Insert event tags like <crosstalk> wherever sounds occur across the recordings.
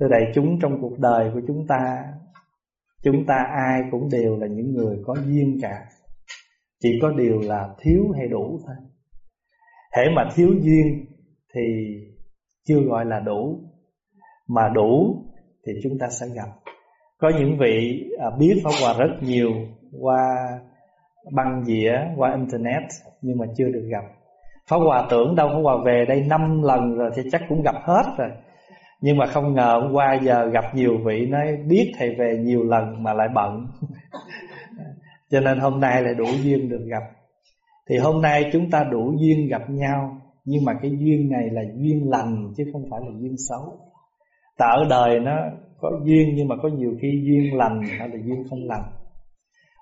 Thưa đại chúng trong cuộc đời của chúng ta Chúng ta ai cũng đều là những người có duyên cả. Chỉ có điều là thiếu hay đủ thôi. Hễ mà thiếu duyên thì chưa gọi là đủ. Mà đủ thì chúng ta sẽ gặp. Có những vị à, biết Pháp Hòa rất nhiều Qua băng dĩa, qua Internet Nhưng mà chưa được gặp. Pháp Hòa tưởng đâu Pháp Hòa về đây 5 lần rồi Thì chắc cũng gặp hết rồi. Nhưng mà không ngờ hôm qua giờ gặp nhiều vị Nói, biết thầy về nhiều lần mà lại bận. <laughs> Cho nên hôm nay lại đủ duyên được gặp. Thì hôm nay chúng ta đủ duyên gặp nhau, Nhưng mà cái duyên này là duyên lành Chứ không phải là duyên xấu. Tại ở đời nó có duyên Nhưng mà có nhiều khi duyên lành hay là duyên không lành.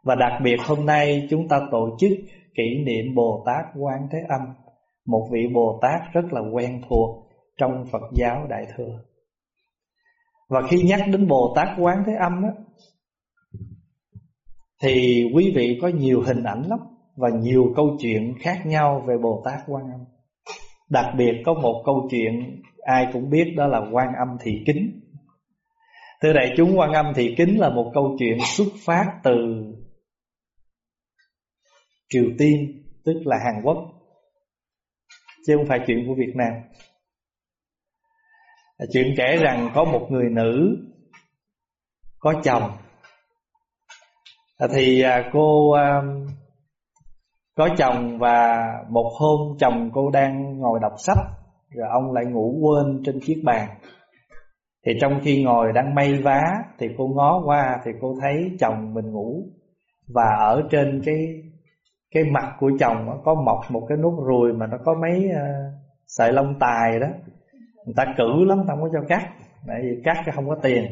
Và đặc biệt hôm nay chúng ta tổ chức kỷ niệm Bồ Tát Quan Thế Âm, một vị Bồ Tát rất là quen thuộc trong Phật giáo Đại Thừa. Và khi nhắc đến Bồ Tát Quán Thế Âm á, thì quý vị có nhiều hình ảnh lắm và nhiều câu chuyện khác nhau về Bồ Tát Quan Âm. Đặc biệt có một câu chuyện ai cũng biết đó là Quan Âm Thị Kính. Thưa đại chúng Quan Âm Thị Kính là một câu chuyện xuất phát từ Triều Tiên, tức là Hàn Quốc chứ không phải chuyện của Việt Nam. Chuyện kể rằng có một người nữ có chồng. À, thì à, cô à, có chồng và một hôm chồng cô đang ngồi đọc sách rồi ông lại ngủ quên trên chiếc bàn. Thì trong khi ngồi đang may vá thì cô ngó qua thì cô thấy chồng mình ngủ. Và ở trên cái cái mặt của chồng nó có mọc một cái nốt ruồi mà nó có mấy uh, sợi lông tài đó người ta cử lắm không có cho cắt. Tại vì cắt cái không có tiền.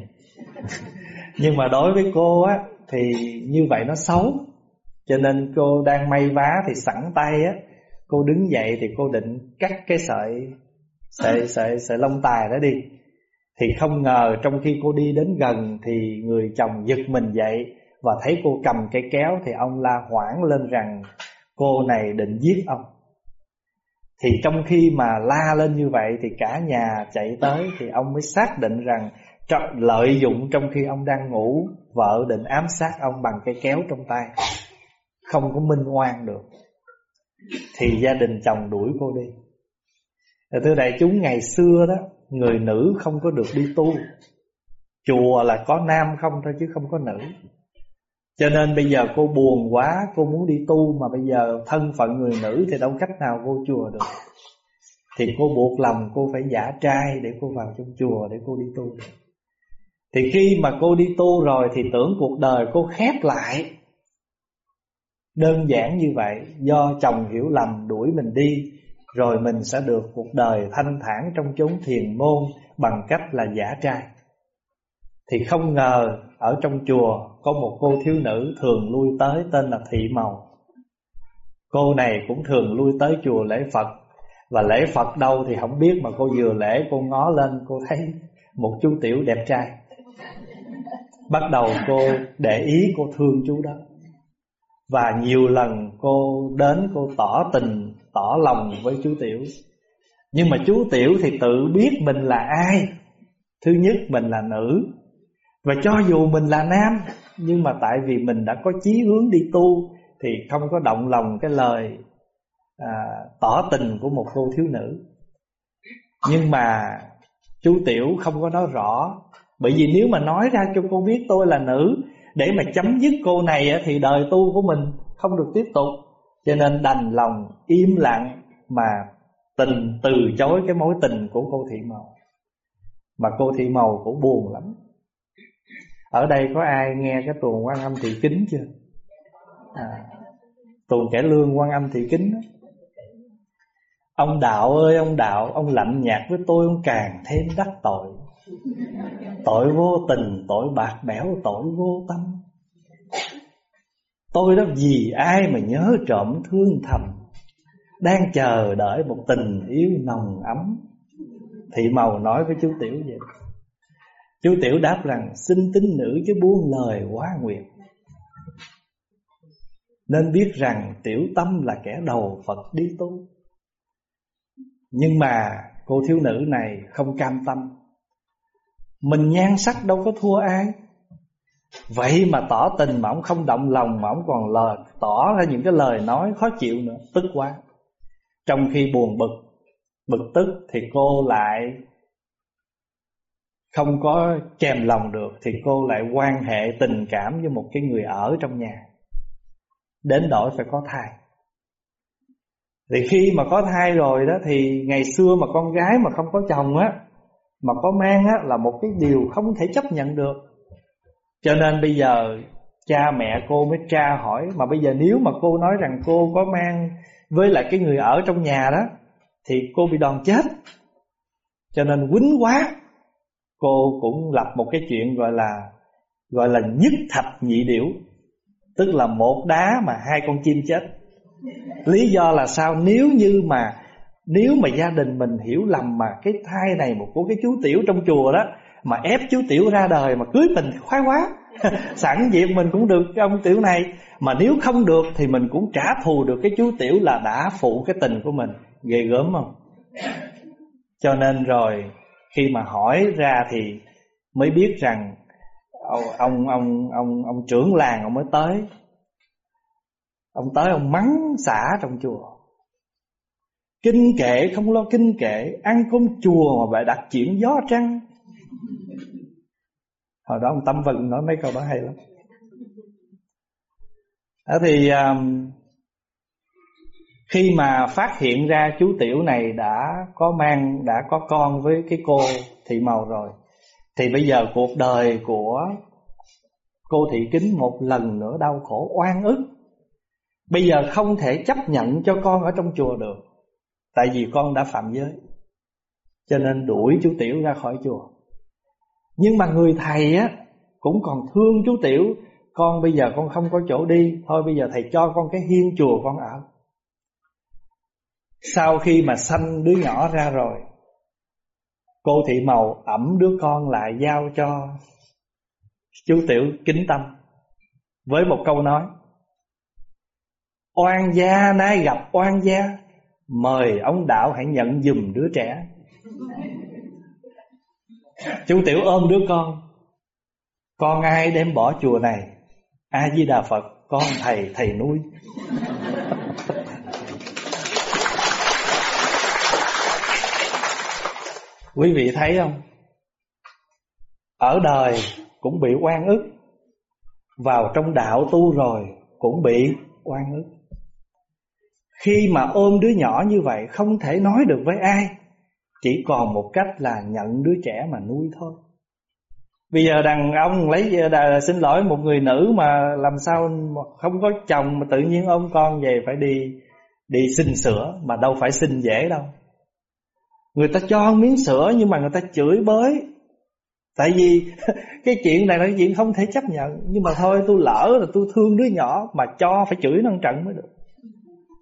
<laughs> Nhưng mà đối với cô á thì như vậy nó xấu. Cho nên cô đang may vá thì sẵn tay á cô đứng dậy thì cô định cắt cái sợi sợi <laughs> sợi sợi lông tài đó đi. Thì không ngờ trong khi cô đi đến gần thì người chồng giật mình dậy và thấy cô cầm cây kéo thì ông la hoảng lên rằng cô này định giết ông. Thì trong khi mà la lên như vậy thì cả nhà chạy tới thì ông mới xác định rằng lợi dụng trong khi ông đang ngủ, vợ định ám sát ông bằng cây kéo trong tay. Không có minh oan được. Thì gia đình chồng đuổi cô đi. Thưa đại chúng, ngày xưa đó, Người nữ không có được đi tu Chùa là có nam không thôi chứ không có nữ cho nên bây giờ cô buồn quá, Cô muốn đi tu mà bây giờ thân phận người nữ Thì đâu cách nào vô chùa được. Thì cô buộc lòng cô phải giả trai Để cô vào trong chùa để cô đi tu. Thì khi mà cô đi tu rồi Thì tưởng cuộc đời cô khép lại. Đơn giản như vậy, Do chồng hiểu lầm đuổi mình đi, Rồi mình sẽ được cuộc đời thanh thản Trong chốn thiền môn Bằng cách là giả trai. Thì không ngờ ở trong chùa có một cô thiếu nữ thường lui tới tên là Thị Màu. Cô này cũng thường lui tới chùa lễ Phật và lễ Phật đâu thì không biết mà cô vừa lễ cô ngó lên cô thấy một chú tiểu đẹp trai. Bắt đầu cô để ý cô thương chú đó. Và nhiều lần cô đến cô tỏ tình, tỏ lòng với chú tiểu. Nhưng mà chú tiểu thì tự biết mình là ai. Thứ nhất mình là nữ và cho dù mình là nam Nhưng mà tại vì mình đã có chí hướng đi tu Thì không có động lòng cái lời à, tỏ tình của một cô thiếu nữ. Nhưng mà chú Tiểu không có nói rõ. Bởi vì nếu mà nói ra cho cô biết tôi là nữ Để mà chấm dứt cô này Thì đời tu của mình không được tiếp tục. Cho nên đành lòng im lặng Mà tình từ chối cái mối tình của cô Thị Màu Mà cô Thị Màu cũng buồn lắm ở đây có ai nghe cái tuồng quan âm thị kính chưa? À, tuồng kẻ lương quan âm thị kính đó. ông đạo ơi ông đạo ông lạnh nhạt với tôi ông càng thêm đắc tội. Tội vô tình tội bạc bẽo tội vô tâm. Tôi đó vì ai mà nhớ trộm thương thầm đang chờ đợi một tình yêu nồng ấm. Thị màu nói với chú tiểu vậy. Chú Tiểu đáp rằng, xin tín nữ chứ buông lời quá nguyện Nên biết rằng Tiểu Tâm là kẻ đầu Phật đi tu. Nhưng mà cô thiếu nữ này không cam tâm. Mình nhan sắc đâu có thua ai. Vậy mà tỏ tình mà ông không động lòng Mà ông còn lời tỏ ra những cái lời nói khó chịu nữa, Tức quá. Trong khi buồn bực Bực tức thì cô lại không có kèm lòng được Thì cô lại quan hệ tình cảm với một cái người ở trong nhà. Đến đổi phải có thai. Thì khi mà có thai rồi đó Thì ngày xưa mà con gái mà không có chồng á, Mà có mang á Là một cái điều không thể chấp nhận được. Cho nên bây giờ Cha mẹ cô mới tra hỏi, Mà bây giờ nếu mà cô nói rằng cô có mang Với lại cái người ở trong nhà đó, Thì cô bị đòn chết. Cho nên quýnh quá. Cô cũng lập một cái chuyện gọi là Gọi là nhất thạch nhị điểu. Tức là một đá mà hai con chim chết. Lý do là sao? Nếu như mà, Nếu mà gia đình mình hiểu lầm mà Cái thai này một của cái chú tiểu trong chùa đó, Mà ép chú tiểu ra đời Mà cưới mình khoái quá. <laughs> Sẵn việc mình cũng được cái ông tiểu này. Mà nếu không được thì mình cũng trả thù được Cái chú tiểu là đã phụ cái tình của mình. Ghê gớm không? Cho nên rồi khi mà hỏi ra thì Mới biết rằng ông ông ông ông ông trưởng làng ông mới tới. Ông tới ông mắng xả trong chùa. Kinh kệ không lo kinh kệ ăn cơm chùa mà lại đặt chuyện gió trăng. Hồi đó ông tâm vận nói mấy câu đó hay lắm. Đó thì um, khi mà phát hiện ra chú tiểu này đã có mang, đã có con với cái cô thị màu rồi, thì bây giờ cuộc đời của cô thị kính một lần nữa đau khổ, oan ức. Bây giờ không thể chấp nhận cho con ở trong chùa được, Tại vì con đã phạm giới, Cho nên đuổi chú Tiểu ra khỏi chùa. Nhưng mà người thầy á, Cũng còn thương chú Tiểu, Con bây giờ con không có chỗ đi, Thôi bây giờ thầy cho con cái hiên chùa con ở. Sau khi mà sanh đứa nhỏ ra rồi, Cô thị màu ẩm đứa con lại giao cho Chú Tiểu kính tâm Với một câu nói, Oan gia nay gặp oan gia, Mời ông đạo hãy nhận dùm đứa trẻ. <laughs> Chú Tiểu ôm đứa con Con ai đem bỏ chùa này? A-di-đà Phật, Con thầy thầy nuôi. Quý vị thấy không? Ở đời cũng bị oan ức Vào trong đạo tu rồi Cũng bị oan ức. Khi mà ôm đứa nhỏ như vậy Không thể nói được với ai Chỉ còn một cách là nhận đứa trẻ mà nuôi thôi. Bây giờ đàn ông lấy đà, xin lỗi một người nữ mà làm sao không có chồng mà tự nhiên ôm con về phải đi đi xin sữa mà đâu phải xin dễ đâu. Người ta cho miếng sữa nhưng mà người ta chửi bới. Tại vì <laughs> cái chuyện này là cái chuyện không thể chấp nhận. Nhưng mà thôi, tôi lỡ là tôi thương đứa nhỏ Mà cho phải chửi nó trận mới được.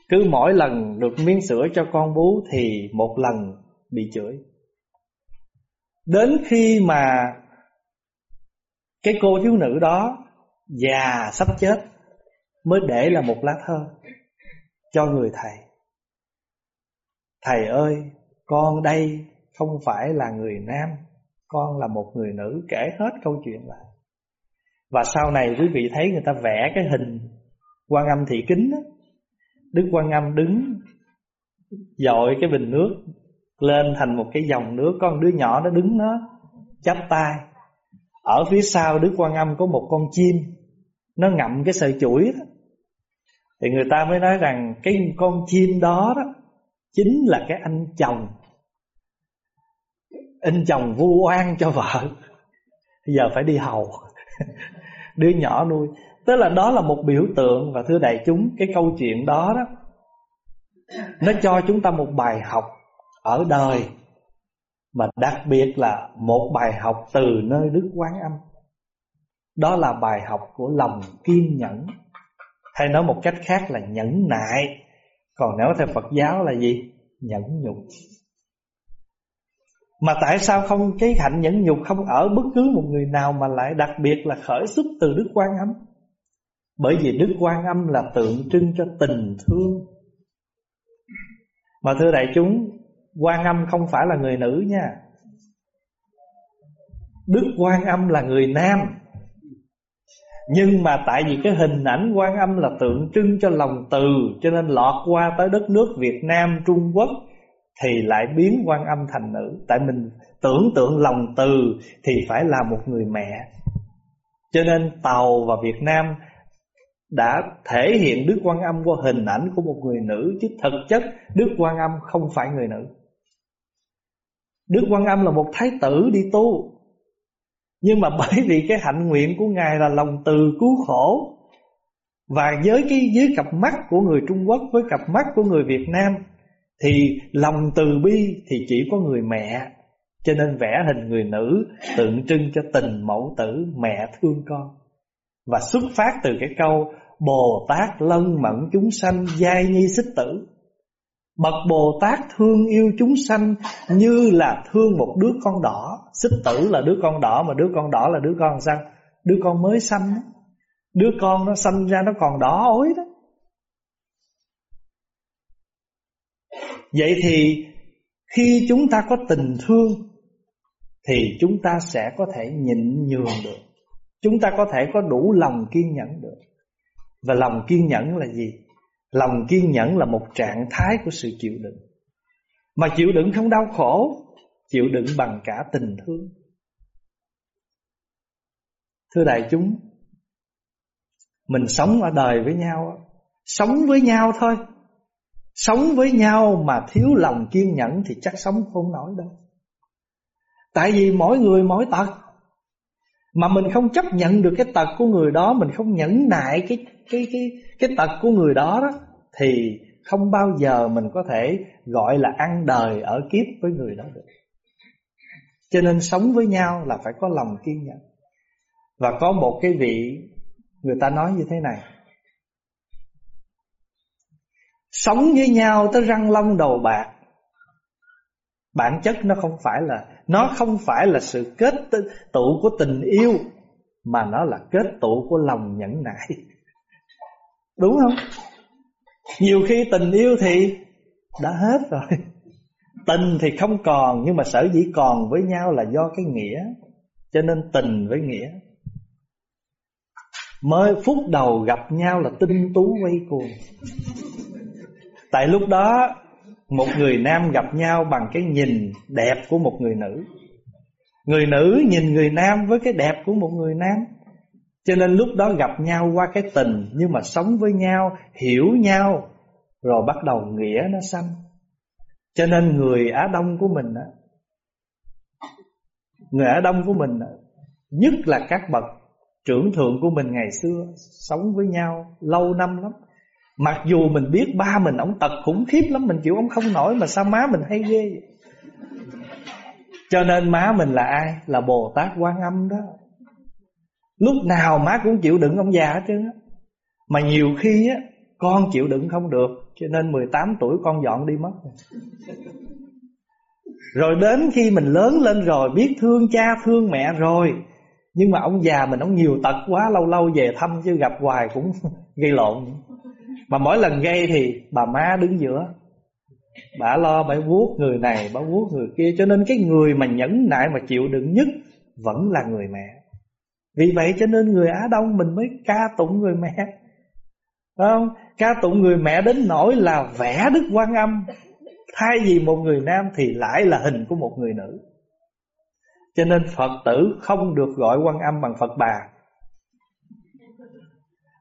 Cứ mỗi lần được miếng sữa cho con bú Thì một lần bị chửi. Đến khi mà Cái cô thiếu nữ đó Già sắp chết Mới để là một lá thơ Cho người thầy. Thầy ơi con đây không phải là người nam, con là một người nữ, kể hết câu chuyện lại Và sau này quý vị thấy người ta vẽ cái hình quan âm thị kính đó. Đức quan âm đứng, dội cái bình nước lên thành một cái dòng nước, Con đứa nhỏ nó đứng nó chắp tay Ở phía sau Đức quan âm có một con chim, Nó ngậm cái sợi chuỗi đó Thì người ta mới nói rằng Cái con chim đó đó Chính là cái anh chồng in chồng vu oan cho vợ. Bây giờ phải đi hầu. <laughs> Đứa nhỏ nuôi. Tức là đó là một biểu tượng, và thưa đại chúng, cái câu chuyện đó đó, nó cho chúng ta một bài học ở đời mà đặc biệt là một bài học từ nơi đức quán âm. Đó là bài học của lòng kiên nhẫn. Hay nói một cách khác là nhẫn nại. Còn nếu theo phật giáo là gì? Nhẫn nhục mà tại sao không cái hạnh nhẫn nhục không ở bất cứ một người nào mà lại đặc biệt là khởi xuất từ Đức Quan Âm? Bởi vì Đức Quan Âm là tượng trưng cho tình thương. Mà thưa đại chúng, Quan Âm không phải là người nữ nha. Đức Quan Âm là người nam Nhưng mà tại vì cái hình ảnh Quan Âm là tượng trưng cho lòng từ Cho nên lọt qua tới đất nước Việt Nam, Trung Quốc thì lại biến Quan Âm thành nữ Tại mình tưởng tượng lòng từ Thì phải là một người mẹ Cho nên Tàu và Việt Nam đã thể hiện Đức Quan Âm qua hình ảnh của một người nữ, chứ thực chất Đức Quan Âm không phải người nữ. Đức Quan Âm là một thái tử đi tu. Nhưng mà <laughs> bởi vì cái hạnh nguyện của ngài là lòng từ cứu khổ, và với cái dưới cặp mắt của người Trung Quốc, với cặp mắt của người Việt Nam thì lòng từ bi thì chỉ có người mẹ. Cho nên vẽ hình người nữ tượng trưng cho tình mẫu tử, mẹ thương con. Và xuất phát từ cái câu, Bồ Tát lân mẫn chúng sanh, giai nhi xích tử. Bậc Bồ Tát thương yêu chúng sanh Như là thương một đứa con đỏ. Xích tử là đứa con đỏ, Mà đứa con đỏ là đứa con sao? Đứa con mới sanh. Đứa con nó sanh ra nó còn đỏ ối đó. Vậy thì Khi chúng ta có tình thương, Thì chúng ta sẽ có thể nhịn nhường được. Chúng ta có thể có đủ lòng kiên nhẫn được. Và lòng kiên nhẫn là gì? Lòng kiên nhẫn là một trạng thái của sự chịu đựng. Mà chịu đựng không đau khổ, Chịu đựng bằng cả tình thương. Thưa đại chúng, Mình sống ở đời với nhau, Sống với nhau thôi. Sống với nhau mà thiếu lòng kiên nhẫn Thì chắc sống không nổi đâu. Tại vì mỗi người mỗi tật. Mà mình không chấp nhận được cái tật của người đó, mình không nhẫn nại cái cái cái cái tật của người đó đó, thì không bao giờ mình có thể gọi là ăn đời ở kiếp với người đó được. Cho nên sống với nhau là phải có lòng kiên nhẫn. Và có một cái vị, người ta nói như thế này sống với nhau tới răng long đầu bạc. Bản chất nó không phải là, nó không phải là sự kết tụ của tình yêu, mà nó là kết tụ của lòng nhẫn nại. <laughs> Đúng không? Nhiều khi tình yêu thì đã hết rồi. Tình thì không còn, nhưng mà sở dĩ còn với nhau là do cái nghĩa. Cho nên tình với nghĩa. Mới phút đầu gặp nhau là tinh tú quay cuồng tại lúc đó một người nam gặp nhau bằng cái nhìn đẹp của một người nữ. Người nữ nhìn người nam với cái đẹp của một người nam. Cho nên lúc đó gặp nhau qua cái tình Nhưng mà sống với nhau, hiểu nhau Rồi bắt đầu nghĩa nó xanh Cho nên người Á Đông của mình á Người Á Đông của mình á, Nhất là các bậc trưởng thượng của mình ngày xưa Sống với nhau lâu năm lắm. Mặc dù mình biết ba mình ông tật khủng khiếp lắm, Mình chịu ông không nổi, mà sao má mình hay ghê Cho nên má mình là ai? Là Bồ Tát Quan Âm đó. Lúc nào má cũng chịu đựng ông già hết trơn á. Mà nhiều khi á, Con chịu đựng không được, Cho nên 18 tuổi con dọn đi mất. Rồi đến khi mình lớn lên rồi, Biết thương cha, thương mẹ rồi, Nhưng mà ông già mình, ông nhiều tật quá, Lâu lâu về thăm chứ gặp hoài cũng <laughs> gây lộn mà mỗi lần gây thì bà má đứng giữa. Bà lo, bà vuốt người này, Bà vuốt người kia. Cho nên cái người mà nhẫn nại mà chịu đựng nhất Vẫn là người mẹ. Vì vậy cho nên người Á Đông Mình mới ca tụng người mẹ. Đúng không? Ca tụng người mẹ đến nỗi là vẽ Đức Quan Âm. Thay vì một người nam Thì lại là hình của một người nữ. Cho nên Phật tử không được gọi Quan Âm bằng Phật bà.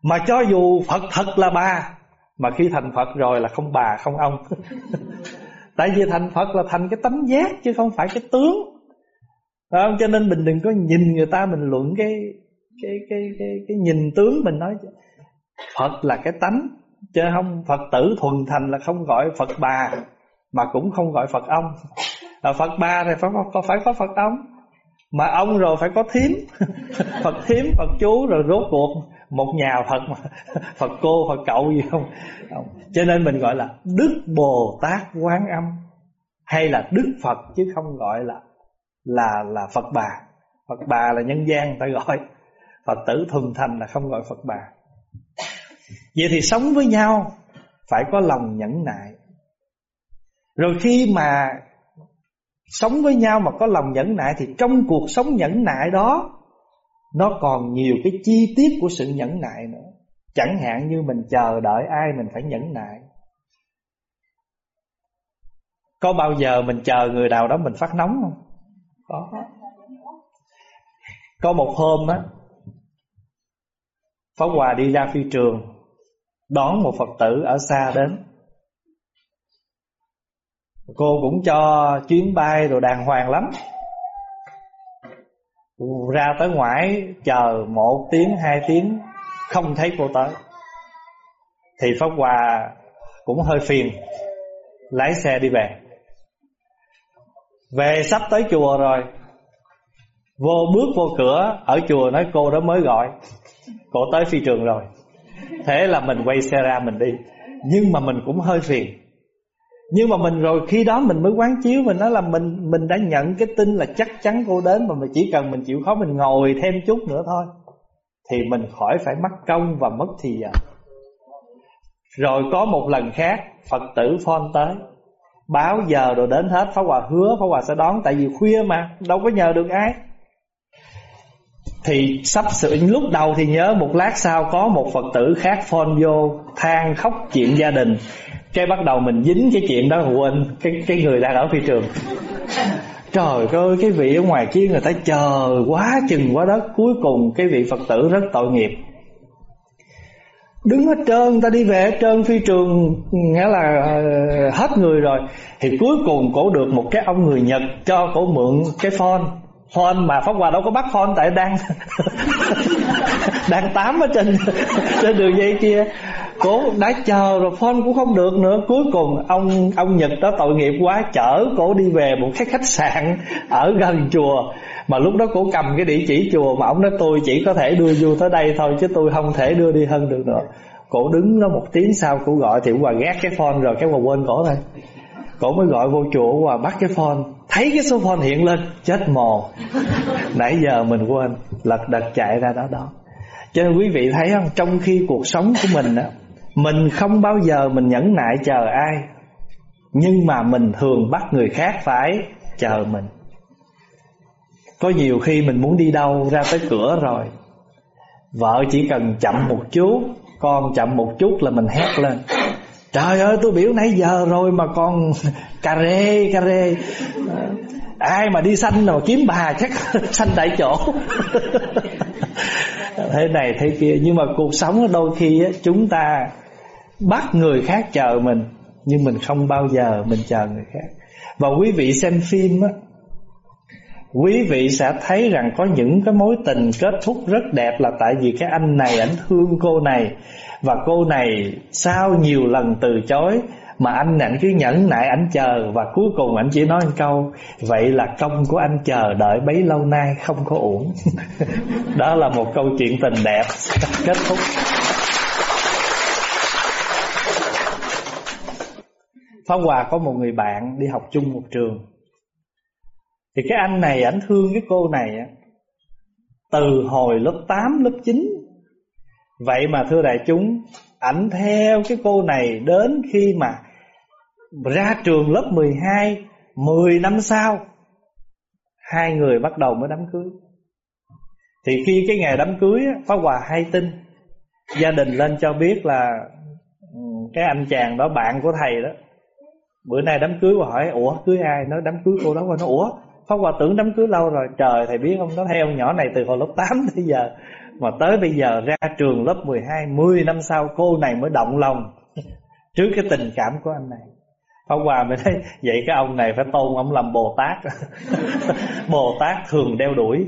Mà cho dù Phật thật là bà mà khi thành Phật rồi là không bà không ông. <laughs> Tại vì thành Phật là thành cái tánh giác Chứ không phải cái tướng. Không? Cho nên mình đừng có nhìn người ta Mình luận cái cái cái cái, cái nhìn tướng mình nói Phật là cái tánh Chứ không Phật tử thuần thành là không gọi Phật bà Mà cũng không gọi Phật ông. À, Phật bà thì phải, có phải có Phật ông Mà ông rồi phải có thím. <laughs> Phật thím, Phật chú rồi rốt cuộc một nhà Phật mà. <laughs> Phật cô, Phật cậu gì không? không. Cho nên mình gọi là Đức Bồ Tát Quán Âm. Hay là Đức Phật chứ không gọi là là là Phật bà. Phật bà là nhân gian ta gọi. Phật tử thuần thành là không gọi Phật bà. Vậy thì sống với nhau Phải có lòng nhẫn nại. Rồi khi mà Sống với nhau mà có lòng nhẫn nại Thì trong cuộc sống nhẫn nại đó nó còn nhiều cái chi tiết của sự nhẫn nại nữa. Chẳng hạn như mình chờ đợi ai mình phải nhẫn nại. Có bao giờ mình chờ người nào đó mình phát nóng không? Có. Có một hôm á Pháp Hòa đi ra phi trường, Đón một Phật tử ở xa đến. Cô cũng cho chuyến bay rồi đàng hoàng lắm. Ra tới ngoại chờ một tiếng, hai tiếng, Không thấy cô tới. Thì Pháp Hòa cũng hơi phiền, Lái xe đi về. Về sắp tới chùa rồi. Vô bước vô cửa, Ở chùa nói cô đó mới gọi. Cô tới phi trường rồi. Thế là mình quay xe ra mình đi. Nhưng mà mình cũng hơi phiền nhưng mà mình rồi khi đó mình mới quán chiếu, Mình nói là mình mình đã nhận cái tin là chắc chắn cô đến Mà mình chỉ cần mình chịu khó mình ngồi thêm chút nữa thôi, Thì mình khỏi phải mất công và mất thì giờ. Rồi có một lần khác, Phật tử phone tới, Báo giờ rồi đến hết, Pháp Hòa hứa, Pháp Hòa sẽ đón, Tại vì khuya mà, Đâu có nhờ được ai. Thì sắp sửa, lúc đầu thì nhớ một lát sau có một phật tử khác phone vô than khóc chuyện gia đình cái bắt đầu mình dính cái chuyện đó quên cái cái người đang ở phi trường. Trời ơi, cái vị ở ngoài kia người ta chờ quá chừng quá đất, cuối cùng cái vị phật tử rất tội nghiệp. Đứng hết trơn ta đi về hết trơn, phi trường, nghĩa là ờ, hết người rồi. Thì cuối cùng cổ được một cái ông người nhật cho cổ mượn cái phone. Phone mà pháp hòa đâu có bắt phone, tại đang <laughs> đang tám ở trên trên đường dây kia. Cố đã chờ rồi phone cũng không được nữa. Cuối cùng, ông ông Nhật đó tội nghiệp quá, Chở cổ đi về một cái khách sạn Ở gần chùa. Mà lúc đó cổ cầm cái địa chỉ chùa Mà ông nói, tôi chỉ có thể đưa vô tới đây thôi, Chứ tôi không thể đưa đi hơn được nữa. Cổ đứng đó một tiếng sau, cổ gọi Thì Hòa gác cái phone rồi, cái Hòa quên cổ thôi. Cổ mới gọi vô chùa Hòa bắt cái phone, Thấy cái số phone hiện lên, Chết mồ. Nãy giờ mình quên, Lật đật chạy ra đó đó. Cho nên quý vị thấy không, Trong khi cuộc sống của mình á mình không bao giờ mình nhẫn nại chờ ai, Nhưng mà mình thường bắt người khác phải chờ mình. Có nhiều khi mình muốn đi đâu ra tới cửa rồi, Vợ chỉ cần chậm một chút, Con chậm một chút là mình hét lên, Trời ơi, tôi biểu nãy giờ rồi mà con <laughs> cà rê cà rê. À, ai mà đi xanh nào kiếm bà chắc <laughs> xanh tại chỗ. <laughs> Thế này, thế kia, Nhưng mà cuộc sống đôi khi chúng ta bắt người khác chờ mình, nhưng mình không bao giờ mình chờ người khác. Và quý vị xem phim á, quý vị sẽ thấy rằng có những cái mối tình kết thúc rất đẹp là tại vì cái anh này ảnh thương cô này, và cô này sau nhiều lần từ chối mà anh ảnh cứ nhẫn nại ảnh chờ, và cuối cùng ảnh chỉ nói một câu, vậy là công của anh chờ đợi bấy lâu nay không có uổng. <laughs> Đó là một câu chuyện tình đẹp kết thúc. Pháp Hòa có một người bạn đi học chung một trường. Thì cái anh này ảnh thương cái cô này Từ hồi lớp 8, lớp 9 Vậy mà thưa đại chúng Ảnh theo cái cô này đến khi mà Ra trường lớp 12 10 năm sau Hai người bắt đầu mới đám cưới. Thì khi cái ngày đám cưới Pháp Hòa hay tin Gia đình lên cho biết là ừ, Cái anh chàng đó bạn của thầy đó Bữa nay đám cưới và hỏi, Ủa, cưới ai? Nói, đám cưới cô đó. Qua nó Ủa phong Hòa tưởng đám cưới lâu rồi. Trời, thầy biết không? Nó theo nhỏ này từ hồi lớp 8 tới giờ. Mà tới bây giờ ra trường lớp 12 10 năm sau cô này mới động lòng <laughs> Trước cái tình cảm của anh này. Pháp Hòa mới thấy, Vậy cái ông này phải tôn ông làm Bồ Tát. <laughs> Bồ Tát thường đeo đuổi. <laughs>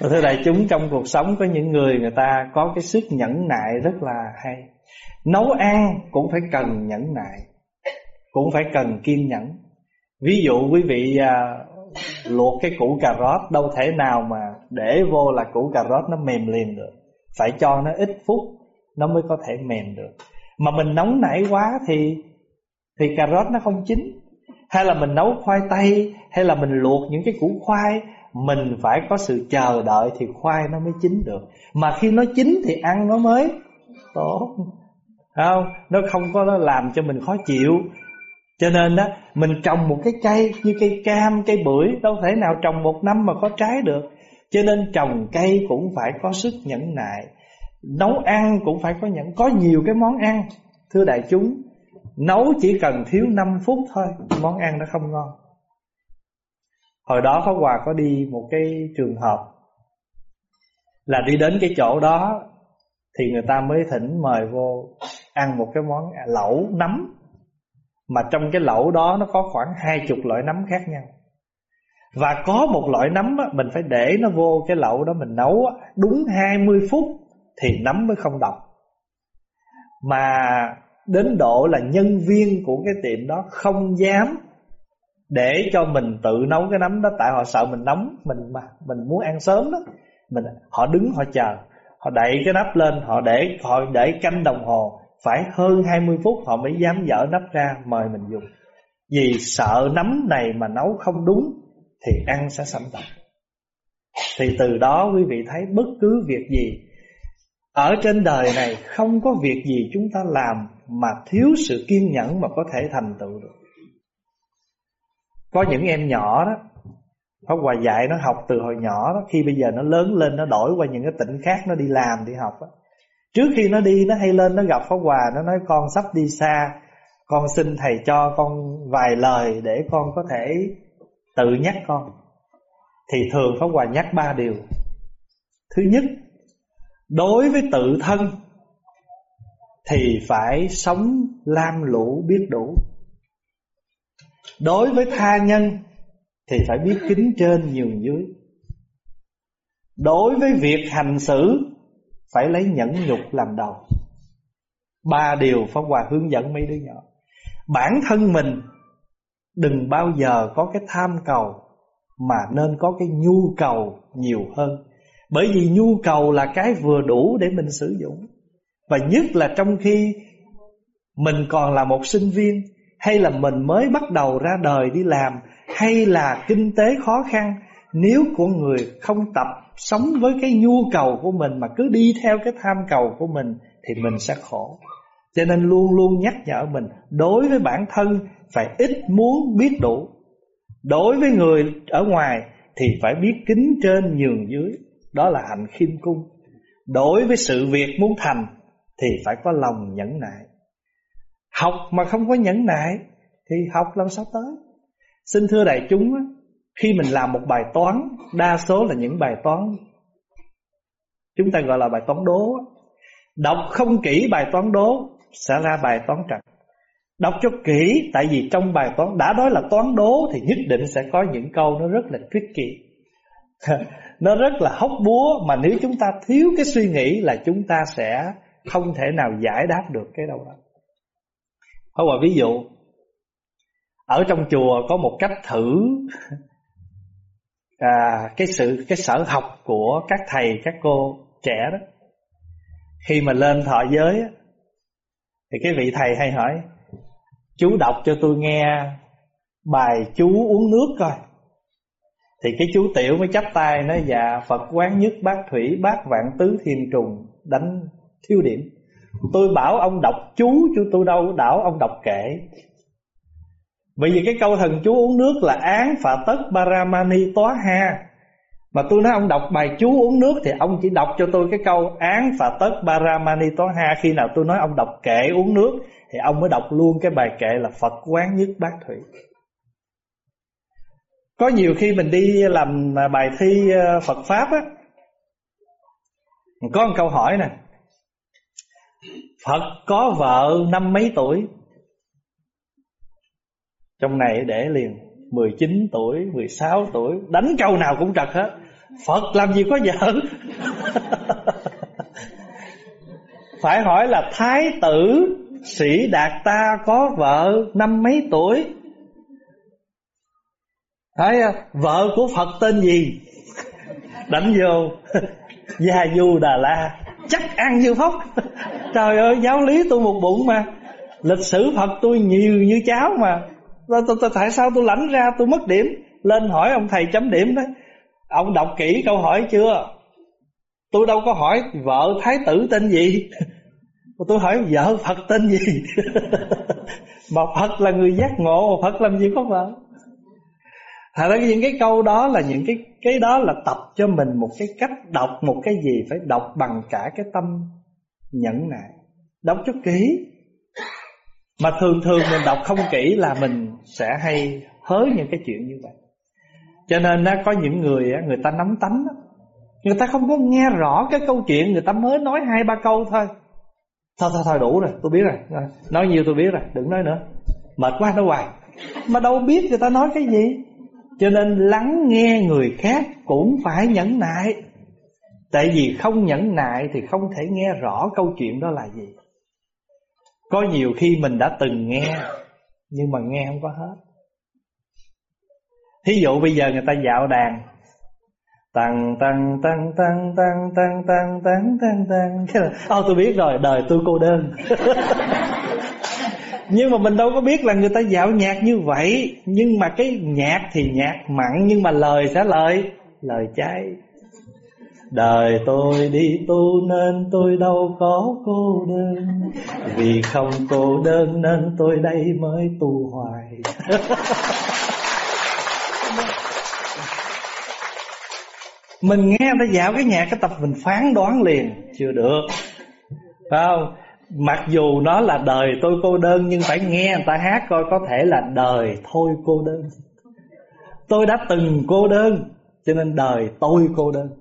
Thưa đại chúng trong cuộc sống có những người người ta có cái sức nhẫn nại rất là hay. Nấu ăn cũng phải cần nhẫn nại Cũng phải cần kiên nhẫn. Ví dụ quý vị à, luộc cái củ cà rốt Đâu thể nào mà để vô là củ cà rốt nó mềm liền được. Phải cho nó ít phút Nó mới có thể mềm được. Mà mình nóng nảy quá thì Thì cà rốt nó không chín. Hay là mình nấu khoai tây Hay là mình luộc những cái củ khoai Mình phải có sự chờ đợi Thì khoai nó mới chín được. Mà khi nó chín thì ăn nó mới tốt không? Nó không có nó làm cho mình khó chịu. Cho nên đó Mình trồng một cái cây như cây cam, cây bưởi Đâu thể nào trồng một năm mà có trái được. Cho nên trồng cây cũng phải có sức nhẫn nại. Nấu ăn cũng phải có nhẫn Có nhiều cái món ăn Thưa đại chúng. Nấu chỉ cần thiếu 5 phút thôi Món ăn nó không ngon. Hồi đó Pháp Hòa có đi một cái trường hợp Là đi đến cái chỗ đó thì người ta mới thỉnh mời vô Ăn một cái món lẩu nấm. Mà trong cái lẩu đó nó có khoảng hai chục loại nấm khác nhau. Và có một loại nấm á, Mình phải để nó vô cái lẩu đó mình nấu á, Đúng 20 phút Thì nấm mới không độc. Mà đến độ là nhân viên của cái tiệm đó không dám để cho mình tự nấu cái nấm đó tại họ sợ mình nóng mình mà mình muốn ăn sớm đó mình họ đứng họ chờ họ đẩy cái nắp lên họ để họ để canh đồng hồ. Phải hơn 20 phút họ mới dám dở nắp ra mời mình dùng. Vì sợ nấm này mà nấu không đúng thì ăn sẽ sẩm độc. Thì từ đó quý vị thấy bất cứ việc gì ở trên đời này không có việc gì chúng ta làm mà thiếu sự kiên nhẫn mà có thể thành tựu được. Có những em nhỏ đó, Pháp Hòa dạy nó học từ hồi nhỏ đó, khi bây giờ nó lớn lên nó đổi qua những cái tỉnh khác nó đi làm đi học đó. Trước khi nó đi nó hay lên nó gặp Pháp Hòa nó nói con sắp đi xa, con xin thầy cho con vài lời để con có thể tự nhắc con. Thì thường Pháp Hòa nhắc ba điều. Thứ nhất, đối với tự thân thì phải sống lam lũ biết đủ. Đối với tha nhân thì phải biết kính trên nhường dưới. Đối với việc hành xử, phải lấy nhẫn nhục làm đầu. Ba điều Pháp Hòa hướng dẫn mấy đứa nhỏ. Bản thân mình, đừng bao giờ có cái tham cầu mà nên có cái nhu cầu nhiều hơn. Bởi vì nhu cầu là cái vừa đủ để mình sử dụng. Và nhất là trong khi mình còn là một sinh viên, hay là mình mới bắt đầu ra đời đi làm hay là kinh tế khó khăn, nếu của người không tập sống với cái nhu cầu của mình mà cứ đi theo cái tham cầu của mình thì mình sẽ khổ. Cho nên luôn luôn nhắc nhở mình đối với bản thân phải ít muốn biết đủ. Đối với người ở ngoài thì phải biết kính trên nhường dưới, đó là hạnh khiêm cung. Đối với sự việc muốn thành thì phải có lòng nhẫn nại. Học mà không có nhẫn nại thì học làm sao tới? Xin thưa đại chúng, khi mình làm một bài toán, đa số là những bài toán chúng ta gọi là bài toán đố. Đọc không kỹ bài toán đố sẽ ra bài toán trật. Đọc cho kỹ tại vì trong bài toán đã nói là toán đố thì nhất định sẽ có những câu nó rất là tricky. <laughs> nó rất là hóc búa mà nếu chúng ta thiếu cái suy nghĩ là chúng ta sẽ không thể nào giải đáp được cái đâu đó. Hoặc là ví dụ ở trong chùa có một cách thử à, cái sự cái sở học của các thầy các cô trẻ đó. Khi mà lên thọ giới thì cái vị thầy hay hỏi chú đọc cho tôi nghe bài chú uống nước coi. Thì cái chú tiểu mới chắp tay nói dạ Phật quán nhất bát thủy bát vạn tứ thiên trùng đánh thiếu điểm Tôi bảo ông đọc chú chứ tôi đâu đảo ông đọc kệ bởi vì cái câu thần chú uống nước là án phạ tất Baramani Tóa Ha. Mà tôi nói ông đọc bài chú uống nước Thì ông chỉ đọc cho tôi cái câu án phạ tất Baramani Tóa Ha. Khi nào tôi nói ông đọc kệ uống nước Thì ông mới đọc luôn cái bài kệ là Phật quán nhất bát thủy. Có nhiều khi mình đi làm bài thi ờ, Phật Pháp á, Có một câu hỏi nè. Phật có vợ năm mấy tuổi? Trong này để liền 19 tuổi, 16 tuổi Đánh câu nào cũng trật hết. Phật làm gì có vợ <laughs> Phải hỏi là Thái tử Sĩ Đạt ta có vợ năm mấy tuổi? Thấy Vợ của Phật tên gì? Đánh vô. <laughs> Gia Du Đà La. Chắc ăn như phóc <laughs> trời ơi giáo lý tôi một bụng mà. Lịch sử phật tôi nhiều như cháo mà tôi, tôi, tôi, tại sao tôi lãnh ra? Tôi mất điểm. Lên hỏi ông thầy chấm điểm đấy ông đọc kỹ câu hỏi chưa? Tôi đâu có hỏi vợ thái tử tên gì. Tôi hỏi vợ phật tên gì? <laughs> Mà Phật là người giác ngộ Phật làm gì có vợ? Thật ra những cái câu đó là những cái cái đó là tập cho mình một cái cách đọc một cái gì phải đọc bằng cả cái tâm nhẫn nại. Đọc cho kỹ. Mà thường thường mình đọc không kỹ là mình sẽ hay hớ những cái chuyện như vậy. Cho nên nó có những người người ta nắm tánh Người ta không có nghe rõ cái câu chuyện, Người ta mới nói hai ba câu thôi. Thôi thôi thôi, đủ rồi, tôi biết rồi, Nói nhiều tôi biết rồi, đừng nói nữa. Mệt quá, nói hoài. Mà đâu biết người ta nói cái gì. Cho nên lắng nghe người khác Cũng phải nhẫn nại. Tại vì không nhẫn nại Thì không thể nghe rõ câu chuyện đó là gì. Có nhiều khi mình đã từng nghe nhưng mà nghe không có hết. Thí dụ bây giờ người ta dạo đàn. Tăng tăng tăng tăng tăng tăng tăng tăng tăng tăng cái là ô tôi biết rồi, đời tôi cô đơn. <laughs> Nhưng mà mình đâu có biết là người ta dạo nhạc như vậy. Nhưng mà cái nhạc thì nhạc mặn, nhưng mà lời sẽ lời lời cháy đời tôi đi tu nên tôi đâu có cô đơn. Vì không cô đơn nên tôi đây mới tu hoài. <laughs> Mình nghe người ta dạo cái nhạc, cái tập mình phán đoán liền. Chưa được. Phải không? Mặc dù nó là đời tôi cô đơn, Nhưng phải nghe người ta hát coi có thể là đời thôi cô đơn. Tôi đã từng cô đơn, Cho nên đời tôi cô đơn.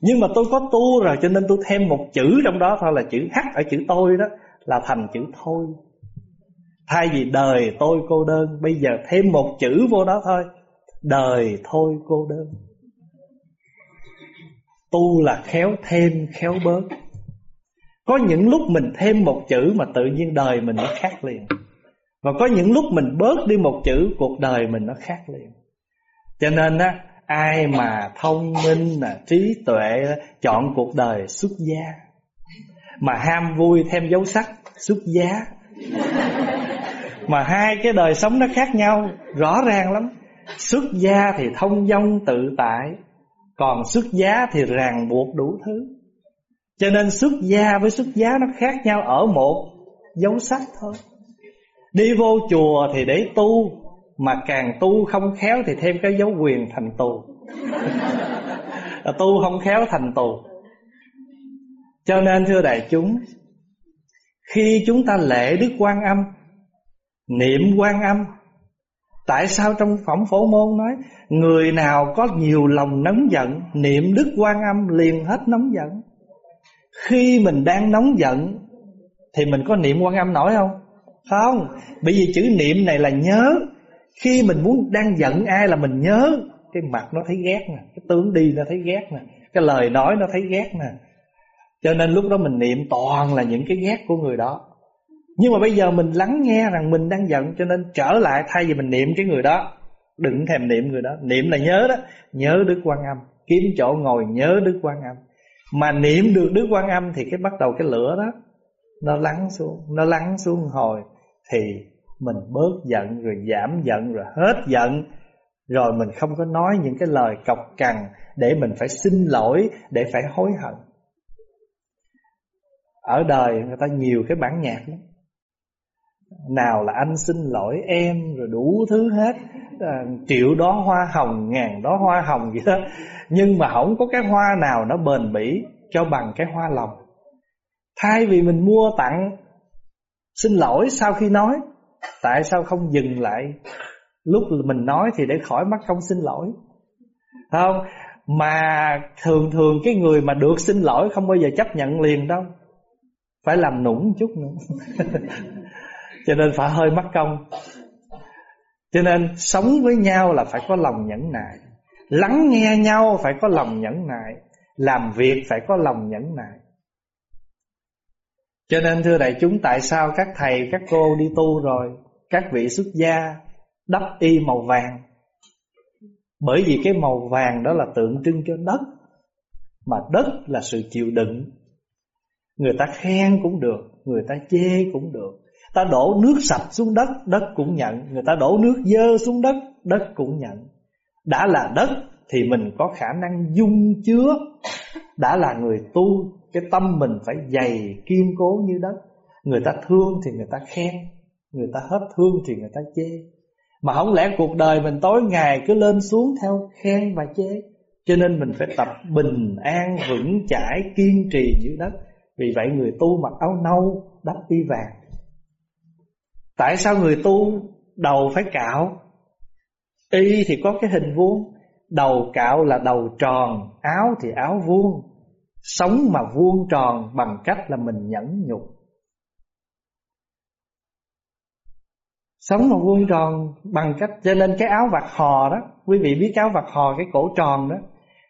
Nhưng mà tôi có tu rồi, Cho nên tôi thêm một chữ trong đó thôi, Là chữ H ở chữ tôi đó, Là thành chữ thôi. Thay vì đời tôi cô đơn, Bây giờ thêm một chữ vô đó thôi, Đời thôi cô đơn. Tu là khéo thêm, khéo bớt. Có những lúc mình thêm một chữ Mà tự nhiên đời mình nó khác liền. Và có những lúc mình bớt đi một chữ, Cuộc đời mình nó khác liền. Cho nên á Ai mà thông minh là trí tuệ, Chọn cuộc đời xuất gia. Mà ham vui thêm dấu sắc, Xuất gia. Mà hai cái đời sống nó khác nhau, Rõ ràng lắm. Xuất gia thì thông dong tự tại, còn xuất giá thì ràng buộc đủ thứ. Cho nên xuất gia với xuất giá nó khác nhau ở một dấu sắc thôi. Đi vô chùa thì để tu mà càng tu không khéo thì thêm cái dấu quyền thành tù. <laughs> Tu không khéo thành tù. Cho nên, thưa đại chúng, Khi chúng ta lễ Đức Quan Âm, Niệm Quan Âm, Tại sao trong phẩm phổ môn nói, Người nào có nhiều lòng nóng giận, Niệm Đức Quan Âm liền hết nóng giận? Khi mình đang nóng giận, Thì mình có niệm Quan Âm nổi không? Không. Bởi vì chữ niệm này là nhớ. Khi mình muốn đang giận ai là mình nhớ. Cái mặt nó thấy ghét nè, Cái tướng đi nó thấy ghét nè, Cái lời nói nó thấy ghét nè. Cho nên lúc đó mình niệm toàn là những cái ghét của người đó. Nhưng mà bây giờ mình lắng nghe rằng mình đang giận, Cho nên trở lại thay vì mình niệm cái người đó. Đừng thèm niệm người đó. Niệm là nhớ đó. Nhớ Đức Quan Âm. Kiếm chỗ ngồi, nhớ Đức Quan Âm. Mà niệm được Đức Quan Âm Thì cái bắt đầu cái lửa đó, Nó lắng xuống, Nó lắng xuống hồi Thì mình bớt giận Rồi giảm giận Rồi hết giận. Rồi mình không có nói những cái lời cọc cằn Để mình phải xin lỗi Để phải hối hận. Ở đời người ta nhiều cái bản nhạc lắm. Nào là anh xin lỗi em rồi đủ thứ hết. À, triệu đó hoa hồng ngàn đó hoa hồng gì đó. Nhưng mà không có cái hoa nào nó bền bỉ cho bằng cái hoa lòng. Thay vì mình mua tặng xin lỗi sau khi nói tại sao không dừng lại? Lúc mình nói thì để khỏi mắc công xin lỗi. Không? Mà thường thường cái người mà được xin lỗi không bao giờ chấp nhận liền đâu. Phải làm nũng chút nữa. <laughs> Cho nên phải hơi mắc công. Cho nên sống với nhau là phải có lòng nhẫn nại. Lắng nghe nhau phải có lòng nhẫn nại. Làm việc phải có lòng nhẫn nại cho nên, thưa đại chúng, tại sao các thầy, các cô đi tu rồi, các vị xuất gia đắp y màu vàng? Bởi vì cái màu vàng đó là tượng trưng cho đất, mà đất là sự chịu đựng. Người ta khen cũng được, người ta chê cũng được. Ta đổ nước sạch xuống đất Đất cũng nhận. Người ta đổ nước dơ xuống đất Đất cũng nhận. Đã là đất thì mình có khả năng dung chứa. Đã là người tu cái tâm mình phải dày kiên cố như đất. Người ta thương thì người ta khen Người ta hết thương thì người ta chê. Mà không lẽ cuộc đời mình tối ngày cứ lên xuống theo khen và chê? Cho nên mình phải tập bình an, vững chãi, kiên trì như đất. Vì vậy người tu mặc áo nâu, đắp y vàng. Tại sao người tu đầu phải cạo? Y thì có cái hình vuông. Đầu cạo là đầu tròn Áo thì áo vuông. Sống mà vuông tròn bằng cách là mình nhẫn nhục. Sống mà vuông tròn bằng cách Cho nên cái áo vạt hò đó, Quý vị biết áo vạt hò, cái cổ tròn đó,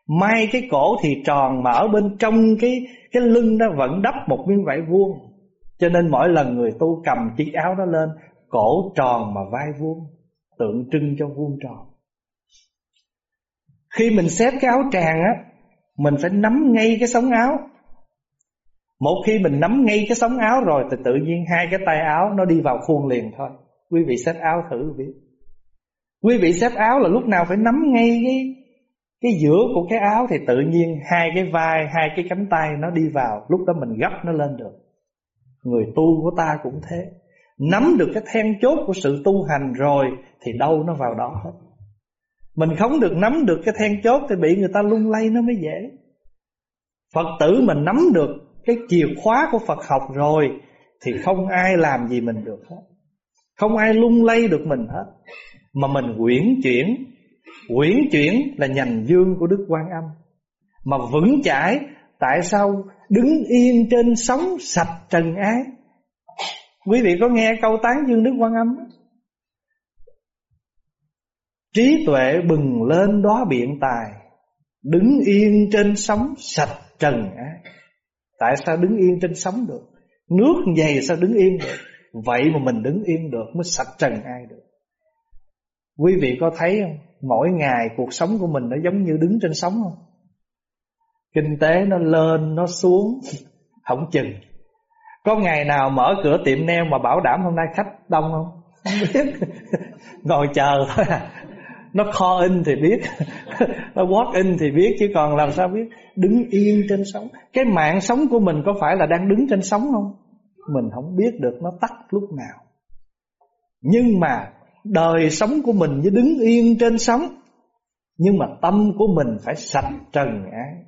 May cái cổ thì tròn Mà ở bên trong cái cái lưng đó Vẫn đắp một miếng vải vuông. Cho nên mỗi lần người tu cầm chiếc áo đó lên, Cổ tròn mà vai vuông, Tượng trưng cho vuông tròn. Khi mình xếp cái áo tràng á mình phải nắm ngay cái sống áo. Một khi mình nắm ngay cái sống áo rồi Thì tự nhiên hai cái tay áo nó đi vào khuôn liền thôi. Quý vị xếp áo thử biết Quý vị xếp áo là lúc nào phải nắm ngay cái cái giữa của cái áo thì tự nhiên hai cái vai, hai cái cánh tay nó đi vào, lúc đó mình gấp nó lên được. Người tu của ta cũng thế. Nắm được cái then chốt của sự tu hành rồi Thì đâu nó vào đó hết. Mình không được nắm được cái then chốt Thì bị người ta lung lay nó mới dễ. Phật tử mình nắm được Cái chìa khóa của Phật học rồi Thì không ai làm gì mình được hết. Không ai lung lay được mình hết. Mà mình quyển chuyển. Quyển chuyển là nhành dương của Đức Quan Âm. Mà vững chãi, Tại sao đứng yên trên sóng sạch trần ái? Quý vị có nghe câu tán dương Đức Quan Âm Trí tuệ bừng lên đó biện tài, Đứng yên trên sóng sạch trần ác. Tại sao đứng yên trên sóng được? Nước dày sao đứng yên được? Vậy mà mình đứng yên được Mới sạch trần ai được? Quý vị có thấy không? Mỗi ngày cuộc sống của mình Nó giống như đứng trên sóng không? Kinh tế nó lên, Nó xuống, <laughs> Không chừng. Có ngày nào mở cửa tiệm neo mà bảo đảm hôm nay khách đông không? Không biết. <laughs> Ngồi chờ thôi à. Nó call in thì biết. <laughs> Nó walk in thì biết Chứ còn làm sao biết? Đứng yên trên sóng. Cái mạng sống của mình có phải là đang đứng trên sóng không? Mình không biết được nó tắt lúc nào. Nhưng mà Đời sống của mình như đứng yên trên sóng Nhưng mà tâm của mình phải sạch trần ái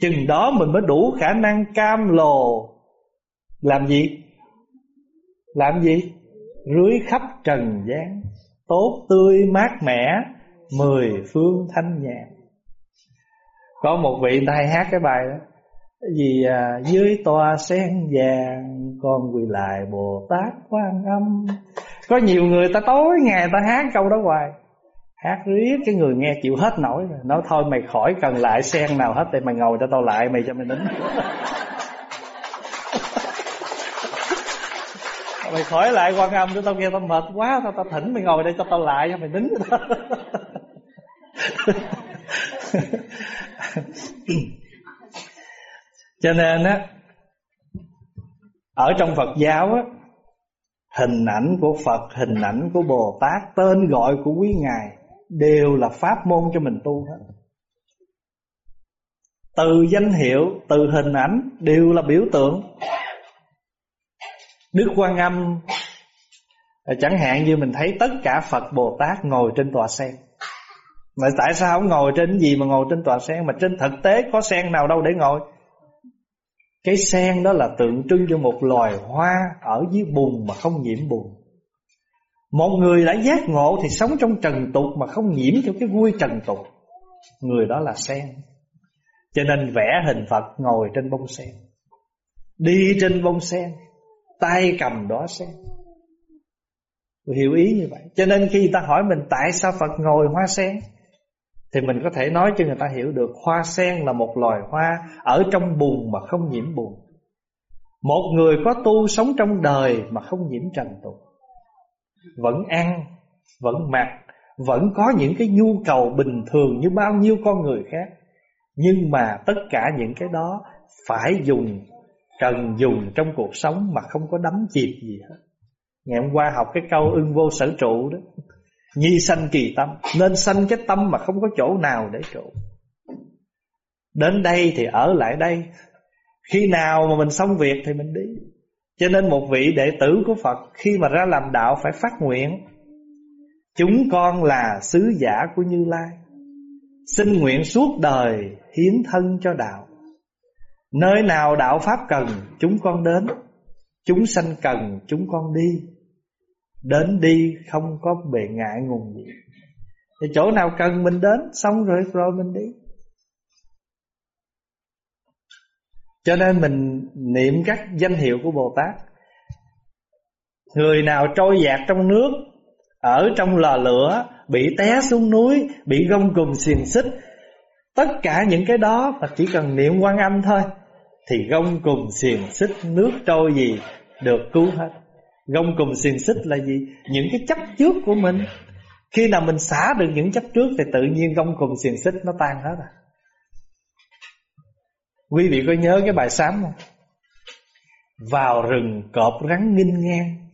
Chừng đó mình mới đủ khả năng cam lồ. Làm gì? Làm gì? Rưới khắp trần gian Tốt tươi mát mẻ Mười phương thanh nhàn Có một vị ta hay hát cái bài đó vì gì à, dưới tòa sen vàng Con quỳ lại Bồ Tát quan âm. Có nhiều người ta tối ngày ta hát câu đó hoài. Hát riết cái người nghe chịu hết nổi rồi. Nói thôi mày khỏi cần lại sen nào hết Để mày ngồi cho tao lại mày cho mày đứng mày khỏi lại quan âm cho tao nghe, tao mệt quá, tao tao thỉnh mày ngồi đây cho tao lại cho mày nín. Tao <laughs> cho nên á, ở trong Phật giáo á, hình ảnh của Phật, hình ảnh của Bồ Tát, tên gọi của quý ngài đều là pháp môn cho mình tu hết. Từ danh hiệu, từ hình ảnh đều là biểu tượng. Đức Quan Âm. À, chẳng hạn như mình thấy tất cả Phật Bồ Tát ngồi trên tòa sen. Mà tại sao không ngồi trên gì mà ngồi trên tòa sen? Mà trên thực tế có sen nào đâu để ngồi. Cái sen đó là tượng trưng cho một loài hoa Ở dưới bùn mà không nhiễm bùn. Một người đã giác ngộ thì sống trong trần tục Mà không nhiễm cho cái vui trần tục. Người đó là sen. Cho nên vẽ hình Phật ngồi trên bông sen. Đi trên bông sen tay cầm đó sen hiểu ý như vậy. Cho nên khi người ta hỏi mình tại sao Phật ngồi hoa sen, thì mình có thể nói cho người ta hiểu được hoa sen là một loài hoa ở trong bùn mà không nhiễm bùn. Một người có tu sống trong đời mà không nhiễm trần tục. Vẫn ăn, vẫn mặc, vẫn có những cái nhu cầu bình thường như bao nhiêu con người khác. Nhưng mà tất cả những cái đó phải dùng cần dùng trong cuộc sống mà không có đắm chìm gì hết. Ngày hôm qua học cái câu ưng vô sở trụ đó. Nhi sanh kỳ tâm, nên sanh cái tâm mà không có chỗ nào để trụ. Đến đây thì ở lại đây. Khi nào mà mình xong việc thì mình đi. Cho nên một vị đệ tử của Phật Khi mà ra làm đạo phải phát nguyện Chúng con là sứ giả của Như Lai Xin nguyện suốt đời hiến thân cho đạo Nơi nào đạo Pháp cần, chúng con đến. Chúng sanh cần, chúng con đi. Đến đi không có bề ngại ngùng gì. Thì chỗ nào cần mình đến, Xong rồi rồi mình đi. Cho nên mình niệm các danh hiệu của Bồ Tát. Người nào trôi dạt trong nước, Ở trong lò lửa, Bị té xuống núi, Bị gông cùm xiềng xích, Tất cả những cái đó Mà chỉ cần niệm quan âm thôi. Thì gông cùng xiềng xích Nước trôi gì được cứu hết. Gông cùng xiềng xích là gì? Những cái chấp trước của mình. Khi nào mình xả được những chấp trước Thì tự nhiên gông cùng xiềng xích nó tan hết à. Quý vị có nhớ cái bài sám không? Vào rừng cọp rắn nghinh ngang,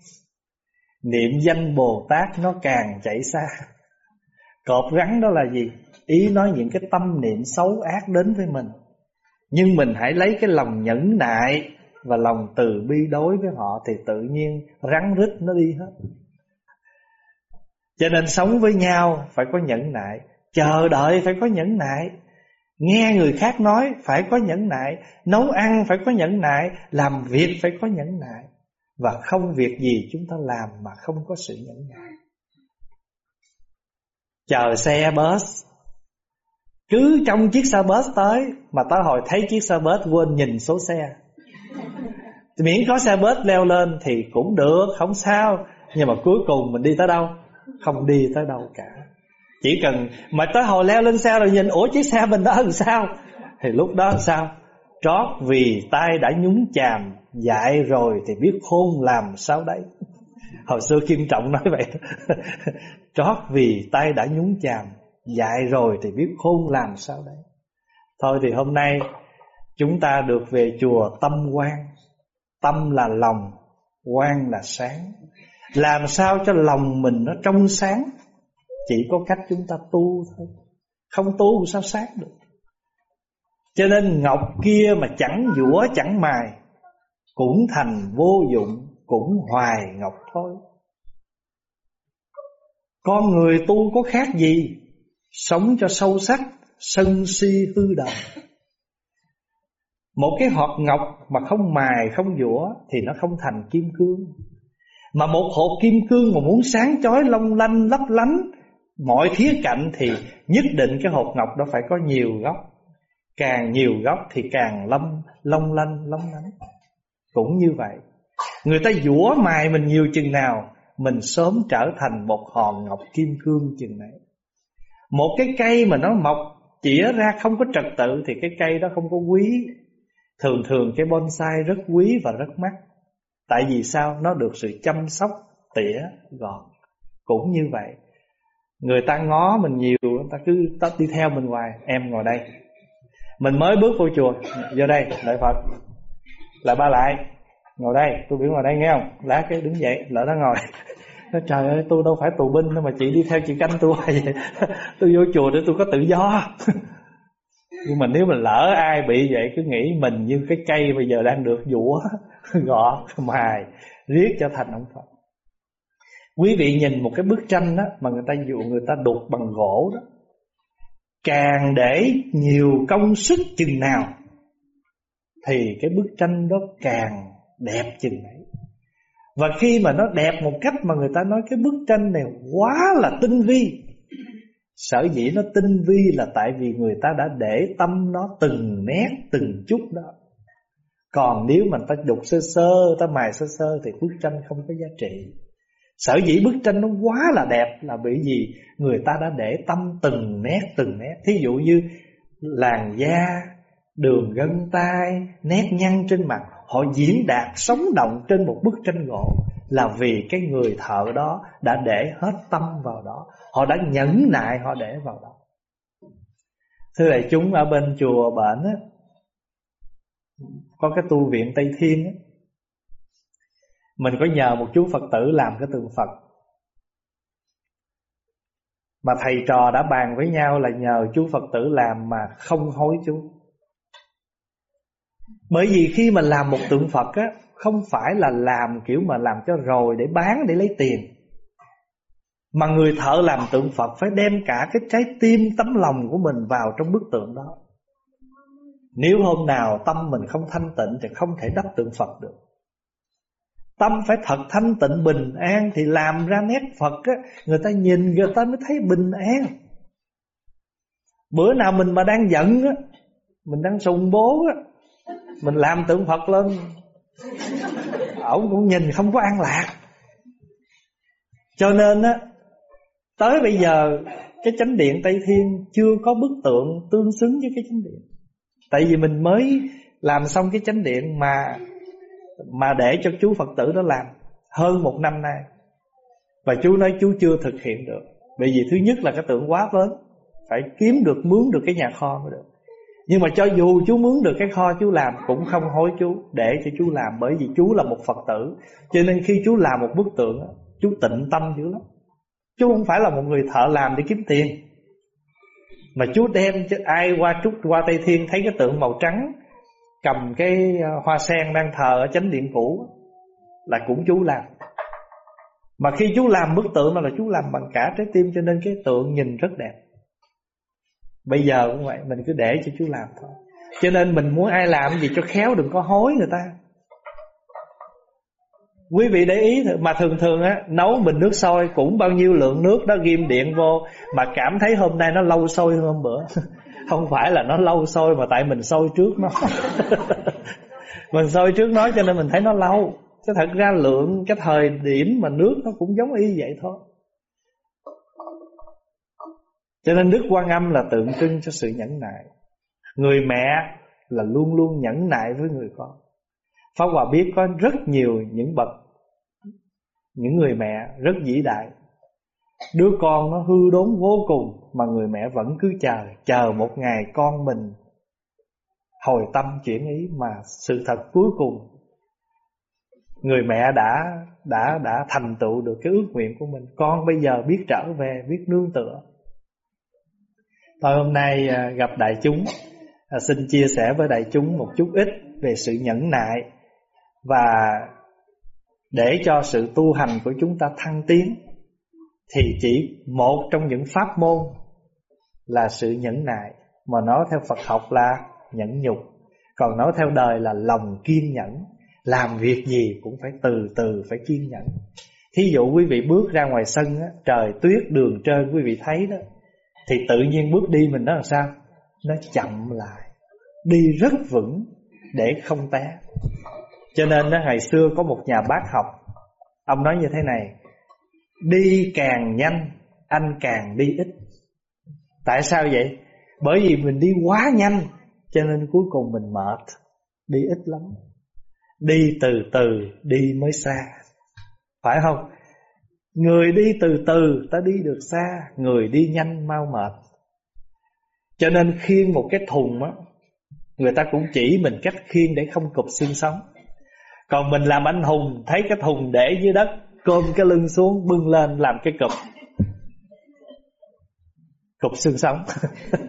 Niệm danh Bồ Tát nó càng chạy xa. Cọp rắn đó là gì? Ý nói những cái tâm niệm xấu ác đến với mình. Nhưng mình hãy lấy cái lòng nhẫn nại Và lòng từ bi đối với họ Thì tự nhiên rắn rít nó đi hết. Cho nên sống với nhau phải có nhẫn nại, Chờ đợi phải có nhẫn nại. Nghe người khác nói phải có nhẫn nại, Nấu ăn phải có nhẫn nại, Làm việc phải có nhẫn nại. Và không việc gì chúng ta làm Mà không có sự nhẫn nại. Chờ xe bus. Cứ trong chiếc xe bus tới Mà tới hồi thấy chiếc xe bus Quên nhìn số xe. Miễn có xe bus leo lên Thì cũng được, không sao. Nhưng mà cuối cùng mình đi tới đâu? Không đi tới đâu cả. Chỉ cần mà tới hồi leo lên xe rồi nhìn, Ủa, chiếc xe mình đó làm sao? Thì lúc đó làm sao? Trót vì tay đã nhúng chàm Dạy rồi thì biết khôn làm sao đấy Hồi xưa Kim Trọng nói vậy. <laughs> Trót vì tay đã nhúng chàm Dạy rồi thì biết khôn làm sao đấy. Thôi thì hôm nay Chúng ta được về chùa tâm quan Tâm là lòng Quan là sáng. Làm sao cho lòng mình nó trong sáng? Chỉ có cách chúng ta tu thôi. Không tu sao sáng được. Cho nên ngọc kia mà chẳng dũa chẳng mài, Cũng thành vô dụng, Cũng hoài ngọc thôi. Con người tu có khác gì? Sống cho sâu sắc, Sân si hư đời Một cái hộp ngọc mà không mài, không dũa Thì nó không thành kim cương. Mà một hộp kim cương mà muốn sáng chói, long lanh, lấp lánh, Mọi khía cạnh thì nhất định cái hộp ngọc đó phải có nhiều góc. Càng nhiều góc thì càng lâm, long lanh lóng lánh. Cũng như vậy, Người ta dũa mài mình nhiều chừng nào, Mình sớm trở thành một hòn ngọc kim cương chừng này. Một cái cây mà nó mọc, chĩa ra không có trật tự Thì cái cây đó không có quý. Thường thường cái bonsai rất quý và rất mắc. Tại vì sao? Nó được sự chăm sóc, tỉa, gọn. Cũng như vậy, Người ta ngó mình nhiều Người ta cứ, ta đi theo mình hoài. Em ngồi đây. Mình mới bước vô chùa, Vô đây đợi Phật. Là ba lại, Ngồi đây, tôi biểu ngồi đây, nghe không? Lá cái đứng dậy, lỡ nó ngồi. Nói, Trời ơi tôi đâu phải tù binh đâu mà chị đi theo chị canh tôi vậy. <laughs> Tôi vô chùa để tôi có tự do. <laughs> Nhưng mà nếu mà lỡ ai bị vậy Cứ nghĩ mình như cái cây bây giờ đang được dũa <laughs> Gọt mài Riết cho thành ông Phật. Quý vị nhìn một cái bức tranh đó Mà người ta dụ người ta đục bằng gỗ đó Càng để nhiều công sức chừng nào Thì cái bức tranh đó càng đẹp chừng ấy và khi mà nó đẹp một cách mà người ta nói cái bức tranh này quá là tinh vi Sở dĩ nó tinh vi là tại vì người ta đã để tâm nó từng nét từng chút đó Còn nếu mà ta đục sơ sơ, ta mài sơ sơ thì bức tranh không có giá trị Sở dĩ bức tranh nó quá là đẹp là bởi vì người ta đã để tâm từng nét từng nét. Thí dụ như làn da, đường gân tay, nét nhăn trên mặt, họ diễn đạt sống động trên một bức tranh gỗ là vì cái người thợ đó đã để hết tâm vào đó, họ đã nhẫn nại họ để vào đó. Thưa đại chúng ở bên chùa bệnh á có cái tu viện Tây Thiên á. Mình có nhờ một chú Phật tử làm cái tượng Phật. Mà thầy trò đã bàn với nhau là nhờ chú Phật tử làm mà không hối chú. Bởi vì khi mà làm một tượng Phật á không phải là làm kiểu mà làm cho rồi để bán để lấy tiền. Mà người thợ làm tượng Phật phải đem cả cái trái tim tấm lòng của mình vào trong bức tượng đó. Nếu hôm nào tâm mình không thanh tịnh Thì không thể đắp tượng Phật được. Tâm phải thật thanh tịnh bình an Thì làm ra nét Phật á, Người ta nhìn người ta mới thấy bình an. Bữa nào mình mà đang giận á Mình đang sùng bố á mình làm tượng Phật lên. Ổng cũng nhìn không có an lạc. Cho nên á, Tới bây giờ, Cái chánh điện Tây Thiên Chưa có bức tượng tương xứng với cái chánh điện. Tại vì mình mới Làm xong cái chánh điện mà Mà để cho chú Phật tử đó làm Hơn một năm nay. Và chú nói chú chưa thực hiện được. Bởi vì thứ nhất là cái tượng quá lớn Phải kiếm được, mướn được cái nhà kho mới được. Nhưng mà cho dù chú mướn được cái kho chú làm, Cũng không hối chú, Để cho chú làm, Bởi vì chú là một Phật tử. Cho nên khi chú làm một bức tượng Chú tịnh tâm dữ lắm. Chú không phải là một người thợ làm để kiếm tiền. Mà chú đem cho ai qua trúc, qua Tây Thiên Thấy cái tượng màu trắng, Cầm cái ờ, hoa sen đang thờ ở chánh điện cũ Là cũng chú làm. Mà khi chú làm bức tượng là chú làm bằng cả trái tim, Cho nên cái tượng nhìn rất đẹp. Bây giờ cũng vậy, Mình cứ để cho chú làm thôi Cho nên mình muốn ai làm gì cho khéo Đừng có hối người ta Quý vị để ý mà thường thường á, nấu bình nước sôi cũng bao nhiêu lượng nước đó ghim điện vô, mà cảm thấy hôm nay nó lâu sôi hơn hôm bữa. <laughs> Không phải là nó lâu sôi mà tại mình sôi trước nó. <laughs> mình sôi trước nó cho nên mình thấy nó lâu. Chứ thật ra lượng, cái thời điểm mà nước nó cũng giống y vậy thôi. Cho nên Đức Quan Âm là tượng trưng cho sự nhẫn nại. Người mẹ là luôn luôn nhẫn nại với người con. Pháp Hòa biết có rất nhiều những bậc, Những người mẹ rất vĩ đại Đứa con nó hư đốn vô cùng Mà người mẹ vẫn cứ chờ Chờ một ngày con mình Hồi tâm chuyển ý Mà sự thật cuối cùng, Người mẹ đã đã đã thành tựu được cái ước nguyện của mình Con bây giờ biết trở về, Biết nương tựa tôi hôm nay à, gặp đại chúng. À, xin chia sẻ với đại chúng một chút ít Về sự nhẫn nại và để cho sự tu hành của chúng ta thăng tiến thì chỉ một trong những pháp môn là sự nhẫn nại mà nói theo Phật học là nhẫn nhục. Còn nói theo đời là lòng kiên nhẫn. Làm việc gì cũng phải từ từ phải kiên nhẫn. Thí dụ quý vị bước ra ngoài sân á, trời tuyết đường trơn quý vị thấy đó thì tự nhiên bước đi mình nó làm sao? Nó chậm lại. Đi rất vững để không té. Cho nên đó, ngày xưa có một nhà bác học. Ông nói như thế này. Đi càng nhanh Anh càng đi ít. Tại sao vậy? Bởi vì mình đi quá nhanh Cho nên cuối cùng mình mệt. Đi ít lắm. Đi từ từ đi mới xa. Phải không? Người đi từ từ ta đi được xa, Người đi nhanh mau mệt. Cho nên khiêng một cái thùng á, Người ta cũng chỉ mình cách khiêng để không cục xương sống. Còn mình làm anh hùng, Thấy cái thùng để dưới đất Côm cái lưng xuống, bưng lên làm cái cục Cục xương sống. <laughs>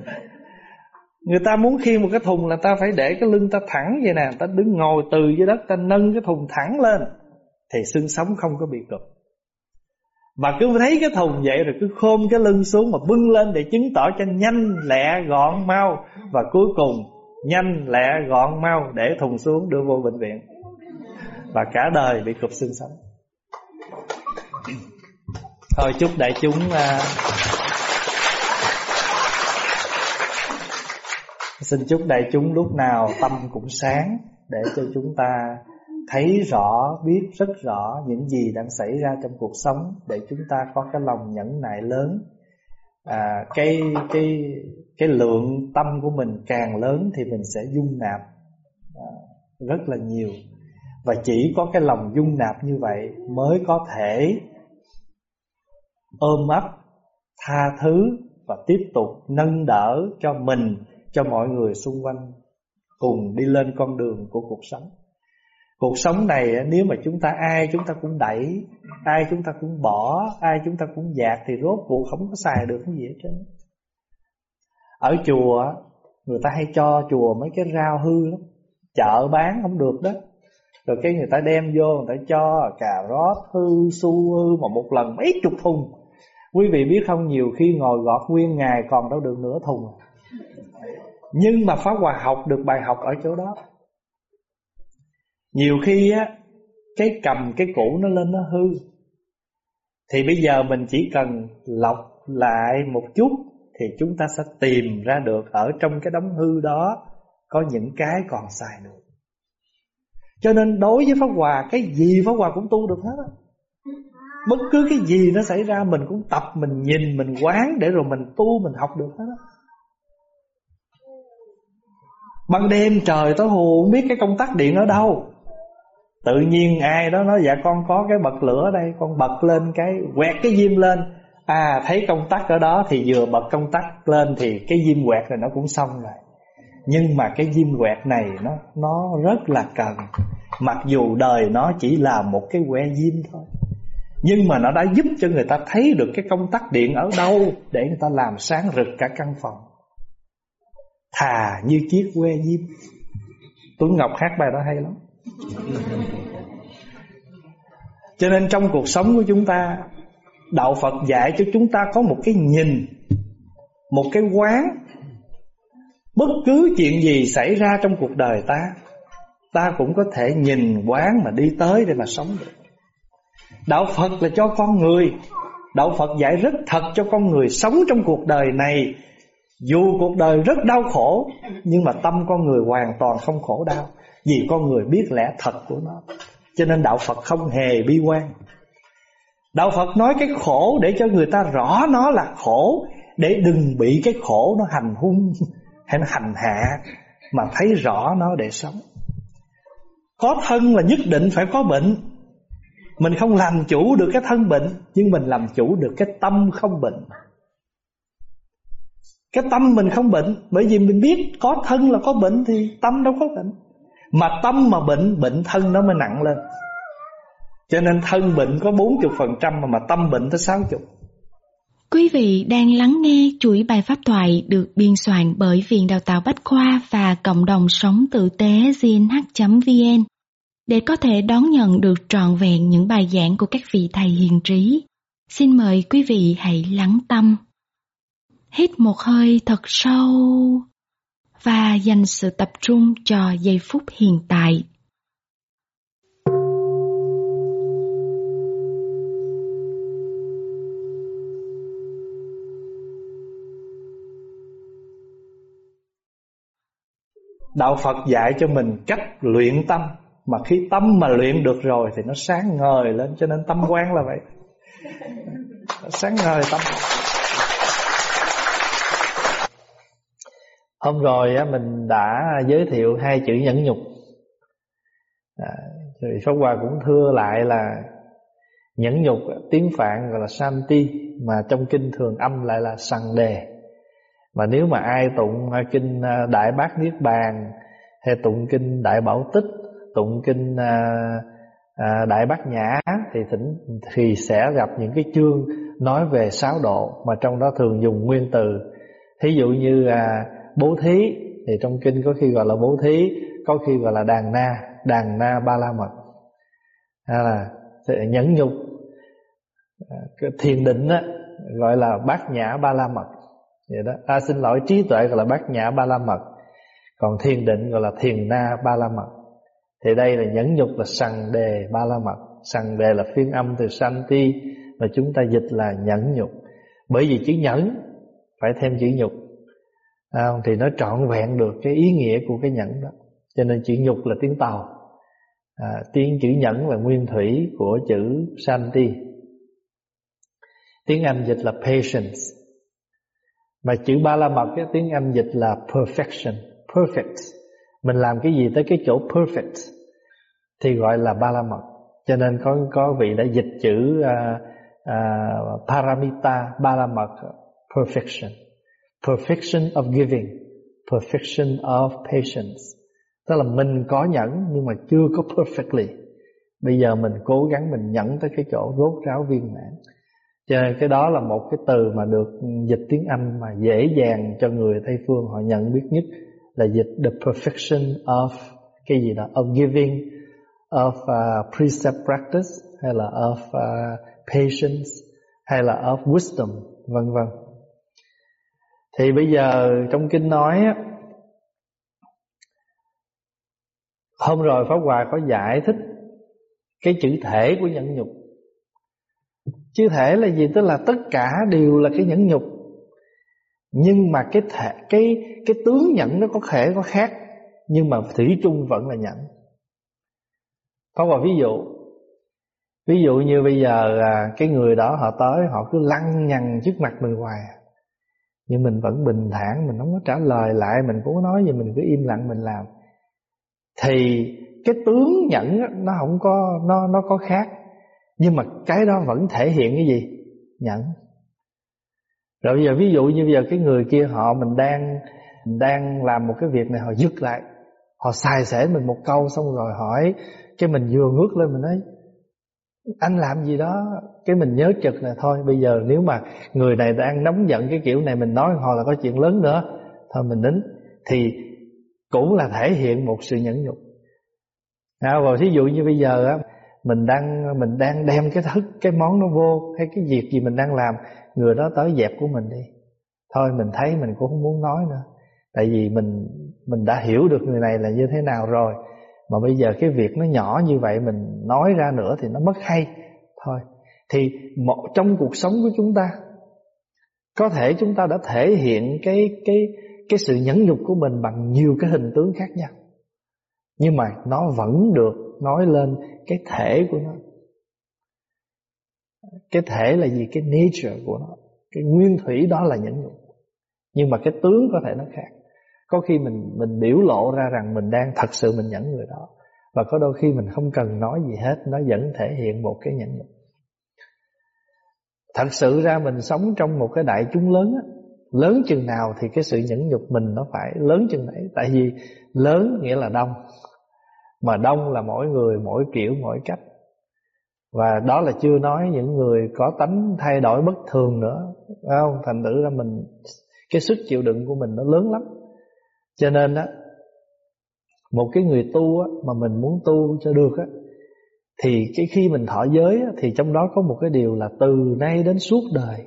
Người ta muốn khiêng một cái thùng là ta phải để cái lưng ta thẳng vậy nè, Ta đứng ngồi từ dưới đất, Ta nâng cái thùng thẳng lên, Thì xương sống không có bị cục mà cứ thấy cái thùng vậy Rồi cứ khôn cái lưng xuống Mà bưng lên để chứng tỏ cho nhanh lẹ gọn mau. Và cuối cùng Nhanh lẹ gọn mau Để thùng xuống đưa vô bệnh viện. Và cả đời bị cụp xương sống. Thôi chúc đại chúng uh, xin chúc đại chúng lúc nào tâm cũng sáng để cho chúng ta thấy rõ biết rất rõ những gì đang xảy ra trong cuộc sống để chúng ta có cái lòng nhẫn nại lớn à, cái cái cái lượng tâm của mình càng lớn thì mình sẽ dung nạp à, rất là nhiều và chỉ có cái lòng dung nạp như vậy mới có thể ôm ấp, tha thứ và tiếp tục nâng đỡ cho mình, cho mọi người xung quanh cùng đi lên con đường của cuộc sống. Cuộc sống này nếu mà chúng ta ai chúng ta cũng đẩy, ai chúng ta cũng bỏ, ai chúng ta cũng dạt thì rốt cuộc không có xài được cái gì hết trơn. Ở chùa người ta hay cho chùa mấy cái rau hư lắm, chợ bán không được đó. rồi cái người ta đem vô người ta cho cà rốt hư su hư mà một lần mấy chục thùng quý vị biết không nhiều khi ngồi gọt nguyên ngày còn đâu được nửa thùng nhưng mà Pháp Hòa học được bài học ở chỗ đó nhiều khi á Cái cầm cái cũ nó lên nó hư. Thì bây giờ mình chỉ cần lọc lại một chút Thì chúng ta sẽ tìm ra được Ở trong cái đống hư đó Có những cái còn xài được Cho nên đối với Pháp Hòa Cái gì Pháp Hòa cũng tu được hết á. Bất cứ cái gì nó xảy ra Mình cũng tập, mình nhìn, mình quán Để rồi mình tu, mình học được hết á. Ban đêm trời tối hù không biết cái công tắc điện ở đâu. Tự nhiên ai đó nói dạ con có cái bật lửa đây. Con bật lên cái, quẹt cái diêm lên. À thấy công tắc ở đó thì vừa bật công tắc lên Thì cái diêm quẹt này nó cũng xong rồi. Nhưng mà cái diêm quẹt này nó nó rất là cần. Mặc dù đời nó chỉ là một cái que diêm thôi, Nhưng mà nó đã giúp cho người ta thấy được cái công tắc điện ở đâu Để người ta làm sáng rực cả căn phòng. Thà như chiếc que diêm. Tuấn Ngọc hát bài đó hay lắm. Cho nên trong cuộc sống của chúng ta, Đạo Phật dạy cho chúng ta có một cái nhìn, Một cái quán. Bất cứ chuyện gì xảy ra trong cuộc đời ta Ta cũng có thể nhìn quán mà đi tới để mà sống được. Đạo Phật là cho con người. Đạo Phật dạy rất thật cho con người sống trong cuộc đời này. Dù cuộc đời rất đau khổ, Nhưng mà tâm con người hoàn toàn không khổ đau. Vì con người biết lẽ thật của nó. Cho nên Đạo Phật không hề bi quan. Đạo Phật nói cái khổ để cho người ta rõ nó là khổ, Để đừng bị cái khổ nó hành hung, Hay nó hành hạ, Mà thấy rõ nó để sống. Có thân là nhất định phải có bệnh. Mình không làm chủ được cái thân bệnh, Nhưng mình làm chủ được cái tâm không bệnh. Cái tâm mình không bệnh, Bởi vì mình biết có thân là có bệnh Thì tâm đâu có bệnh. Mà tâm mà bệnh, bệnh thân nó mới nặng lên Cho nên thân bệnh có 40% mà, mà tâm bệnh tới 60 Quý vị đang lắng nghe chuỗi bài pháp thoại được biên soạn bởi Viện Đào tạo Bách Khoa và Cộng đồng Sống Tử tế gnh.vn để có thể đón nhận được trọn vẹn những bài giảng của các vị thầy hiền trí. Xin mời quý vị hãy lắng tâm. Hít một hơi thật sâu và dành sự tập trung cho giây phút hiện tại. Đạo Phật dạy cho mình cách luyện tâm, Mà khi tâm mà luyện được rồi Thì nó sáng ngời lên, Cho nên tâm quan là vậy nó Sáng ngời tâm Hôm rồi á, mình đã giới thiệu hai chữ nhẫn nhục. À, Thì Pháp Hòa cũng thưa lại là Nhẫn nhục tiếng Phạn gọi là Santi Mà trong kinh thường âm lại là Sằng Đề. Mà nếu mà ai tụng à, kinh à, Đại Bác Niết Bàn Hay tụng kinh Đại Bảo Tích Tụng kinh à, Đại Bác Nhã Thì thỉnh thì sẽ gặp những cái chương Nói về sáu độ Mà trong đó thường dùng nguyên từ. Thí dụ như à, bố thí thì trong kinh có khi gọi là bố thí có khi gọi là đàn na đàn na ba la mật. Hay là nhẫn nhục à, thiền định á, gọi là bát nhã ba la mật. Vậy đó. À, xin lỗi trí tuệ gọi là bát nhã ba la mật. Còn thiền định gọi là thiền na ba la mật. Thì đây là nhẫn nhục là sằng đề ba la mật. Sằng đề là phiên âm từ santi mà chúng ta dịch là nhẫn nhục. Bởi vì chữ nhẫn phải thêm chữ nhục à, thì nó trọn vẹn được cái ý nghĩa của cái nhẫn đó. Cho nên chữ nhục là tiếng tàu. À, tiếng chữ nhẫn là nguyên thủy của chữ santi tiếng anh dịch là patience. Mà chữ ba la mật cái tiếng anh dịch là perfection perfect. Mình làm cái gì tới cái chỗ perfect thì gọi là ba la mật. Cho nên có có vị đã dịch chữ uh, uh, paramita ba la mật perfection. Perfection of giving Perfection of patience. Tức là mình có nhẫn Nhưng mà chưa có perfectly. Bây giờ mình cố gắng mình nhẫn tới cái chỗ rốt ráo viên mãn. Cho nên cái đó là một cái từ mà được dịch tiếng Anh Mà dễ dàng cho người Tây Phương họ nhận biết nhất Là dịch the perfection of Cái gì đó Of giving of uh, precept practice hay là of uh, patience hay là of wisdom vân vân thì bây giờ trong kinh nói hôm rồi pháp hòa có giải thích cái chữ thể của nhẫn nhục. Chữ thể là gì? Tức là tất cả đều là cái nhẫn nhục nhưng mà cái thể cái cái tướng nhẫn nó có thể có khác nhưng mà thủy chung vẫn là nhẫn. Pháp hòa ví dụ ví dụ như bây giờ à, cái người đó họ tới họ cứ lăng nhằng trước mặt mình hoài nhưng mình vẫn bình thản, mình không có trả lời lại, mình cũng có nói gì, mình cứ im lặng mình làm. Thì cái tướng nhẫn nó không có, nó nó có khác. Nhưng mà cái đó vẫn thể hiện cái gì? Nhẫn. Rồi bây giờ ví dụ như bây giờ cái người kia, họ mình đang mình đang làm một cái việc này, họ dứt lại. Họ xài xể mình một câu xong rồi hỏi, cái mình vừa ngước lên mình nói anh làm gì đó cái mình nhớ chực là thôi bây giờ nếu mà người này đang nóng giận cái kiểu này mình nói họ là có chuyện lớn nữa thôi mình nín. Thì cũng là thể hiện một sự nhẫn nhục. À, và ví dụ như bây giờ á mình đang mình đang đem cái thức cái món nó vô hay cái việc gì mình đang làm người đó tới dẹp của mình đi. Thôi mình thấy mình cũng không muốn nói nữa. Tại vì mình mình đã hiểu được người này là như thế nào rồi mà bây giờ cái việc nó nhỏ như vậy mình nói ra nữa thì nó mất hay. Thôi, thì một, trong cuộc sống của chúng ta, có thể chúng ta đã thể hiện cái cái cái sự nhẫn nhục của mình bằng nhiều cái hình tướng khác nhau. Nhưng mà nó vẫn được nói lên cái thể của nó. Cái thể là gì? Cái nature của nó. Cái nguyên thủy đó là nhẫn nhục. Nhưng mà cái tướng có thể nó khác có khi mình mình biểu lộ ra rằng mình đang thật sự mình nhẫn người đó. Và có đôi khi mình không cần nói gì hết, nó vẫn thể hiện một cái nhẫn nhục. Thật sự ra mình sống trong một cái đại chúng lớn á, lớn chừng nào thì cái sự nhẫn nhục mình nó phải lớn chừng đấy. Tại vì lớn nghĩa là đông, mà đông là mỗi người, mỗi kiểu, mỗi cách. Và đó là chưa nói những người có tánh thay đổi bất thường nữa. Phải không? Thành thử ra mình, cái sức chịu đựng của mình nó lớn lắm cho nên á một cái người tu á, mà mình muốn tu cho được á thì cái khi mình thọ giới á, thì trong đó có một cái điều là từ nay đến suốt đời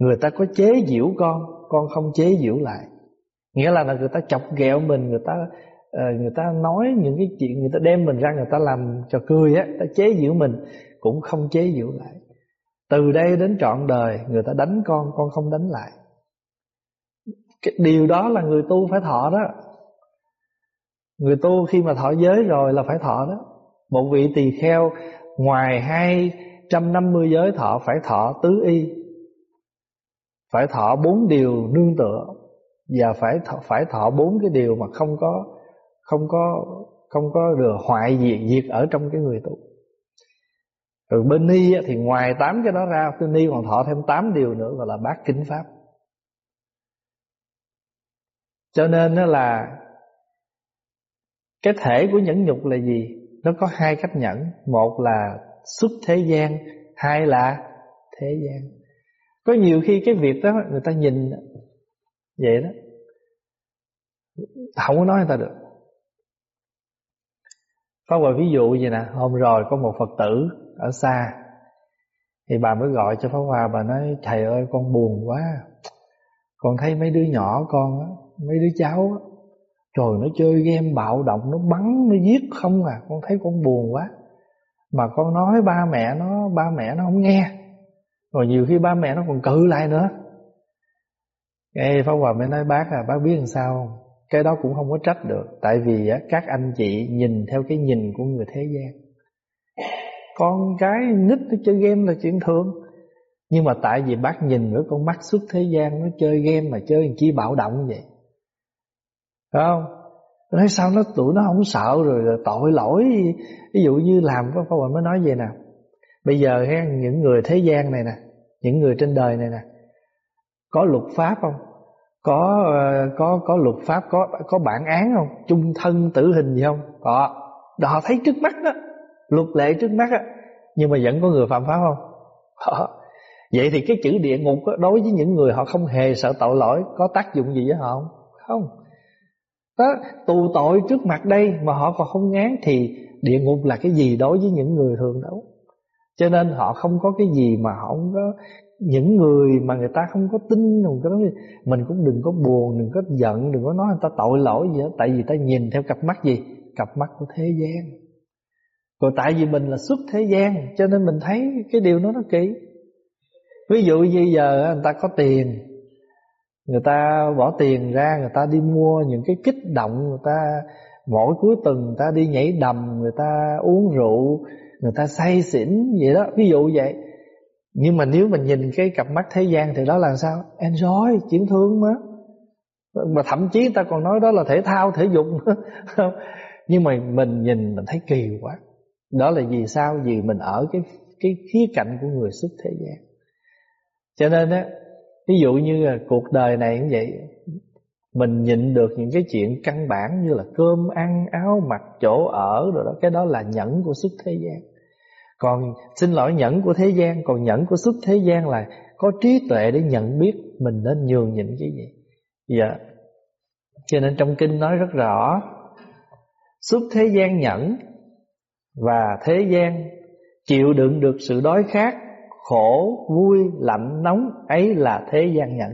người ta có chế giễu con con không chế giễu lại. Nghĩa là là người ta chọc ghẹo mình người ta ờ, người ta nói những cái chuyện người ta đem mình ra người ta làm cho cười á ta chế giễu mình cũng không chế giễu lại. Từ đây đến trọn đời người ta đánh con con không đánh lại cái điều đó là người tu phải thọ đó. Người tu khi mà thọ giới rồi là phải thọ đó. Một vị tỳ kheo ngoài hai trăm năm mươi giới thọ phải thọ tứ y phải thọ bốn điều nương tựa và phải thọ, phải thọ bốn cái điều mà không có không có không có được hoại diệt diệt ở trong cái người tu. Rồi bên ni thì ngoài tám cái đó ra tu ni còn thọ thêm tám điều nữa gọi là bát kính pháp cho nên nó là cái thể của nhẫn nhục là gì? Nó có hai cách nhẫn. Một là xuất thế gian, hai là thế gian. Có nhiều khi cái việc đó, người ta nhìn vậy đó. Không có nói người ta được. Có một ví dụ vậy nè, hôm rồi có một phật tử ở xa, thì bà mới gọi cho pháp hòa, bà nói, thầy ơi, con buồn quá, con thấy mấy đứa nhỏ con á mấy đứa cháu á. Trời nó chơi game bạo động nó bắn nó giết không à. Con thấy con buồn quá. Mà con nói ba mẹ nó ba mẹ nó không nghe. Rồi nhiều khi ba mẹ nó còn cự lại nữa. Ê Pháp Hòa mới nói bác à bác biết làm sao không? Cái đó cũng không có trách được. Tại vì á, các anh chị nhìn theo cái nhìn của người thế gian. Con cái nít nó chơi game là chuyện thường. Nhưng mà tại vì bác nhìn với con mắt suốt thế gian Nó chơi game mà chơi chi bạo động vậy? Phải không? Nói sao nó tụi nó không sợ rồi tội lỗi. Ví dụ như làm có Pháp Hòa mới nói vậy nè. Bây giờ những người thế gian này nè Những người trên đời này nè có luật pháp không? Có ờ, có có luật pháp có có bản án không? Chung thân tử hình gì không? Có. Họ thấy trước mắt đó luật lệ trước mắt á. Nhưng mà vẫn có người phạm pháp không? Đó. vậy thì cái chữ địa ngục đó, đối với những người họ không hề sợ tội lỗi có tác dụng gì với họ không? Không đó, tù tội trước mặt đây mà họ còn không ngán thì địa ngục là cái gì đối với những người thường đâu. Cho nên họ không có cái gì mà họ không có những người mà người ta không có tin không có mình cũng đừng có buồn đừng có giận đừng có nói người ta tội lỗi gì hết. Tại vì ta nhìn theo cặp mắt gì? Cặp mắt của thế gian. Rồi tại vì mình là xuất thế gian cho nên mình thấy cái điều đó nó kỹ ví dụ như giờ người ta có tiền người ta bỏ tiền ra, người ta đi mua những cái kích động, người ta mỗi cuối tuần người ta đi nhảy đầm, người ta uống rượu, người ta say xỉn vậy đó, ví dụ vậy. Nhưng mà nếu mình nhìn cái cặp mắt thế gian thì đó là sao? Enjoy chiến thương mà. Mà thậm chí người ta còn nói đó là thể thao, thể dục <laughs> nhưng mà mình nhìn, mình thấy kỳ quá. Đó là vì sao? Vì mình ở cái cái khía cạnh của người xuất thế gian. Cho nên á ví dụ như là cuộc đời này cũng vậy, mình nhịn được những cái chuyện căn bản như là cơm ăn, áo mặc, chỗ ở rồi đó, cái đó là nhẫn của xuất thế gian. Còn xin lỗi, nhẫn của thế gian, còn nhẫn của xuất thế gian là có trí tuệ để nhận biết mình nên nhường nhịn cái gì. Dạ. Cho nên trong kinh nói rất rõ xuất thế gian nhẫn và thế gian chịu đựng được sự đói khát khổ, vui, lạnh, nóng, ấy là thế gian nhẫn.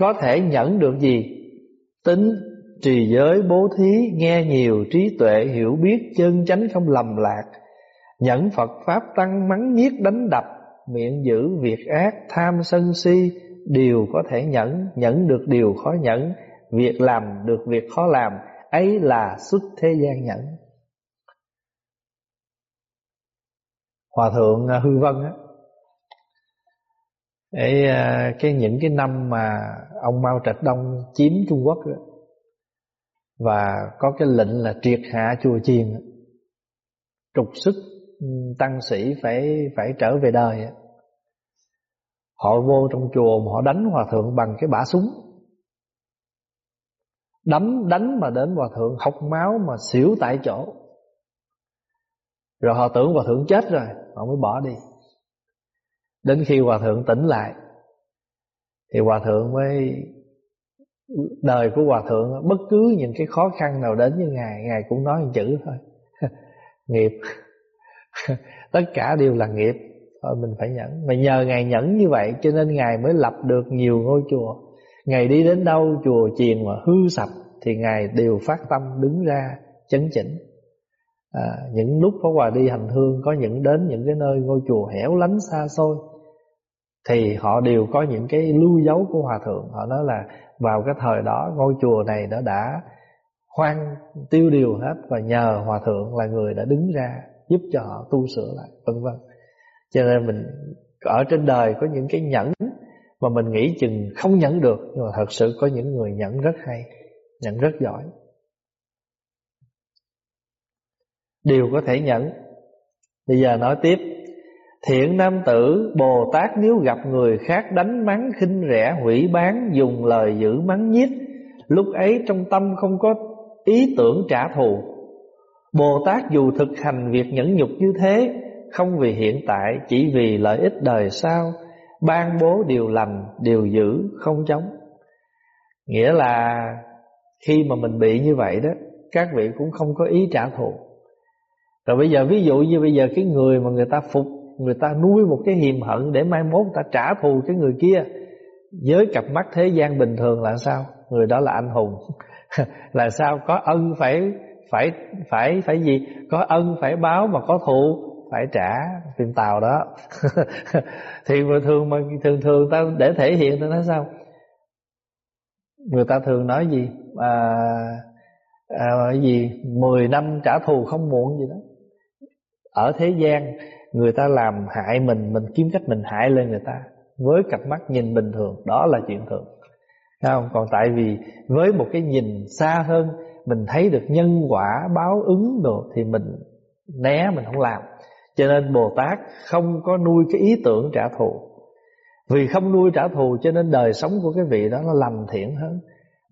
Có thể nhẫn được gì? Tính, trì giới, bố thí, nghe nhiều, trí tuệ, hiểu biết, chân chánh không lầm lạc. Nhẫn Phật pháp tăng mắng nhiếc đánh đập, miệng giữ việc ác, tham sân si đều có thể nhẫn nhẫn được điều khó nhẫn, việc làm được việc khó làm, ấy là xuất thế gian nhẫn. Hòa thượng à, hư vân á. Ấy à, cái những cái năm mà ông mao trạch đông chiếm trung quốc đó, và có cái lệnh là triệt hạ chùa chiền trục xuất ừ, tăng sĩ phải phải trở về đời họ vô trong chùa mà họ đánh hòa thượng bằng cái bả súng. Đấm đánh mà đến hòa thượng hộc máu mà xỉu tại chỗ. Rồi họ tưởng hòa thượng chết rồi họ mới bỏ đi. Đến khi hòa thượng tỉnh lại, thì hòa thượng mới, đời của hòa thượng, bất cứ những cái khó khăn nào đến với ngài ngài cũng nói một chữ thôi. <laughs> Nghiệp. <laughs> Tất cả đều là nghiệp. Thôi mình phải nhẫn. Mà nhờ ngài nhẫn như vậy, cho nên ngài mới lập được nhiều ngôi chùa. Ngài đi đến đâu, chùa chiền mà hư sập thì ngài đều phát tâm đứng ra chấn chỉnh à, những lúc có hòa đi hành hương có những đến những cái nơi ngôi chùa hẻo lánh xa xôi thì họ đều có những cái lưu dấu của hòa thượng. Họ nói là vào cái thời đó ngôi chùa này đã đã khoan tiêu điều hết và nhờ hòa thượng là người đã đứng ra giúp cho họ tu sửa lại vân vân. Cho nên mình ở trên đời có những cái nhẫn mà mình nghĩ chừng không nhẫn được nhưng mà thật sự có những người nhẫn rất hay nhẫn rất giỏi. Đều có thể nhẫn bây giờ nói tiếp. Thiện nam tử bồ tát nếu gặp người khác đánh mắng khinh rẻ, hủy bán, dùng lời dữ mắng nhiếc, lúc ấy trong tâm không có ý tưởng trả thù. Bồ tát dù thực hành việc nhẫn nhục như thế, không vì hiện tại, chỉ vì lợi ích đời sau, ban bố điều lành, điều dữ, không chống. Nghĩa là khi mà mình bị như vậy đó, các vị cũng không có ý trả thù rồi bây giờ ví dụ như bây giờ cái người mà người ta phục Người ta nuôi một cái hiềm hận Để mai mốt người ta trả thù cái người kia Với cặp mắt thế gian bình thường là sao? Người đó là anh hùng. <laughs> Là sao? Có ân phải Phải phải phải gì? Có ân phải báo mà có thù Phải trả phim tàu đó. <laughs> Thì mà thường mà Thường thường ta để thể hiện ta nói sao? Người ta thường nói gì? À, à, gì? 10 năm trả thù không muộn gì đó ở thế gian, người ta làm hại mình mình kiếm cách mình hại lên người ta với cặp mắt nhìn bình thường, đó là chuyện thường. Không? Còn tại vì với một cái nhìn xa hơn, mình thấy được nhân quả, báo ứng đồ thì mình né, mình không làm. Cho nên bồ tát không có nuôi cái ý tưởng trả thù. Vì không nuôi trả thù cho nên đời sống của cái vị đó nó lành thiện hơn.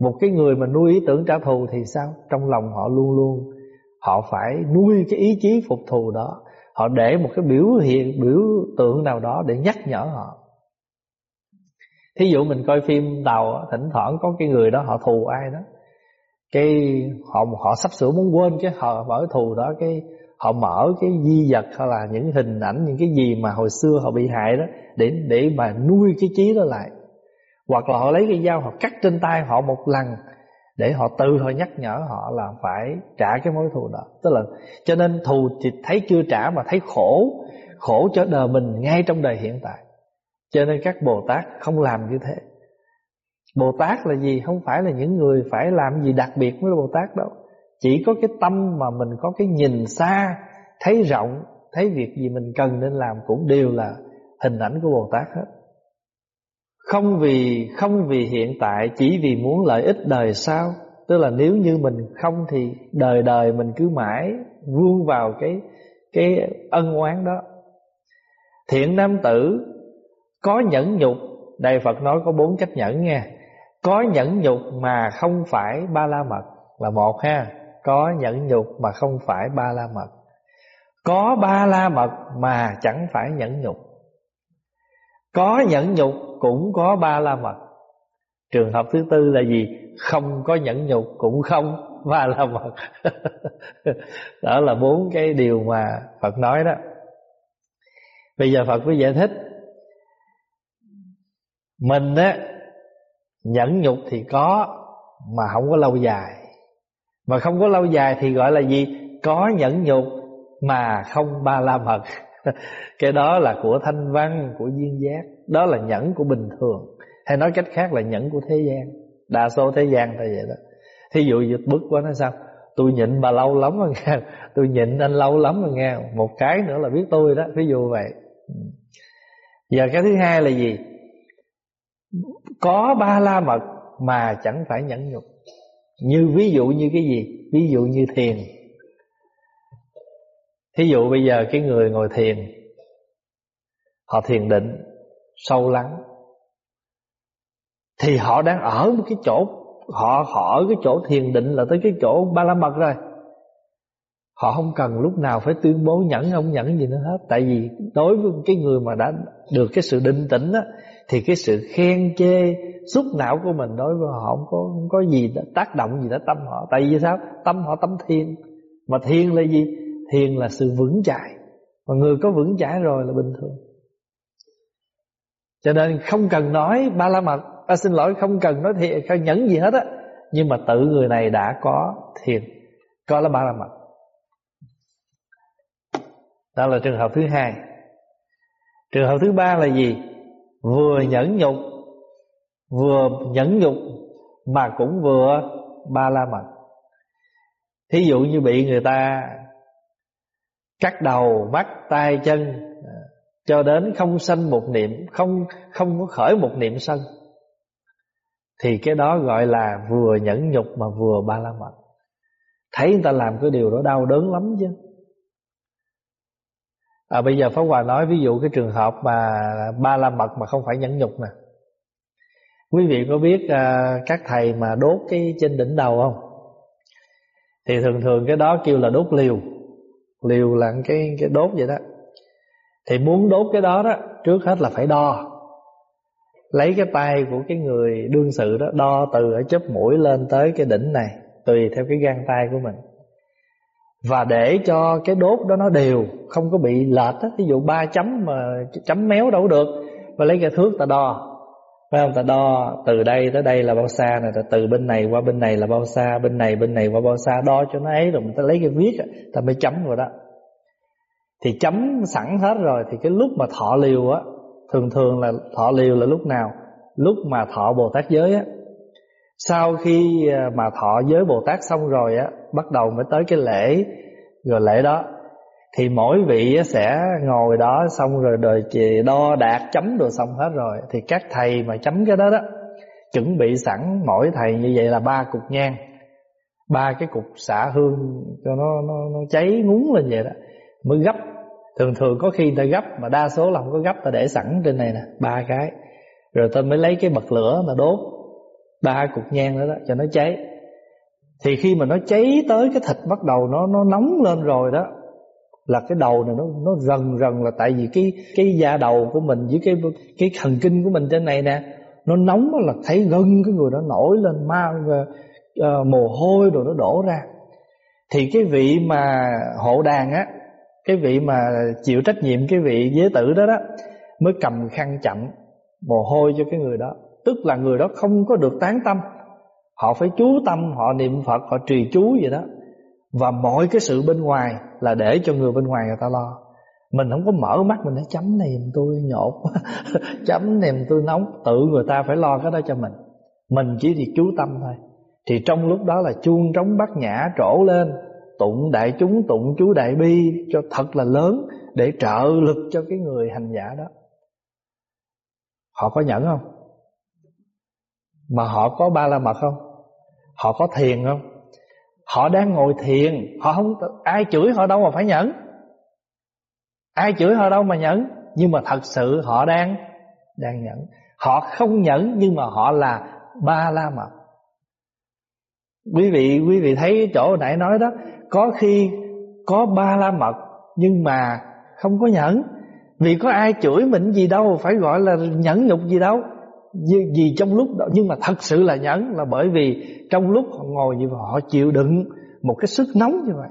Một cái người mà nuôi ý tưởng trả thù thì sao? Trong lòng họ luôn luôn họ phải nuôi cái ý chí phục thù đó. Họ để một cái biểu hiện, biểu tượng nào đó để nhắc nhở họ. Thí dụ mình coi phim tàu thỉnh thoảng có cái người đó họ thù ai đó. Cái họ họ sắp sửa muốn quên cái họ mở thù đó, cái họ mở cái di vật hay là những hình ảnh, những cái gì mà hồi xưa họ bị hại đó để để mà nuôi cái trí đó lại. Hoặc là họ lấy cái dao họ cắt trên tay họ một lần để họ tự họ nhắc nhở họ là phải trả cái mối thù đó. Tức là, cho nên thù thì thấy chưa trả mà thấy khổ khổ cho đời mình ngay trong đời hiện tại. Cho nên các bồ tát không làm như thế. Bồ tát là gì? Không phải là những người phải làm gì đặc biệt với bồ tát đâu. Chỉ có cái tâm mà mình có cái nhìn xa, thấy rộng, thấy việc gì mình cần nên làm cũng đều là hình ảnh của bồ tát hết không vì không vì hiện tại, chỉ vì muốn lợi ích đời sau. Tức là nếu như mình không thì đời đời mình cứ mãi vuông vào cái cái ân oán đó. Thiện nam tử, có nhẫn nhục, Đại Phật nói có bốn cách nhẫn nha. Có nhẫn nhục mà không phải ba la mật Là một ha. Có nhẫn nhục mà không phải ba la mật. Có ba la mật mà chẳng phải nhẫn nhục. Có nhẫn nhục cũng có ba la mật. Trường hợp thứ tư là gì? Không có nhẫn nhục cũng không ba la mật. <laughs> Đó là bốn cái điều mà Phật nói đó. Bây giờ Phật mới giải thích. Mình á, Nhẫn nhục thì có, Mà không có lâu dài. Mà không có lâu dài thì gọi là gì? Có nhẫn nhục Mà không ba la mật. <laughs> Cái đó là của thanh văn, Của duyên giác. Đó là nhẫn của bình thường. Hay nói cách khác là nhẫn của thế gian. Đa số thế gian là vậy đó. Thí dụ dịch bức quá nó sao? Tôi nhịn bà lâu lắm rồi nghe. <laughs> Tôi nhịn anh lâu lắm rồi nghe. Một cái nữa là biết tôi đó. Ví dụ vậy. Ừ. Giờ cái thứ hai là gì? Có ba la mật Mà chẳng phải nhẫn nhục. Như ví dụ như cái gì? Ví dụ như thiền. Thí dụ bây giờ cái người ngồi thiền Họ thiền định Sâu lắng Thì họ đang ở một cái chỗ Họ họ ở cái chỗ thiền định là tới cái chỗ ba la mật rồi Họ không cần lúc nào phải tuyên bố nhẫn không nhẫn gì nữa hết Tại vì đối với cái người mà đã được cái sự định tĩnh á Thì cái sự khen chê xúc não của mình đối với họ không có, không có gì tác động gì đến tâm họ Tại vì sao? Tâm họ tâm thiên Mà thiên là gì? Thiền là sự vững chãi. Mà người có vững chãi rồi là bình thường. Cho nên không cần nói ba la mật à, Xin lỗi không cần nói thiền, không nhẫn gì hết á. Nhưng mà tự người này đã có thiền Có là ba la mật đó là trường hợp thứ hai. Trường hợp thứ ba là gì? Vừa nhẫn nhục Vừa nhẫn nhục Mà cũng vừa ba la mật Thí dụ như bị người ta Cắt đầu, mắt, tay, chân à, Cho đến không sanh một niệm Không không có khởi một niệm sân Thì cái đó gọi là vừa nhẫn nhục mà vừa ba la mật. Thấy người ta làm cái điều đó đau đớn lắm chứ. À, Bây giờ Pháp Hòa nói ví dụ cái trường hợp mà ba la mật mà không phải nhẫn nhục nè. Quý vị có biết à, các thầy mà đốt cái trên đỉnh đầu không? Thì thường thường cái đó kêu là đốt liều. Liều lặn cái cái đốt vậy đó. Thì muốn đốt cái đó đó, Trước hết là phải đo. Lấy cái tay của cái người đương sự đó, Đo từ ở chớp mũi lên tới cái đỉnh này, Tùy theo cái gan tay của mình. Và để cho cái đốt đó nó đều, không có bị lệch á. Ví dụ ba chấm mà, chấm méo đâu được. Và lấy cái thước ta đo phải không? Ta đo từ đây tới đây là bao xa này từ bên này qua bên này là bao xa, bên này bên này qua bao xa, đo cho nó ấy rồi mình ta lấy cái viết ta mới chấm rồi đó. Thì chấm sẵn hết rồi thì cái lúc mà thọ liều á, thường thường là thọ liều là lúc nào? Lúc mà thọ bồ tát giới á. Sau khi à, mà thọ giới Bồ Tát xong rồi á, Bắt đầu mới tới cái lễ, Rồi lễ đó. Thì mỗi vị sẽ ngồi đó Xong rồi đời chị đo đạt chấm đồ xong hết rồi. Thì các thầy mà chấm cái đó đó Chuẩn bị sẵn mỗi thầy như vậy là ba cục nhang. Ba cái cục xả hương cho nó nó, nó cháy ngúng lên vậy đó mới gấp. Thường thường có khi ta gấp mà đa số là không có gấp ta để sẵn trên này nè ba cái. Rồi ta mới lấy cái bật lửa mà đốt ba cục nhang nữa đó cho nó cháy. Thì khi mà nó cháy tới cái thịt bắt đầu nó nó nóng lên rồi đó là cái đầu này nó nó rần rần là tại vì cái cái da đầu của mình với cái cái thần kinh của mình trên này nè nó nóng là thấy gân cái người đó nổi lên ma uh, ờ, mồ hôi rồi nó đổ ra. Thì cái vị mà hộ đàn á cái vị mà chịu trách nhiệm cái vị giới tử đó đó mới cầm khăn chậm mồ hôi cho cái người đó. Tức là người đó không có được tán tâm. Họ phải chú tâm họ niệm phật họ trì chú vậy đó. Và mọi cái sự bên ngoài là để cho người bên ngoài người ta lo. Mình không có mở mắt, mình nói, chấm niềm tôi nhột <laughs> chấm niềm tôi nóng. Tự người ta phải lo cái đó cho mình. Mình chỉ thì chú tâm thôi. Thì trong lúc đó là chuông trống bát nhã trổ lên, tụng đại chúng, tụng chú đại bi cho thật là lớn để trợ lực cho cái người hành giả đó. Họ có nhẫn không? Mà họ có ba la mật không? Họ có thiền không? Họ đang ngồi thiền, họ không ai chửi họ đâu mà phải nhẫn. Ai chửi họ đâu mà nhẫn, nhưng mà thật sự họ đang đang nhẫn. Họ không nhẫn, nhưng mà họ là ba la mật quý vị quý vị thấy chỗ nãy nói đó, có khi có ba la mật nhưng mà không có nhẫn. Vì có ai chửi mình gì đâu, phải gọi là nhẫn nhục gì đâu vì trong lúc đó nhưng mà thật sự là nhẫn là bởi vì trong lúc họ ngồi như vậy họ chịu đựng một cái sức nóng như vậy.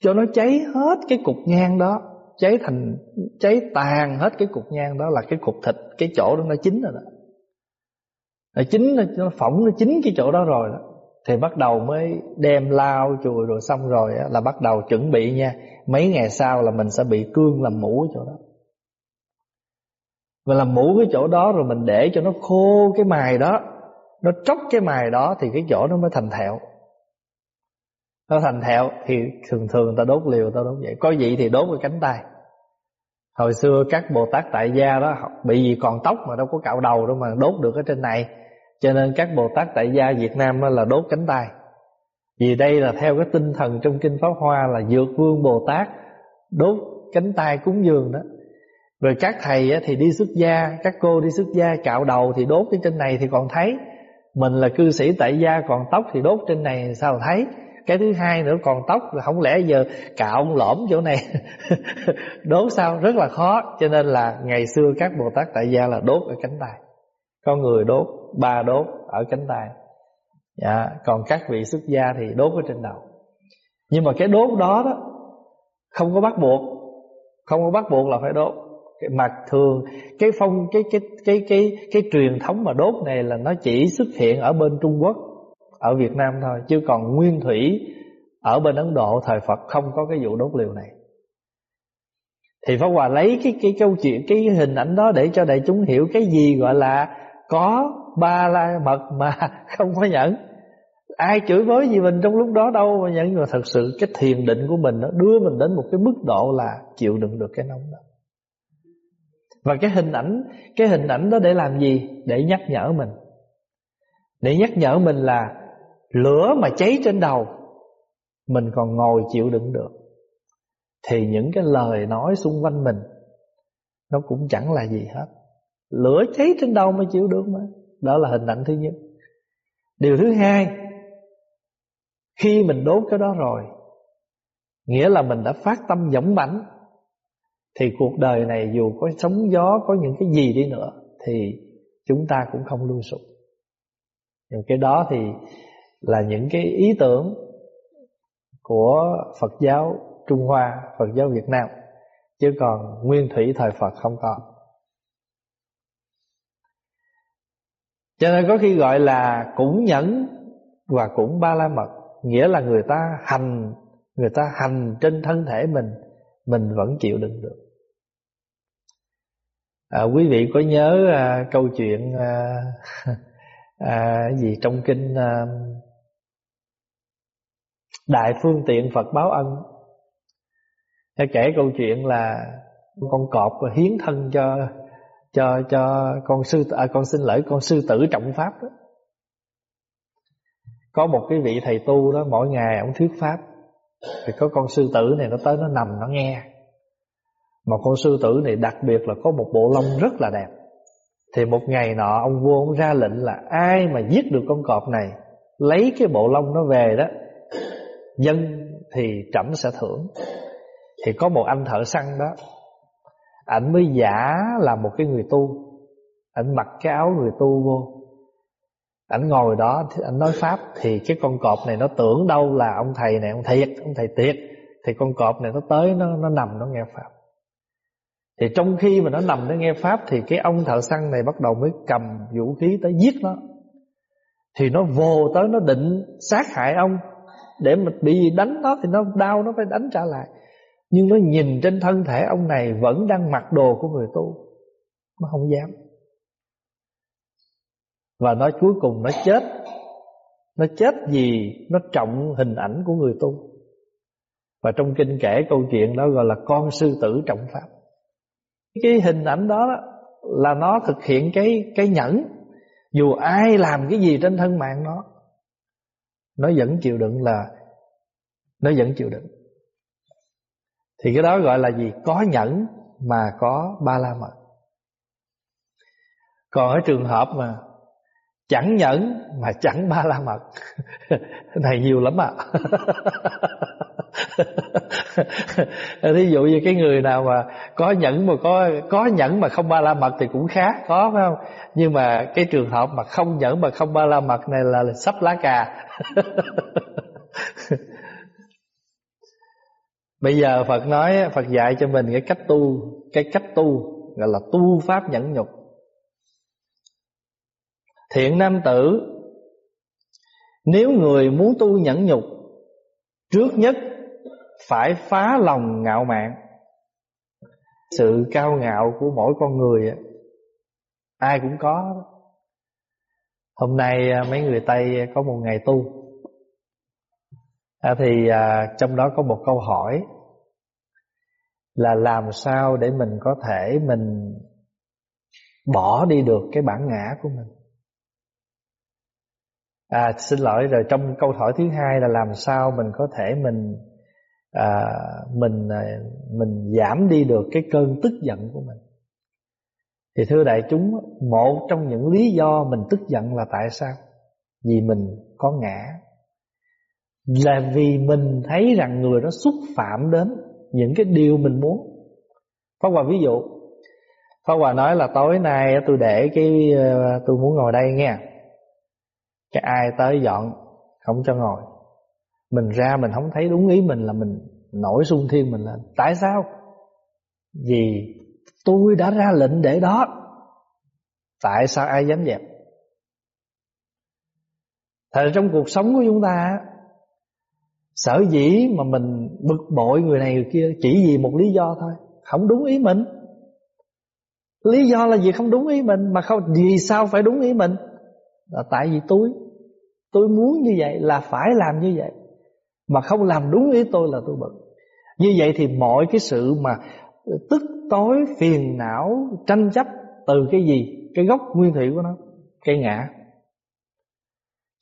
Cho nó cháy hết cái cục nhang đó cháy thành cháy tàn hết cái cục nhang đó là cái cục thịt cái chỗ đó nó chín rồi đó. Nó chín nó phỏng nó chín cái chỗ đó rồi đó. Thì bắt đầu mới đem lao chùi rồi xong rồi á, là bắt đầu chuẩn bị nha. Mấy ngày sau là mình sẽ bị cương làm mũ ở chỗ đó và làm mũ cái chỗ đó rồi mình để cho nó khô cái mài đó. Nó tróc cái mài đó thì cái chỗ nó mới thành thẹo. Nó thành thẹo thì thường thường ta đốt liều ta đốt vậy. Có gì thì đốt cái cánh tay. Hồi xưa các bồ tát tại gia đó, bị gì còn tóc mà đâu có cạo đầu đâu mà đốt được ở trên này. Cho nên các bồ tát tại gia việt nam là đốt cánh tay. Vì đây là theo cái tinh thần trong kinh pháp hoa là dược vương bồ tát đốt cánh tay cúng dường đó rồi các thầy thì đi xuất gia, các cô đi xuất gia cạo đầu thì đốt cái trên này thì còn thấy. Mình là cư sĩ tại gia còn tóc thì đốt trên này sao thấy? Cái thứ hai nữa, còn tóc là không lẽ giờ cạo lõm chỗ này <laughs> đốt sao? Rất là khó. Cho nên là ngày xưa các bồ tát tại gia là đốt ở cánh tay. Có người đốt, ba đốt ở cánh tay. Dạ còn các vị xuất gia thì đốt ở trên đầu. Nhưng mà cái đốt đó đó, không có bắt buộc. Không có bắt buộc là phải đốt cái mặt thường. Cái phong, cái cái cái cái cái truyền thống mà đốt này là nó chỉ xuất hiện ở bên Trung Quốc, ở Việt Nam thôi, chứ còn nguyên thủy ở bên Ấn Độ, thời Phật không có cái vụ đốt liều này. Thì Pháp Hòa lấy cái cái câu chuyện, cái hình ảnh đó để cho đại chúng hiểu cái gì gọi là có ba la mật mà <laughs> không có nhẫn. Ai chửi bới gì mình trong lúc đó đâu mà nhẫn nhưng mà thật sự cái thiền định của mình nó đưa mình đến một cái mức độ là chịu đựng được cái nóng đó và cái hình ảnh, cái hình ảnh đó để làm gì? Để nhắc nhở mình. Để nhắc nhở mình là lửa mà cháy trên đầu, mình còn ngồi chịu đựng được. Thì những cái lời nói xung quanh mình, nó cũng chẳng là gì hết. Lửa cháy trên đầu mà chịu được mà. Đó là hình ảnh thứ nhất. Điều thứ hai, khi mình đốt cái đó rồi, nghĩa là mình đã phát tâm dũng mãnh thì cuộc đời này dù có sóng gió có những cái gì đi nữa thì chúng ta cũng không lui sụp nhưng cái đó thì là những cái ý tưởng của Phật giáo Trung Hoa, Phật giáo Việt Nam chứ còn nguyên thủy thời Phật không có. Cho nên có khi gọi là cũng nhẫn và cũng ba la mật, nghĩa là người ta hành người ta hành trên thân thể mình mình vẫn chịu đựng được. À, quý vị có nhớ à, câu chuyện à, <laughs> à, gì trong kinh à, đại phương tiện Phật báo ân nó kể câu chuyện là con cọp hiến thân cho cho cho con sư à, con xin lỗi con sư tử trọng pháp đó. Có một cái vị thầy tu đó mỗi ngày ông thuyết pháp thì có con sư tử này nó tới nó nằm nó nghe. Mà con sư tử này đặc biệt là có một bộ lông rất là đẹp. Thì một ngày nọ, ông vua ông ra lệnh là ai mà giết được con cọp này, lấy cái bộ lông nó về đó, dân thì trẫm sẽ thưởng. Thì có một anh thợ săn đó, ảnh mới giả là một cái người tu. Ảnh mặc cái áo người tu vô. Ảnh ngồi đó ảnh nói pháp, thì cái con cọp này nó tưởng đâu là ông thầy này, ông thiệt, ông thầy tiệt. Thì con cọp này nó tới, nó nó nằm, nó nghe pháp thì trong khi mà nó nằm nó nghe pháp thì cái ông thợ săn này bắt đầu mới cầm vũ khí tới giết nó. Thì nó vồ tới, nó định sát hại ông. Để mà bị đánh nó thì nó đau, nó phải đánh trả lại. Nhưng nó nhìn trên thân thể ông này vẫn đang mặc đồ của người tu. Nó không dám. Và nó cuối cùng nó chết. Nó chết vì nó trọng hình ảnh của người tu. Và trong kinh kể câu chuyện đó gọi là con sư tử trọng pháp. Cái hình ảnh đó là nó thực hiện cái cái nhẫn. Dù ai làm cái gì trên thân mạng nó Nó vẫn chịu đựng là, Nó vẫn chịu đựng. Thì cái đó gọi là gì? Có nhẫn mà có ba la mật. Còn ở trường hợp mà Chẳng nhẫn mà chẳng ba la mật. <laughs> Này nhiều lắm ạ. À. <laughs> Thí dụ như cái người nào mà Có nhẫn mà có có nhẫn mà không ba la mật Thì cũng khá có phải không? Nhưng mà cái trường hợp mà không nhẫn Mà không ba la mật này là, là sắp lá cà. <laughs> Bây giờ Phật nói Phật dạy cho mình cái cách tu Cái cách tu Gọi là tu pháp nhẫn nhục. Thiện nam tử. Nếu người muốn tu nhẫn nhục Trước nhất Phải phá lòng ngạo mạn. Sự cao ngạo của mỗi con người Ai cũng có. Hôm nay à, mấy người Tây có một ngày tu. À, Thì à, trong đó có một câu hỏi Là làm sao để mình có thể mình Bỏ đi được cái bản ngã của mình? À xin lỗi rồi trong câu hỏi thứ hai là làm sao mình có thể mình à, mình à, mình giảm đi được cái cơn tức giận của mình. Thì thưa đại chúng, một trong những lý do mình tức giận là tại sao? Vì mình có ngã. Là vì mình thấy rằng người đó xúc phạm đến những cái điều mình muốn. Pháp Hòa ví dụ, Pháp Hòa nói là tối nay tôi để cái ờ, tôi muốn ngồi đây nghe cái ai tới dọn không cho ngồi. Mình ra mình không thấy đúng ý mình là mình nổi sung thiên mình lên tại sao? Vì tôi đã ra lệnh để đó. Tại sao ai dám dẹp? Thật trong cuộc sống của chúng ta, sở dĩ mà mình bực bội người này người kia chỉ vì một lý do thôi, không đúng ý mình. Lý do là gì không đúng ý mình mà không, vì sao phải đúng ý mình? Là tại vì tôi. Tôi muốn như vậy là phải làm như vậy. Mà không làm đúng ý tôi là tôi bực. Như vậy thì mọi cái sự mà Tức tối, phiền não, tranh chấp Từ cái gì? Cái gốc nguyên thủy của nó Cái ngã.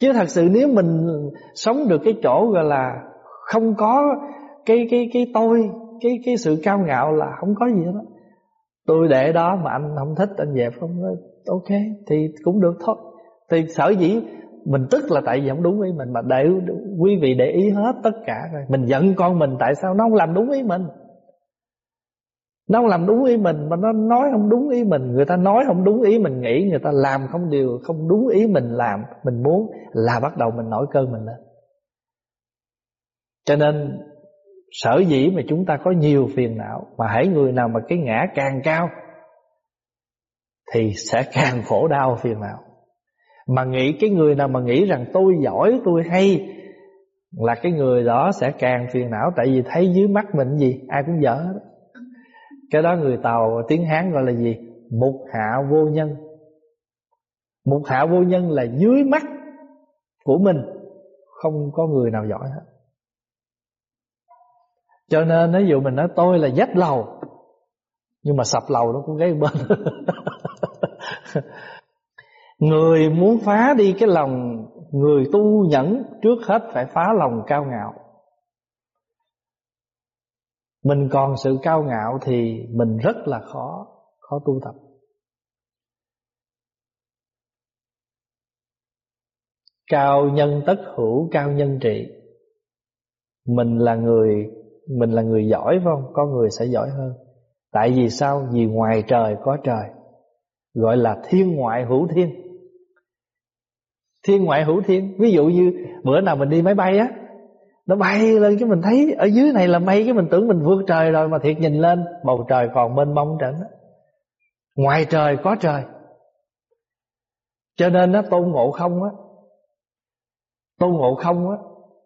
Chứ thật sự nếu mình sống được cái chỗ gọi là Không có cái cái cái tôi Cái cái sự cao ngạo là không có gì hết đó Tôi để đó mà anh không thích anh dẹp không? Ờ, ok thì cũng được thôi. Thì sở dĩ mình tức là tại vì không đúng ý mình, mà để quý vị để ý hết tất cả rồi. Mình giận con mình, tại sao nó không làm đúng ý mình? Nó không làm đúng ý mình, mà nó nói không đúng ý mình. Người ta nói không đúng ý mình nghĩ, người ta làm không điều, không đúng ý mình làm, mình muốn là bắt đầu mình nổi cơn mình lên. Cho nên, sở dĩ mà chúng ta có nhiều phiền não, mà hãy người nào mà cái ngã càng cao, thì sẽ càng khổ đau phiền não mà nghĩ cái người nào mà nghĩ rằng tôi giỏi, tôi hay, Là cái người đó sẽ càng phiền não. Tại vì thấy dưới mắt mình gì, Ai cũng dở hết. Cái đó người Tàu tiếng Hán gọi là gì? Mục hạ vô nhân. Mục hạ vô nhân là dưới mắt Của mình. Không có người nào giỏi hết. Cho nên ví dụ mình nói tôi là dách lầu, Nhưng mà sập lầu nó cũng gây bên <laughs> Người muốn phá đi cái lòng Người tu nhẫn Trước hết phải phá lòng cao ngạo. Mình còn sự cao ngạo Thì mình rất là khó Khó tu tập. Cao nhân tất hữu, Cao nhân trị. Mình là người, Mình là người giỏi phải không? Có người sẽ giỏi hơn. Tại vì sao? Vì ngoài trời có trời, Gọi là thiên ngoại hữu thiên. Thiên ngoại hữu thiên. Ví dụ như bữa nào mình đi máy bay á, Nó bay lên cái mình thấy, Ở dưới này là mây, cái mình tưởng mình vượt trời rồi Mà thiệt nhìn lên, bầu trời còn mênh mông trận đó. Ngoài trời có trời. Cho nên nó tôn ngộ không á, Tôn ngộ không á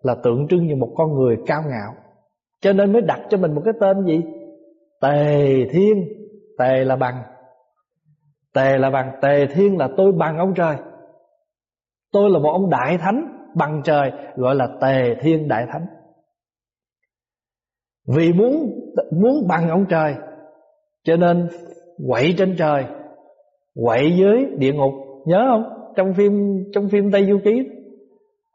Là tượng trưng như một con người cao ngạo. Cho nên mới đặt cho mình một cái tên gì? Tề thiên, Tề là bằng. Tề là bằng, Tề thiên là tôi bằng ông trời. Tôi là một ông đại thánh Bằng trời, gọi là Tề thiên đại thánh. Vì muốn muốn bằng ông trời, Cho nên quậy trên trời, Quậy dưới địa ngục. Nhớ không? Trong phim trong phim Tây Du Ký,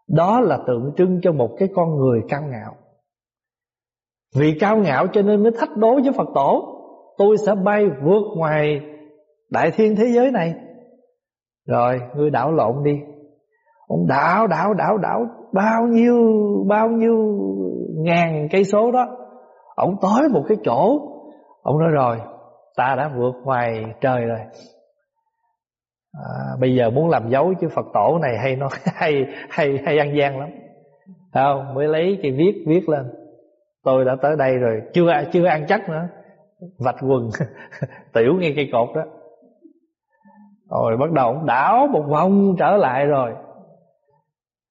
Đó là tượng trưng cho một cái con người cao ngạo. Vì cao ngạo cho nên mới thách đố với Phật tổ, Tôi sẽ bay vượt ngoài Đại thiên thế giới này. Rồi, ngươi đảo lộn đi. Ông đảo đảo đảo đảo Bao nhiêu Bao nhiêu ngàn cây số đó. Ông tới một cái chỗ Ông nói rồi Ta đã vượt ngoài trời rồi. À, Bây giờ muốn làm dấu chứ Phật tổ này hay nó <laughs> hay hay hay ăn gian lắm. Không? Mới lấy cái viết viết lên. Tôi đã tới đây rồi chưa chưa ăn chắc nữa. Vạch quần <laughs> tiểu ngay cây cột đó. Rồi bắt đầu ông đảo một vòng trở lại rồi.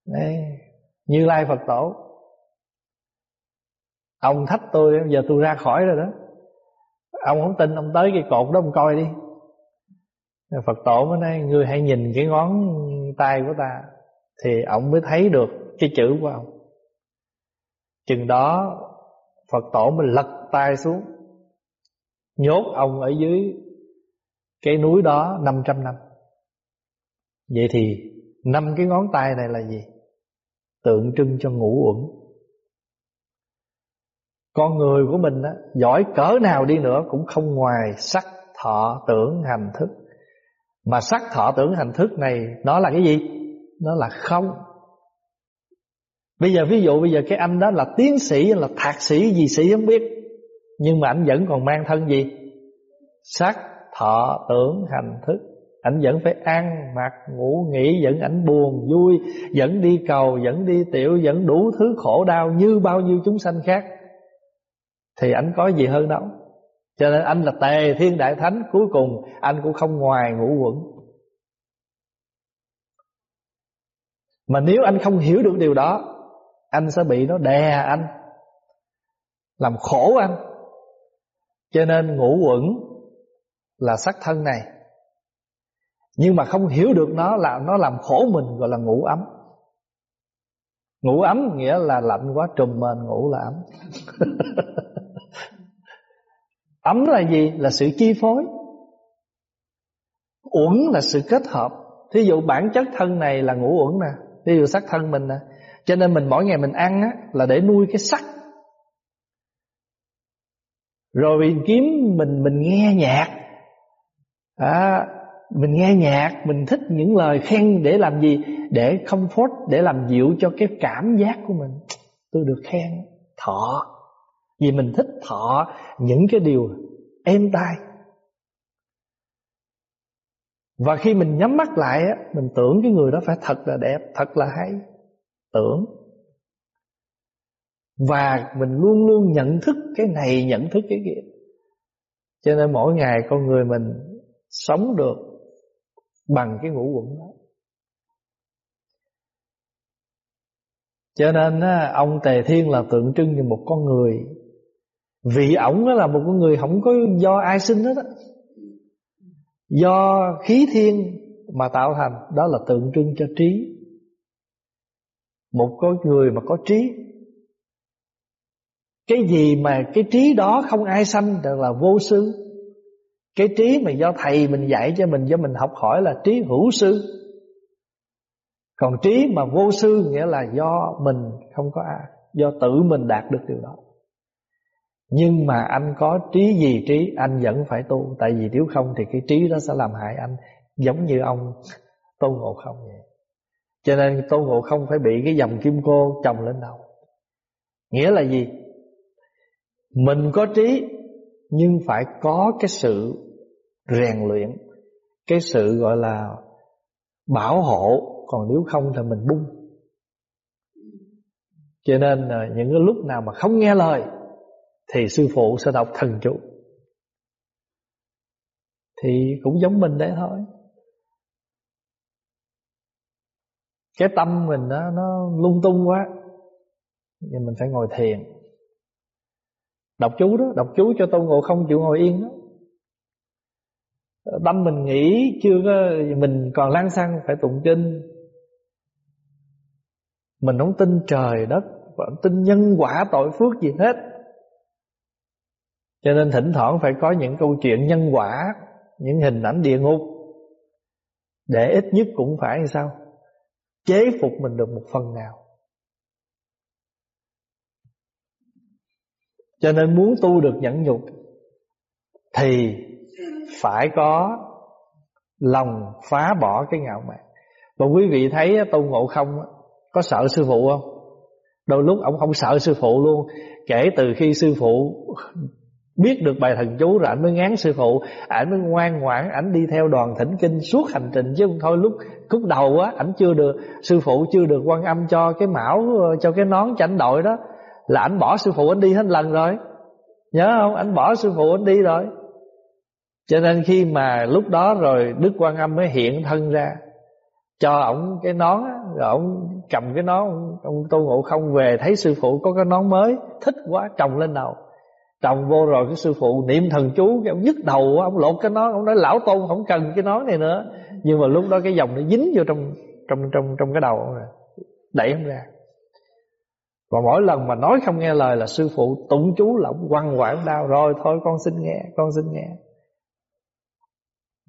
Đấy, như lai phật tổ. Ông thách tôi giờ tôi ra khỏi rồi đó. Ông không tin ông tới cái cột đó ông coi đi. Phật tổ mới nói Ngươi hãy nhìn cái ngón tay của ta Thì ông mới thấy được Cái chữ của ông. Chừng đó Phật tổ mới lật tay xuống Nhốt ông ở dưới Cái núi đó 500 năm. Vậy thì năm cái ngón tay này là gì? Tượng trưng cho ngũ uẩn. Con người của mình á, Giỏi cỡ nào đi nữa Cũng không ngoài sắc thọ tưởng hành thức. Mà sắc thọ tưởng hành thức này Nó là cái gì? Nó là không. Bây giờ ví dụ bây giờ cái anh đó là tiến sĩ Là thạc sĩ gì sĩ không biết. Nhưng mà anh vẫn còn mang thân gì? Sắc thọ tưởng hành thức. Anh vẫn phải ăn, mặc, ngủ, nghỉ Vẫn ảnh buồn, vui Vẫn đi cầu, vẫn đi tiểu Vẫn đủ thứ khổ đau như bao nhiêu chúng sanh khác. Thì anh có gì hơn đâu. Cho nên anh là tề thiên đại thánh Cuối cùng anh cũng không ngoài ngũ quẩn. Mà nếu anh không hiểu được điều đó Anh sẽ bị nó đè anh Làm khổ anh. Cho nên ngũ quẩn Là sắc thân này. Nhưng mà không hiểu được nó là Nó làm khổ mình gọi là ngủ ấm. Ngủ ấm nghĩa là lạnh quá trùm mền ngủ là ấm. <laughs> Ấm là gì? Là sự chi phối. Uẩn là sự kết hợp. Thí dụ bản chất thân này là ngủ uẩn nè Thí dụ sắc thân mình nè. Cho nên mình mỗi ngày mình ăn á, là để nuôi cái sắc. Rồi mình kiếm mình mình nghe nhạc. À, mình nghe nhạc Mình thích những lời khen để làm gì? Để comfort Để làm dịu cho cái cảm giác của mình. Tôi được khen. Thọ. Vì mình thích thọ những cái điều êm tai. Và khi mình nhắm mắt lại á, Mình tưởng cái người đó phải thật là đẹp Thật là hay. Tưởng. Và mình luôn luôn nhận thức Cái này nhận thức cái kia. Cho nên mỗi ngày con người mình Sống được Bằng cái ngũ quẩn đó. Cho nên ông Tề Thiên là tượng trưng như một con người. Vì ổng là một con người không có do ai sinh hết á. Do khí thiên mà tạo thành, Đó là tượng trưng cho trí. Một con người mà có trí. Cái gì mà cái trí đó không ai sanh Được là vô sư cái trí mà do thầy mình dạy cho mình, Do mình học hỏi là trí hữu sư. Còn trí mà vô sư Nghĩa là do mình, không có ai, Do tự mình đạt được điều đó. Nhưng mà anh có trí gì trí, Anh vẫn phải tu. Tại vì nếu không thì cái trí đó sẽ làm hại anh, Giống như ông tu Ngộ Không vậy. Cho nên tu Ngộ Không phải bị cái dòng kim cô chồng lên đầu. Nghĩa là gì? Mình có trí nhưng phải có cái sự rèn luyện cái sự gọi là bảo hộ. Còn nếu không thì mình bung. Cho nên à, những cái lúc nào mà không nghe lời thì sư phụ sẽ đọc thần chú. Thì cũng giống mình đấy thôi. Cái tâm mình đó, nó lung tung quá. Nhưng mình phải ngồi thiền đọc chú đó, đọc chú cho tôn ngộ không chịu ngồi yên đó. Tâm mình nghĩ chưa có, mình còn lang xăng phải tụng kinh. Mình không tin trời đất, không tin nhân quả, tội phước gì hết. Cho nên thỉnh thoảng phải có những câu chuyện nhân quả, những hình ảnh địa ngục. Để ít nhất cũng phải như sao? Chế phục mình được một phần nào. Cho nên muốn tu được nhẫn nhục thì phải có lòng phá bỏ cái ngạo mạn. Và quý vị thấy tu ngộ không có sợ sư phụ không? Đôi lúc ông không sợ sư phụ luôn. Kể từ khi sư phụ biết được bài thần chú rồi ảnh mới ngán sư phụ, ảnh mới ngoan ngoãn, ảnh đi theo đoàn thỉnh kinh suốt hành trình. Chứ không thôi, lúc, khúc đầu á, ảnh chưa được, sư phụ chưa được quan âm cho cái mão, cho cái nón chảnh đội đó là anh bỏ sư phụ anh đi hết lần rồi. Nhớ không? Anh bỏ sư phụ anh đi rồi. Cho nên khi mà lúc đó rồi đức quan âm mới hiện thân ra, cho ổng cái nón rồi ổng cầm cái nón ông tô ngộ không về, thấy sư phụ có cái nón mới, thích quá, trồng lên đầu. Trồng vô rồi cái sư phụ niệm thần chú, cái ông nhức đầu ông lột cái nón ông nói, lão tôn không cần cái nón này nữa. Nhưng mà lúc đó cái dòng nó dính vô trong trong trong trong cái đầu ông rồi, đẩy ông ra và mỗi lần mà nói không nghe lời là sư phụ tụng chú là ông quăng quảng đau rồi thôi con xin nghe con xin nghe.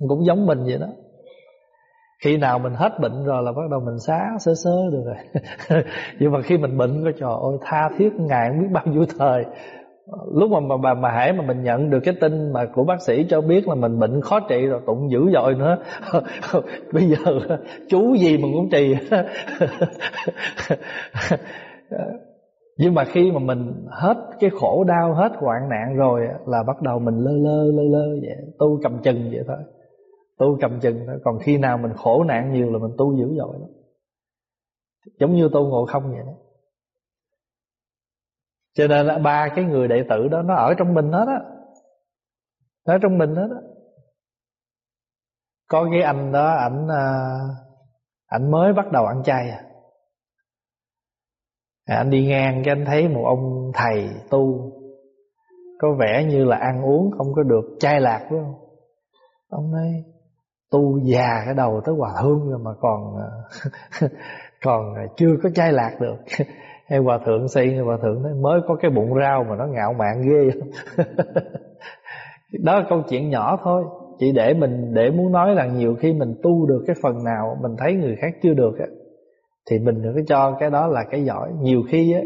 Cũng giống mình vậy đó. Khi nào mình hết bệnh rồi là bắt đầu mình xá sơ sơ được rồi. <laughs> Nhưng mà khi mình bệnh có trời ơi tha thiết ngại không biết bao nhiêu thời. Lúc mà mà mà, mà hãy mà mình nhận được cái tin mà của bác sĩ cho biết là mình bệnh khó trị rồi tụng dữ dội nữa. <laughs> Bây giờ chú gì mình cũng trì. <laughs> nhưng mà khi mà mình hết cái khổ đau, hết hoạn nạn rồi là bắt đầu mình lơ lơ lơ lơ vậy, tu cầm chừng vậy thôi. Tu cầm chừng thôi. Còn khi nào mình khổ nạn nhiều là mình tu dữ dội lắm. Giống như tu ngộ không vậy đó. Cho nên là ba cái người đệ tử đó, nó ở trong mình hết á. Nó ở trong mình hết á. Có cái anh đó, ảnh anh ảnh mới bắt đầu ăn chay à. À, anh đi ngang cái anh thấy một ông thầy tu, có vẻ như là ăn uống không có được chay lạc đúng không? Ông nói, tu già cái đầu tới hòa hương rồi mà còn <laughs> còn chưa có chay lạc được. <laughs> Hay hòa thượng xây hòa thượng nói, mới có cái bụng rau mà nó ngạo mạn ghê <laughs> đó là câu chuyện nhỏ thôi, chỉ để mình, để muốn nói là nhiều khi mình tu được cái phần nào, mình thấy người khác chưa được á thì mình đừng có cho cái đó là cái giỏi. Nhiều khi á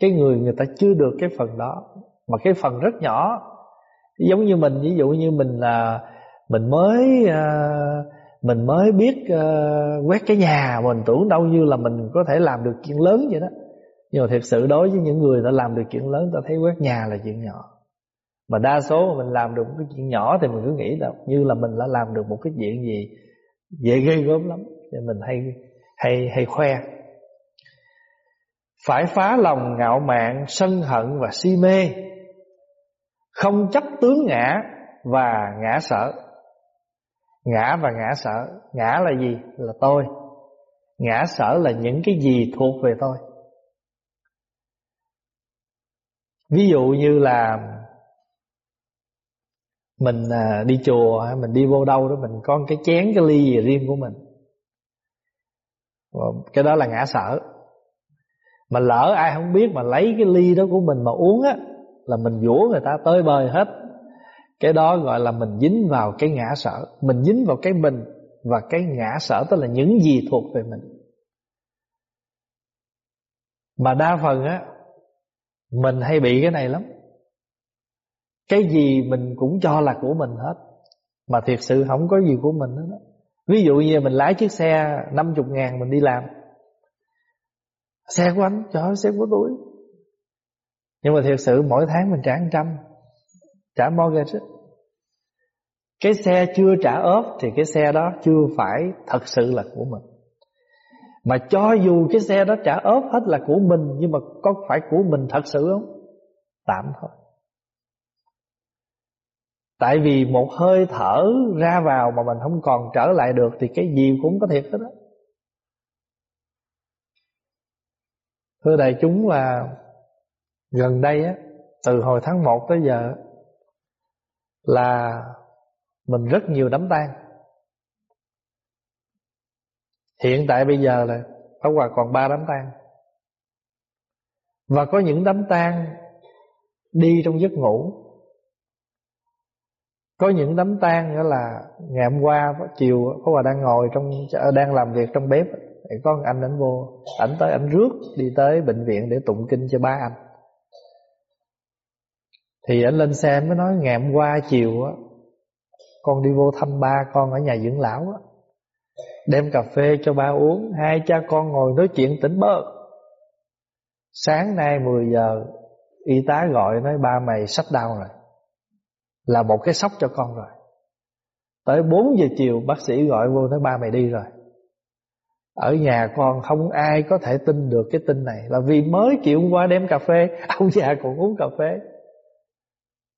cái người người ta chưa được cái phần đó mà cái phần rất nhỏ. Giống như mình ví dụ như mình là mình mới uh, mình mới biết uh, quét cái nhà mình tưởng đâu như là mình có thể làm được chuyện lớn vậy đó. Nhưng mà thật sự đối với những người đã làm được chuyện lớn ta thấy quét nhà là chuyện nhỏ. Mà đa số mà mình làm được một cái chuyện nhỏ thì mình cứ nghĩ là như là mình đã làm được một cái chuyện gì dễ ghê gớm lắm. Thì mình hay hay hay khoe. Phải phá lòng ngạo mạn, sân hận và si mê. Không chấp tướng ngã và ngã sợ ngã và ngã sợ ngã là gì? Là tôi. Ngã sợ là những cái gì thuộc về tôi. Ví dụ như là mình à, đi chùa, mình đi vô đâu đó, mình có cái chén, cái ly gì riêng của mình. Ờ, cái đó là ngã sợ mà lỡ ai không biết mà lấy cái ly đó của mình mà uống á, là mình dũa người ta tới bơi hết. Cái đó gọi là mình dính vào cái ngã sợ mình dính vào cái mình và cái ngã sợ tức là những gì thuộc về mình. Mà đa phần á, mình hay bị cái này lắm. Cái gì mình cũng cho là của mình hết, mà thiệt sự không có gì của mình hết đó ví dụ như mình lái chiếc xe 50 ngàn mình đi làm. Xe của anh, trời ơi, xe của tôi. Nhưng mà thiệt sự mỗi tháng mình trả trăm, trả mortgage Cái xe chưa trả ốp Thì cái xe đó chưa phải thật sự là của mình. Mà cho dù cái xe đó trả ốp hết là của mình, Nhưng mà có phải của mình thật sự không? Tạm thôi. Tại vì một hơi thở ra vào mà mình không còn trở lại được Thì cái gì cũng có thiệt hết đó Thưa đại chúng là Gần đây á, Từ hồi tháng 1 tới giờ Là Mình rất nhiều đám tang. Hiện tại bây giờ là Pháp Hòa còn ba đám tang. Và có những đám tang Đi trong giấc ngủ có những đám tang nữa là ngày hôm qua chiều, có bà đang ngồi trong, đang làm việc trong bếp, thì có một anh ảnh vô. Ảnh tới, ảnh rước đi tới bệnh viện để tụng kinh cho ba anh. Thì ảnh lên xe mới nói ngày hôm qua chiều á, con đi vô thăm ba con ở nhà dưỡng lão á. Đem cà phê cho ba uống, hai cha con ngồi nói chuyện tỉnh bơ. Sáng nay 10 giờ, y tá gọi nói, ba mày sắp đau rồi là một cái sốc cho con rồi. Tới 4 giờ chiều, bác sĩ gọi vô nói, ba mày đi rồi. Ở nhà con không ai có thể tin được cái tin này, là vì mới chịu hôm qua đem cà phê. <laughs> Ông già còn uống cà phê.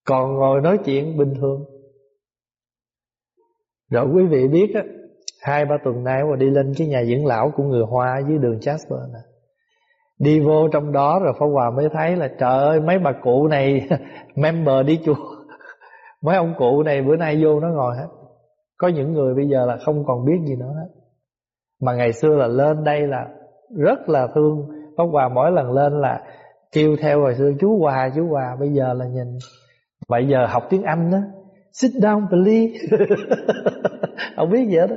Còn ngồi nói chuyện bình thường. Rồi quý vị biết á, hai, ba tuần nay mà đi lên cái nhà dưỡng lão của người hoa dưới đường Jasper nè. Đi vô trong đó rồi Pháp Hòa mới thấy là, trời ơi, mấy bà cụ này <laughs> member đi chùa mấy ông cụ này bữa nay vô nó ngồi hết. Có những người bây giờ là không còn biết gì nữa hết. Mà ngày xưa là lên đây là rất là thương. Pháp Hòa mỗi lần lên là kêu theo hồi xưa chú Hòa chú Hòa. Bây giờ là nhìn bây giờ học tiếng Anh đó sit down please. <laughs> Không biết gì hết đó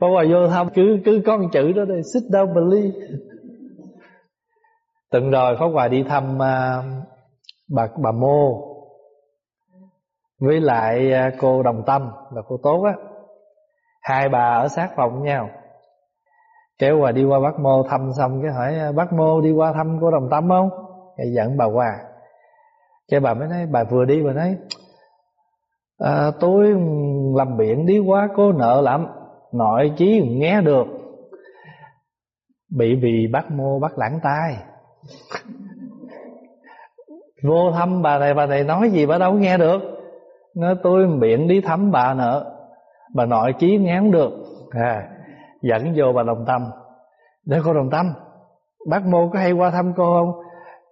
Pháp Hòa vô thăm cứ cứ con chữ đó đây sit down please. Từng rồi Pháp Hòa đi thăm uh, bà bà Mô với lại à, cô Đồng Tâm là cô Tốt á. Hai bà ở sát phòng nhau. Kéo qua đi qua bác mô thăm xong cái hỏi à, bác mô đi qua thăm cô Đồng Tâm không? Cái dẫn bà qua cái bà mới nói bà vừa đi bà nói à, tôi làm biện đi qua cô nợ lắm nội chí nghe được. Bị vì bác mô bắt lãng tai. Vô thăm bà này bà này nói gì bà đâu nghe được nó tôi miệng đi thăm bà nữa bà nội chí ngán được. À, dẫn vô bà đồng tâm. Để cô đồng tâm bác mô có hay qua thăm cô không?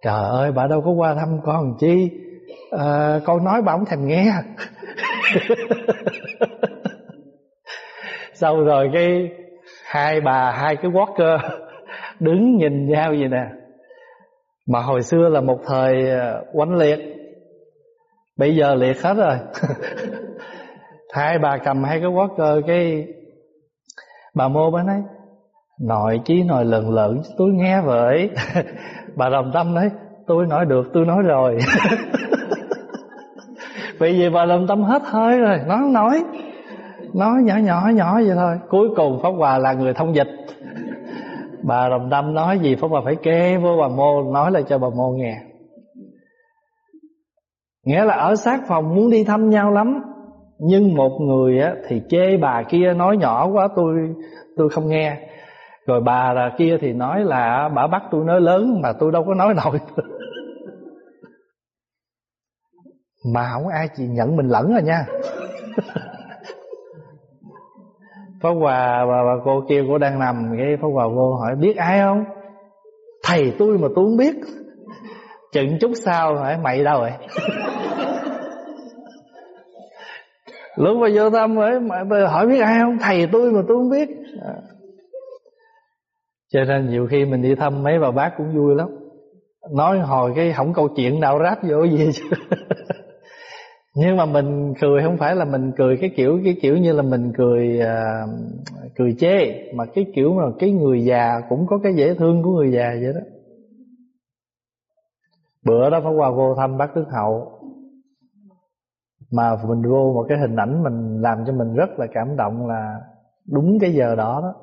Trời ơi bà đâu có qua thăm con chi? À, con nói bà không thèm nghe. <laughs> Sau rồi cái hai bà hai cái walker đứng nhìn nhau vậy nè. Mà hồi xưa là một thời à, quánh liệt bây giờ liệt hết rồi. <laughs> Hai bà cầm hai cái quát cơ, cái bà mô bà nói, nội chí nội lần lợn, tôi nghe vậy. <laughs> Bà đồng tâm nói, tôi nói được, tôi nói rồi. <laughs> Vì vậy bà đồng tâm hết hơi rồi, nó nói. Nói nhỏ nhỏ nhỏ vậy thôi. Cuối cùng pháp hòa là người thông dịch. Bà đồng tâm nói gì pháp hòa phải kê vô bà mô, nói lại cho bà mô nghe. Nghĩa là ở sát phòng muốn đi thăm nhau lắm. Nhưng một người á, thì chê bà kia nói nhỏ quá tôi tôi không nghe. Rồi bà là kia thì nói là bà bắt tôi nói lớn mà tôi đâu có nói nổi. <laughs> Mà không ai chỉ nhận mình lẫn rồi nha. <laughs> Pháp Hòa và, bà cô kia cô đang nằm Cái Pháp Hòa vô hỏi biết ai không? Thầy tôi mà tôi không biết. Chừng chút sau hỏi mày đâu rồi <laughs> lúc mà vô thăm ấy hỏi biết ai không? Thầy tôi mà tôi không biết. À. cho nên nhiều khi mình đi thăm mấy bà bác cũng vui lắm. Nói hồi cái không câu chuyện nào ráp vô gì chứ. <laughs> Nhưng mà mình cười không phải là mình cười cái kiểu cái kiểu như là mình cười à, cười chê mà cái kiểu mà cái người già cũng có cái dễ thương của người già vậy đó bữa đó Pháp qua vô thăm bác đức hậu. Mà mình vô một cái hình ảnh mình làm cho mình rất là cảm động là đúng cái giờ đó đó.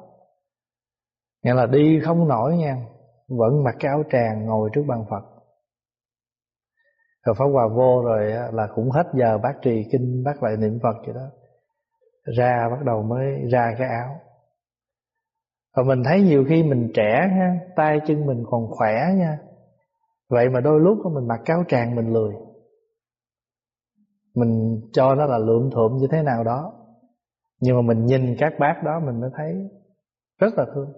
Nghĩa là đi không nổi nha, vẫn mặc cái áo tràng ngồi trước bàn phật. Rồi pháp hòa vô rồi là cũng hết giờ bác trì kinh, bác lại niệm phật vậy đó. Ra bắt đầu mới ra cái áo. Và mình thấy nhiều khi mình trẻ ha, tay chân mình còn khỏe nha vậy mà đôi lúc mình mặc cáo tràng mình lười. Mình cho nó là lượm thượm như thế nào đó. Nhưng mà mình nhìn các bác đó mình mới thấy rất là thương.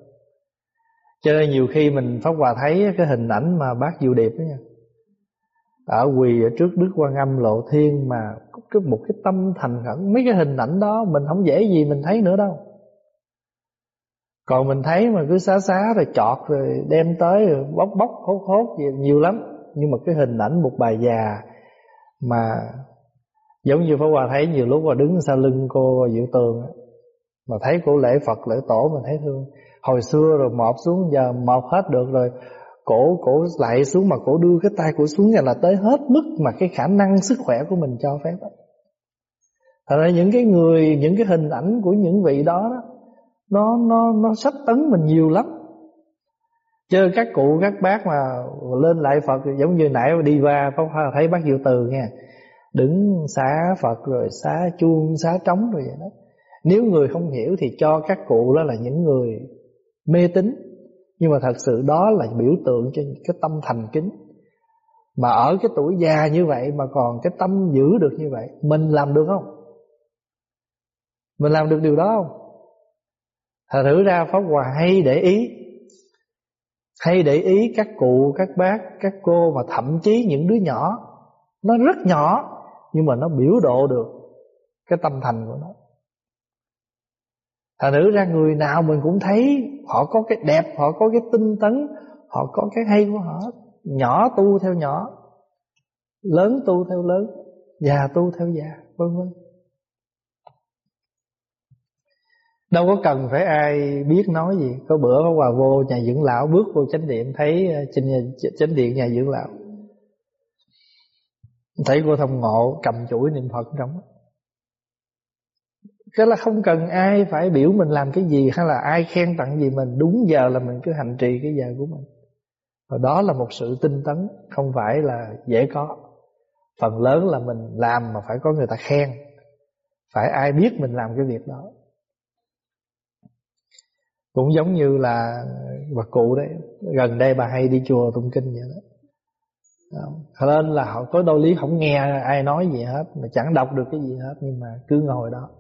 Cho nên nhiều khi mình Pháp Hòa thấy cái hình ảnh mà bác Diệu Điệp đó nha. Ở quỳ ở trước Đức Quan Âm Lộ Thiên Mà có một cái tâm thành khẩn. Mấy cái hình ảnh đó mình không dễ gì mình thấy nữa đâu. Còn mình thấy mà cứ xá xá rồi chọt rồi đem tới rồi bóc bóc, hốt hốt gì nhiều lắm Nhưng mà cái hình ảnh một bà già Mà giống như Pháp Hòa thấy nhiều lúc mà đứng sau lưng cô Diệu Tường Mà thấy cô lễ Phật, lễ tổ mình thấy thương hồi xưa rồi mọp xuống, giờ mọp hết được rồi, cổ cổ lại xuống mà cổ đưa cái tay cổ xuống là tới hết mức mà cái khả năng sức khỏe của mình cho phép đó. Thật ra những cái người, những cái hình ảnh của những vị đó đó nó nó nó sách tấn mình nhiều lắm. Chứ các cụ, các bác mà lên lại Phật, giống như nãy đi qua thấy bác Diệu Từ nha đứng xá Phật rồi xá chuông, xá trống rồi vậy đó. Nếu người không hiểu thì cho các cụ đó là những người mê tín. Nhưng mà thật sự đó là biểu tượng cho cái tâm thành kính. Mà ở cái tuổi già như vậy mà còn cái tâm giữ được như vậy, mình làm được không? Mình làm được điều đó không? Thật thử ra pháp hòa hay để ý hay để ý các cụ các bác các cô và thậm chí những đứa nhỏ. Nó rất nhỏ nhưng mà nó biểu độ được cái tâm thành của nó. Thật nữ ra người nào mình cũng thấy Họ có cái đẹp, họ có cái tinh tấn Họ có cái hay của họ. Nhỏ tu theo nhỏ Lớn tu theo lớn Già tu theo già Vân vân. Đâu có cần phải ai biết nói gì. Có bữa có hòa vô nhà dưỡng lão Bước vô chánh điện Thấy ờ, trên nhà, chánh điện nhà dưỡng lão. Thấy cô thông ngộ cầm chuỗi niệm Phật trong cái là không cần ai phải biểu mình làm cái gì Hay là ai khen tặng gì mình Đúng giờ là mình cứ hành trì cái giờ của mình. Và đó là một sự tinh tấn Không phải là dễ có. Phần lớn là mình làm mà phải có người ta khen. Phải ai biết mình làm cái việc đó. Cũng giống như là bà cụ đấy, Gần đây bà hay đi chùa tụng kinh vậy đó. Cho nên là họ có đôi lý không nghe ai nói gì hết, Mà chẳng đọc được cái gì hết, Nhưng mà cứ ngồi đó.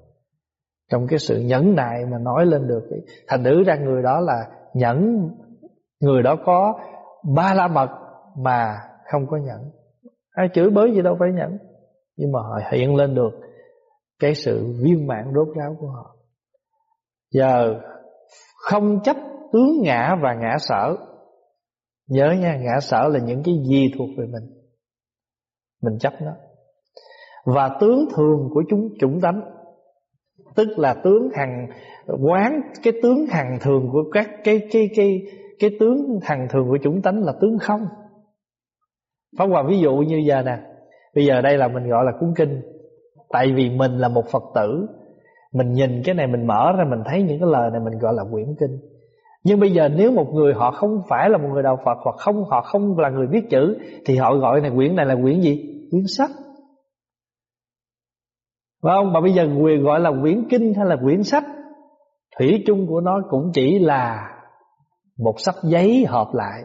Trong cái sự nhẫn nại mà nói lên được cái thành nữ ra người đó là nhẫn, người đó có ba la mật mà không có nhẫn. Ai chửi bới gì đâu phải nhẫn, nhưng mà họ hiện lên được cái sự viên mãn rốt ráo của họ. Giờ không chấp tướng ngã và ngã sở. Nhớ nha, ngã sở là những cái gì thuộc về mình. Mình chấp nó. Và tướng thường của chúng chúng tánh, tức là tướng hằng, quán cái tướng hằng thường của các cái cái cái cái tướng hằng thường của chúng tánh là tướng không. Pháp Hòa ví dụ như giờ nè. Bây giờ đây là mình gọi là cuốn kinh. Tại vì mình là một Phật tử mình nhìn cái này, mình mở ra, Mình thấy những cái lời này, mình gọi là quyển kinh Nhưng bây giờ nếu một người họ không phải là một người đạo Phật, Hoặc không, họ không là người viết chữ, Thì họ gọi này, quyển này là quyển gì? Quyển sách phải không? Mà bây giờ quyền gọi là quyển kinh hay là quyển sách, Thủy chung của nó cũng chỉ là Một sách giấy hợp lại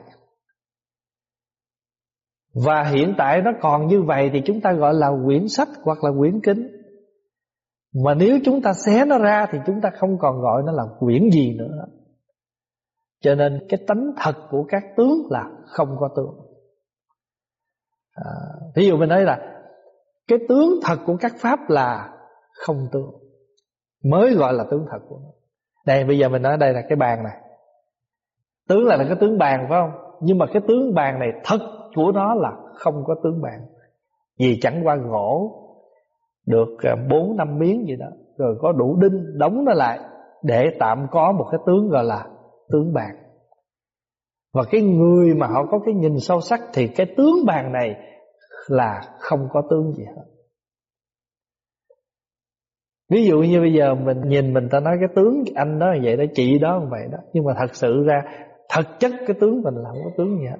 Và hiện tại nó còn như vậy Thì chúng ta gọi là quyển sách hoặc là quyển kinh mà nếu chúng ta xé nó ra Thì chúng ta không còn gọi nó là quyển gì nữa. Cho nên cái tánh thật của các tướng là không có tướng. À, Ví dụ mình nói là cái tướng thật của các pháp là không tướng. Mới gọi là tướng thật của nó. Đây bây giờ mình nói đây là cái bàn này. Tướng là, là cái tướng bàn phải không? Nhưng mà cái tướng bàn này thật của nó là không có tướng bàn. Vì chẳng qua gỗ được à, bốn năm miếng gì đó. Rồi có đủ đinh đóng nó lại để tạm có một cái tướng gọi là tướng bàn và cái người mà họ có cái nhìn sâu sắc thì cái tướng bàn này là không có tướng gì hết. Ví dụ như bây giờ mình nhìn mình ta nói cái tướng anh đó vậy đó chị đó vậy đó. Nhưng mà thật sự ra Thật chất cái tướng mình là không có tướng gì hết.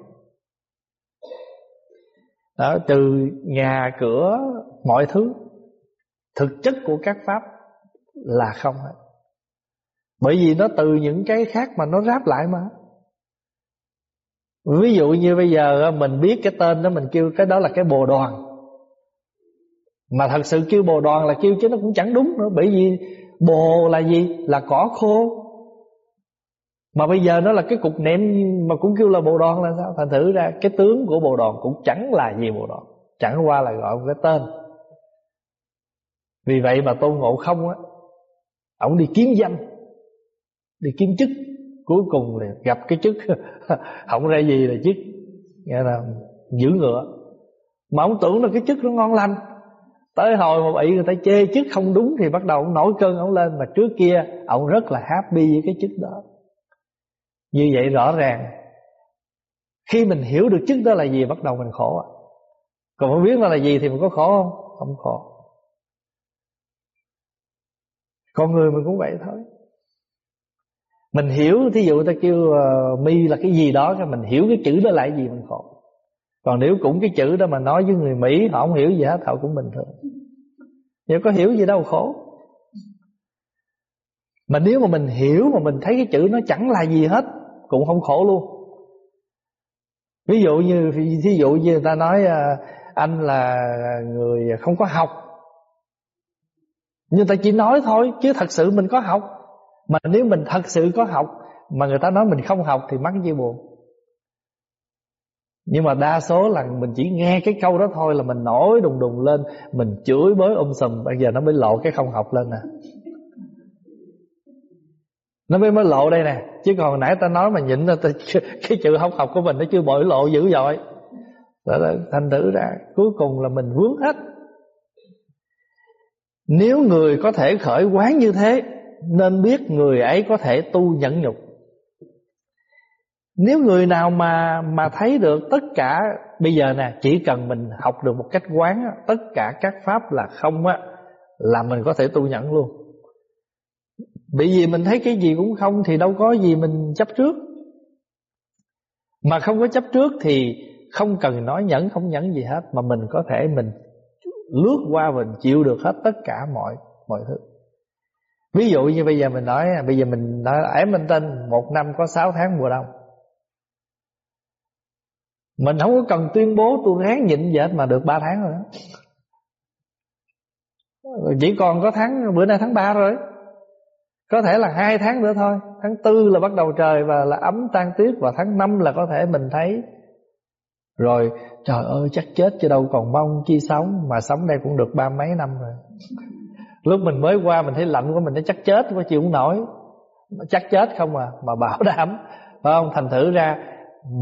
Đó, Từ nhà cửa mọi thứ. Thực chất của các pháp là không hết. Bởi vì nó từ những cái khác mà nó ráp lại mà. Ví dụ như bây giờ ờ, mình biết cái tên đó, mình kêu cái đó là cái bồ đoàn. Mà thật sự kêu bồ đoàn là kêu chứ nó cũng chẳng đúng nữa, bởi vì bồ là gì? Là cỏ khô. Mà bây giờ nó là cái cục nệm mà cũng kêu là bồ đoàn là sao? Thành thử ra, cái tướng của bồ đoàn cũng chẳng là gì bồ đoàn. Chẳng qua là gọi một cái tên vì vậy mà tôn ngộ không á ông đi kiếm danh, đi kiếm chức. Cuối cùng là gặp cái chức <laughs> không ra gì là chức nghe là giữ ngựa. Mà ông tưởng là cái chức nó ngon lành. Tới hồi một ị người ta chê chức không đúng thì bắt đầu ông nổi cơn ông lên. Mà trước kia ông rất là happy với cái chức đó. Như vậy rõ ràng, khi mình hiểu được chức đó là gì, bắt đầu mình khổ. Còn không biết nó là gì thì mình có khổ không? Không khổ con người mình cũng vậy thôi. Mình hiểu thí dụ ta kêu uh, mi là cái gì đó mình hiểu cái chữ đó là cái gì mình khổ. Còn nếu cũng cái chữ đó mà nói với người mỹ họ không hiểu gì hết họ cũng bình thường. Nếu có hiểu gì đâu khổ. Mà nếu mà mình hiểu mà mình thấy cái chữ nó chẳng là gì hết cũng không khổ luôn. Ví dụ như thí dụ như người ta nói uh, anh là người không có học nhưng ta chỉ nói thôi chứ thật sự mình có học. Mà nếu mình thật sự có học mà người ta nói mình không học thì mắc gì buồn. Nhưng mà đa số là mình chỉ nghe cái câu đó thôi là mình nổi đùng đùng lên mình chửi bới ôm sùm bây giờ nó mới lộ cái không học lên nè. Nó mới mới lộ đây nè chứ còn nãy ta nói mà nhịn ta, cái chữ không học của mình nó chưa bội lộ dữ dội. Đó là thành thử ra cuối cùng là mình vướng hết nếu người có thể khởi quán như thế, Nên biết người ấy có thể tu nhẫn nhục. Nếu người nào mà mà thấy được tất cả, Bây giờ nè, chỉ cần mình học được một cách quán Tất cả các pháp là không á, Là mình có thể tu nhẫn luôn. Bởi vì mình thấy cái gì cũng không Thì đâu có gì mình chấp trước. Mà không có chấp trước thì Không cần nói nhẫn, không nhẫn gì hết, Mà mình có thể mình lướt qua mình chịu được hết tất cả mọi mọi thứ. Ví dụ như bây giờ mình nói, bây giờ mình nói ém minh tinh một năm có 6 tháng mùa đông. Mình không có cần tuyên bố tôi ráng nhịn dệt mà được 3 tháng rồi đó. Chỉ còn có tháng, bữa nay tháng 3 rồi. Có thể là hai tháng nữa thôi. Tháng tư là bắt đầu trời và là ấm tan tuyết và tháng 5 là có thể mình thấy. Rồi trời ơi, chắc chết chứ đâu còn mong chi sống, Mà sống đây cũng được ba mấy năm rồi. Lúc mình mới qua mình thấy lạnh của mình nó chắc chết quá, chịu không nổi. Chắc chết không à Mà bảo <laughs> đảm, Phải không? Thành thử ra,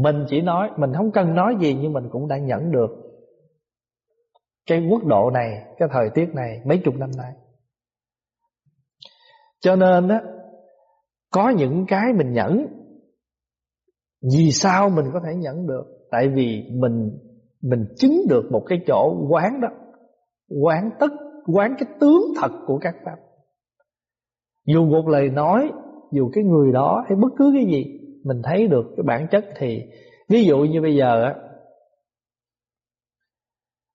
Mình chỉ nói, Mình không cần nói gì Nhưng mình cũng đã nhận được Cái quốc độ này, Cái thời tiết này mấy chục năm nay. Cho nên á, Có những cái mình nhẫn Vì sao mình có thể nhẫn được? Tại vì mình mình chứng được một cái chỗ quán đó Quán tất Quán cái tướng thật của các pháp. Dù một lời nói Dù cái người đó hay bất cứ cái gì Mình thấy được cái bản chất thì Ví dụ như bây giờ á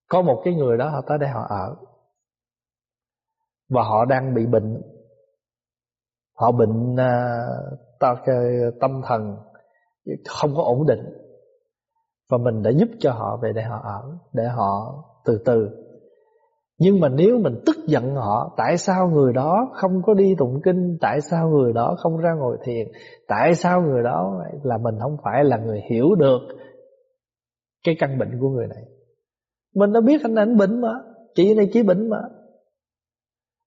Có một cái người đó họ tới đây họ ở Và họ đang bị bệnh. Họ bệnh uh, tâm thần Không có ổn định và mình đã giúp cho họ về để họ ở, Để họ từ từ. Nhưng mà nếu mình tức giận họ, Tại sao người đó không có đi tụng kinh? Tại sao người đó không ra ngồi thiền? Tại sao người đó Là mình không phải là người hiểu được Cái căn bệnh của người này? Mình đã biết anh ảnh bệnh mà, Chị này chỉ bệnh mà.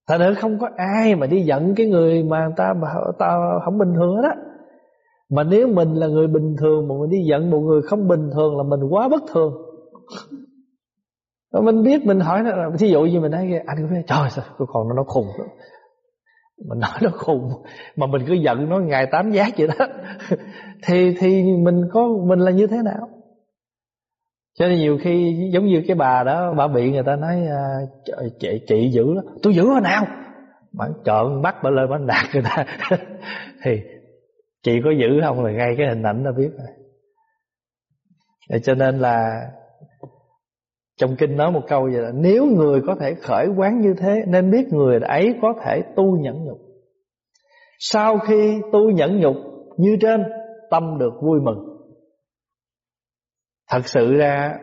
Thật ra không có ai mà đi giận cái người mà ta mà ta không bình thường đó mà nếu mình là người bình thường Mà mình đi giận một người không bình thường Là mình quá bất thường. Và Mình biết mình hỏi nó Thí dụ như mình nói Anh có biết? Trời sao tôi còn nó, nó khùng. Đó. Mình nói nó khùng Mà mình cứ giận nó ngày tám giác vậy đó. Thì thì mình có Mình là như thế nào? Cho nên nhiều khi giống như cái bà đó Bà bị người ta nói à, trời chị, chị giữ đó Tôi giữ hồi nào? Bà trợn bắt bà lên bà đạt người ta. <laughs> Thì Chị có giữ không là ngay cái hình ảnh đã biết rồi. Cho nên là Trong kinh nói một câu vậy là Nếu người có thể khởi quán như thế, Nên biết người ấy có thể tu nhẫn nhục. Sau khi tu nhẫn nhục như trên, Tâm được vui mừng. Thật sự ra,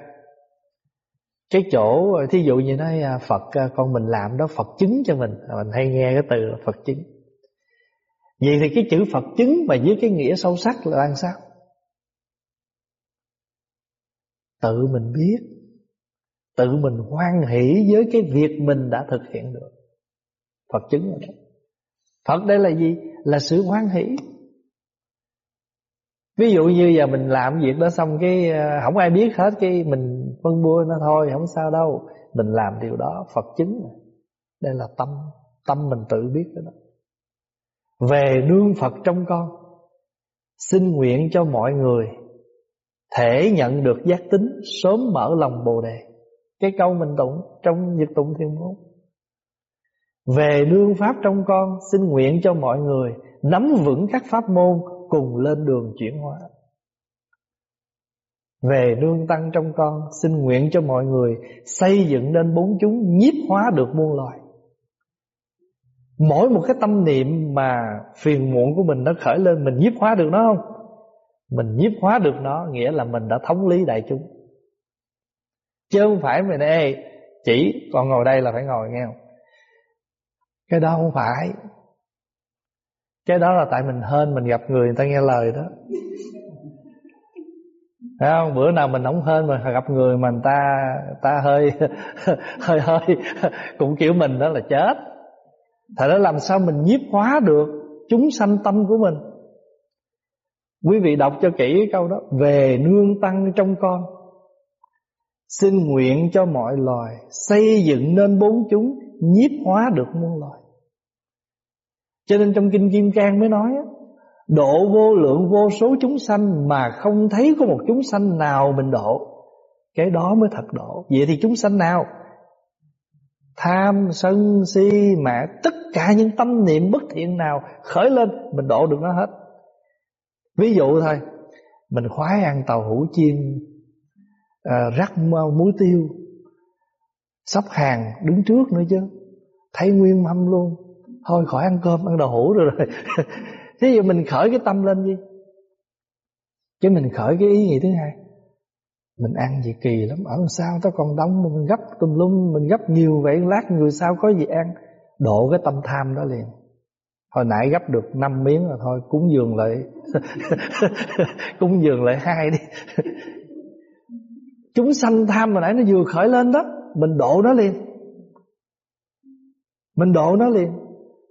Cái chỗ, Thí dụ như nói à, Phật à, con mình làm đó, Phật chứng cho mình. Mình hay nghe cái từ là Phật chứng. Vậy thì cái chữ Phật chứng Mà với cái nghĩa sâu sắc là làm sao? Tự mình biết, Tự mình hoan hỷ với cái việc mình đã thực hiện được. Phật chứng rồi đó Phật đây là gì? Là sự hoan hỷ. Ví dụ như giờ mình làm việc đó xong cái ờ, Không ai biết hết cái mình phân bua nó thôi, Không sao đâu. Mình làm điều đó, Phật chứng này. Đây là tâm Tâm mình tự biết đó. Về nương Phật trong con. Xin nguyện cho mọi người Thể nhận được giác tính, Sớm mở lòng Bồ Đề. Cái câu mình tụng trong nhật tụng thiền môn. Về nương pháp trong con, xin nguyện cho mọi người nắm vững các pháp môn cùng lên đường chuyển hóa. Về nương tăng trong con, xin nguyện cho mọi người xây dựng nên bốn chúng nhiếp hóa được muôn loài mỗi một cái tâm niệm mà phiền muộn của mình nó khởi lên, mình nhiếp hóa được nó không? Mình nhiếp hóa được nó nghĩa là mình đã thống lý đại chúng. Chứ không phải mình, ê, Chỉ còn ngồi đây là phải ngồi nghe không? Cái đó không phải. Cái đó là tại mình hên, Mình gặp người người ta nghe lời đó. Thấy không? Bữa nào mình không hên mà gặp người mà người ta ta hơi <laughs> hơi hơi, cũng kiểu mình đó là chết. Thật đó làm sao mình nhiếp hóa được chúng sanh tâm của mình. Quý vị đọc cho kỹ cái câu đó, về nương tăng trong con, Xin nguyện cho mọi loài Xây dựng nên bốn chúng, Nhiếp hóa được muôn loài. Cho nên trong Kinh Kim Cang mới nói Độ vô lượng vô số chúng sanh Mà không thấy có một chúng sanh nào mình độ. Cái đó mới thật độ. Vậy thì chúng sanh nào? Tham, sân, si, mạ Tất cả những tâm niệm bất thiện nào Khởi lên Mình độ được nó hết. Ví dụ thôi Mình khoái ăn tàu hủ chiên à, rắc muối tiêu sắp hàng đứng trước nữa chứ thấy nguyên mâm luôn. Thôi khỏi ăn cơm ăn đậu hủ rồi rồi. <laughs> Thế giờ mình khởi cái tâm lên gì chứ mình khởi cái ý nghĩ thứ hai mình ăn gì kỳ lắm ở sao tao còn đông mà mình gấp tùm lum, mình gấp nhiều vậy lát, người sao có gì ăn độ cái tâm tham đó liền. Hồi nãy gấp được 5 miếng rồi thôi, cúng dường lại, <laughs> cúng dường lại hai đi. Chúng sanh tham hồi nãy nó vừa khởi lên đó, Mình độ nó liền. Mình độ nó liền.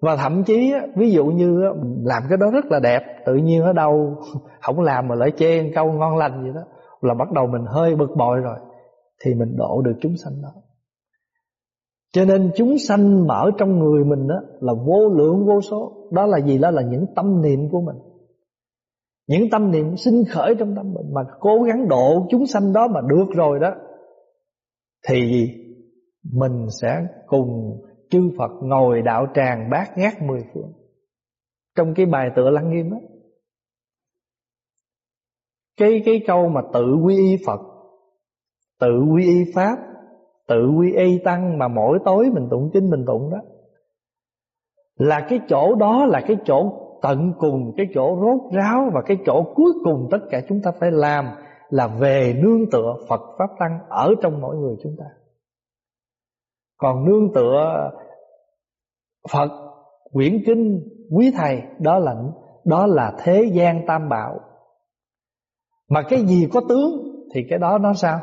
Và thậm chí ví dụ như Làm cái đó rất là đẹp, Tự nhiên ở đâu, Không làm mà lại chê câu ngon lành vậy đó, Là bắt đầu mình hơi bực bội rồi. Thì mình độ được chúng sanh đó cho nên chúng sanh mở trong người mình đó là vô lượng vô số Đó là gì? Đó là những tâm niệm của mình những tâm niệm sinh khởi trong tâm mình Mà cố gắng độ chúng sanh đó mà được rồi đó, Thì gì? Mình sẽ cùng chư Phật ngồi đạo tràng bát ngát mười phương Trong cái bài tựa lăng nghiêm đó Cái cái câu mà tự quy y Phật Tự quy y Pháp Tự quy y Tăng Mà mỗi tối mình tụng kinh mình tụng đó Là cái chỗ đó là cái chỗ tận cùng cái chỗ rốt ráo và cái chỗ cuối cùng tất cả chúng ta phải làm là về nương tựa Phật Pháp Tăng ở trong mỗi người chúng ta. Còn nương tựa Phật, quyển kinh, quý thầy đó là đó là thế gian tam bảo. Mà cái gì có tướng thì cái đó nó sao?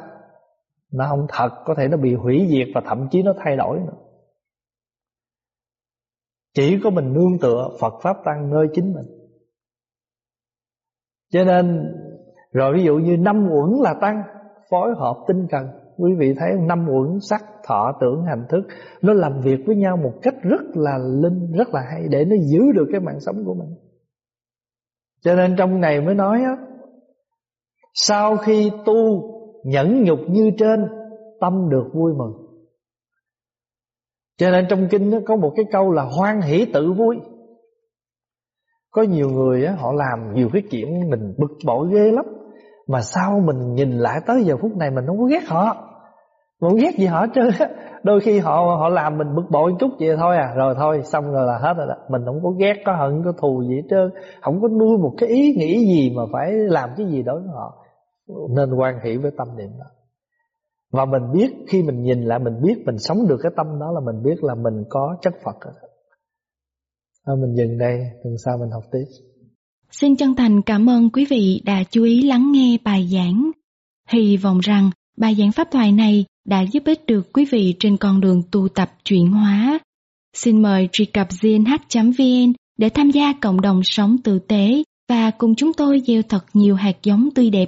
Nó không thật, có thể nó bị hủy diệt và thậm chí nó thay đổi nữa. Chỉ có mình nương tựa Phật Pháp Tăng nơi chính mình. Cho nên Rồi ví dụ như năm uẩn là Tăng Phối hợp tinh cần Quý vị thấy năm uẩn sắc, thọ, tưởng, hành thức Nó làm việc với nhau một cách rất là linh Rất là hay Để nó giữ được cái mạng sống của mình. Cho nên trong này mới nói á Sau khi tu nhẫn nhục như trên Tâm được vui mừng. Cho nên trong kinh nó có một cái câu là hoan hỷ tự vui. Có nhiều người họ làm nhiều cái chuyện mình bực bội ghê lắm Mà sao mình nhìn lại tới giờ phút này mình không có ghét họ? Không ghét gì họ chứ Đôi khi họ họ làm mình bực bội chút vậy thôi à. Rồi thôi xong rồi là hết rồi đó. Mình không có ghét, có hận, có thù gì hết trơn. Không có nuôi một cái ý nghĩ gì Mà phải làm cái gì đối với họ. Nên quan hỷ với tâm niệm đó Và mình biết, Khi mình nhìn lại, mình biết Mình sống được cái tâm đó là mình biết là mình có chất Phật rồi Thôi à, mình dừng đây, Tuần sau mình học tiếp Xin chân thành cảm ơn quý vị đã chú ý lắng nghe bài giảng. Hy vọng rằng bài giảng pháp thoại này đã giúp ích được quý vị trên con đường tu tập chuyển hóa. Xin mời truy cập gnh.vn để tham gia cộng đồng sống tử tế và cùng chúng tôi gieo thật nhiều hạt giống tươi đẹp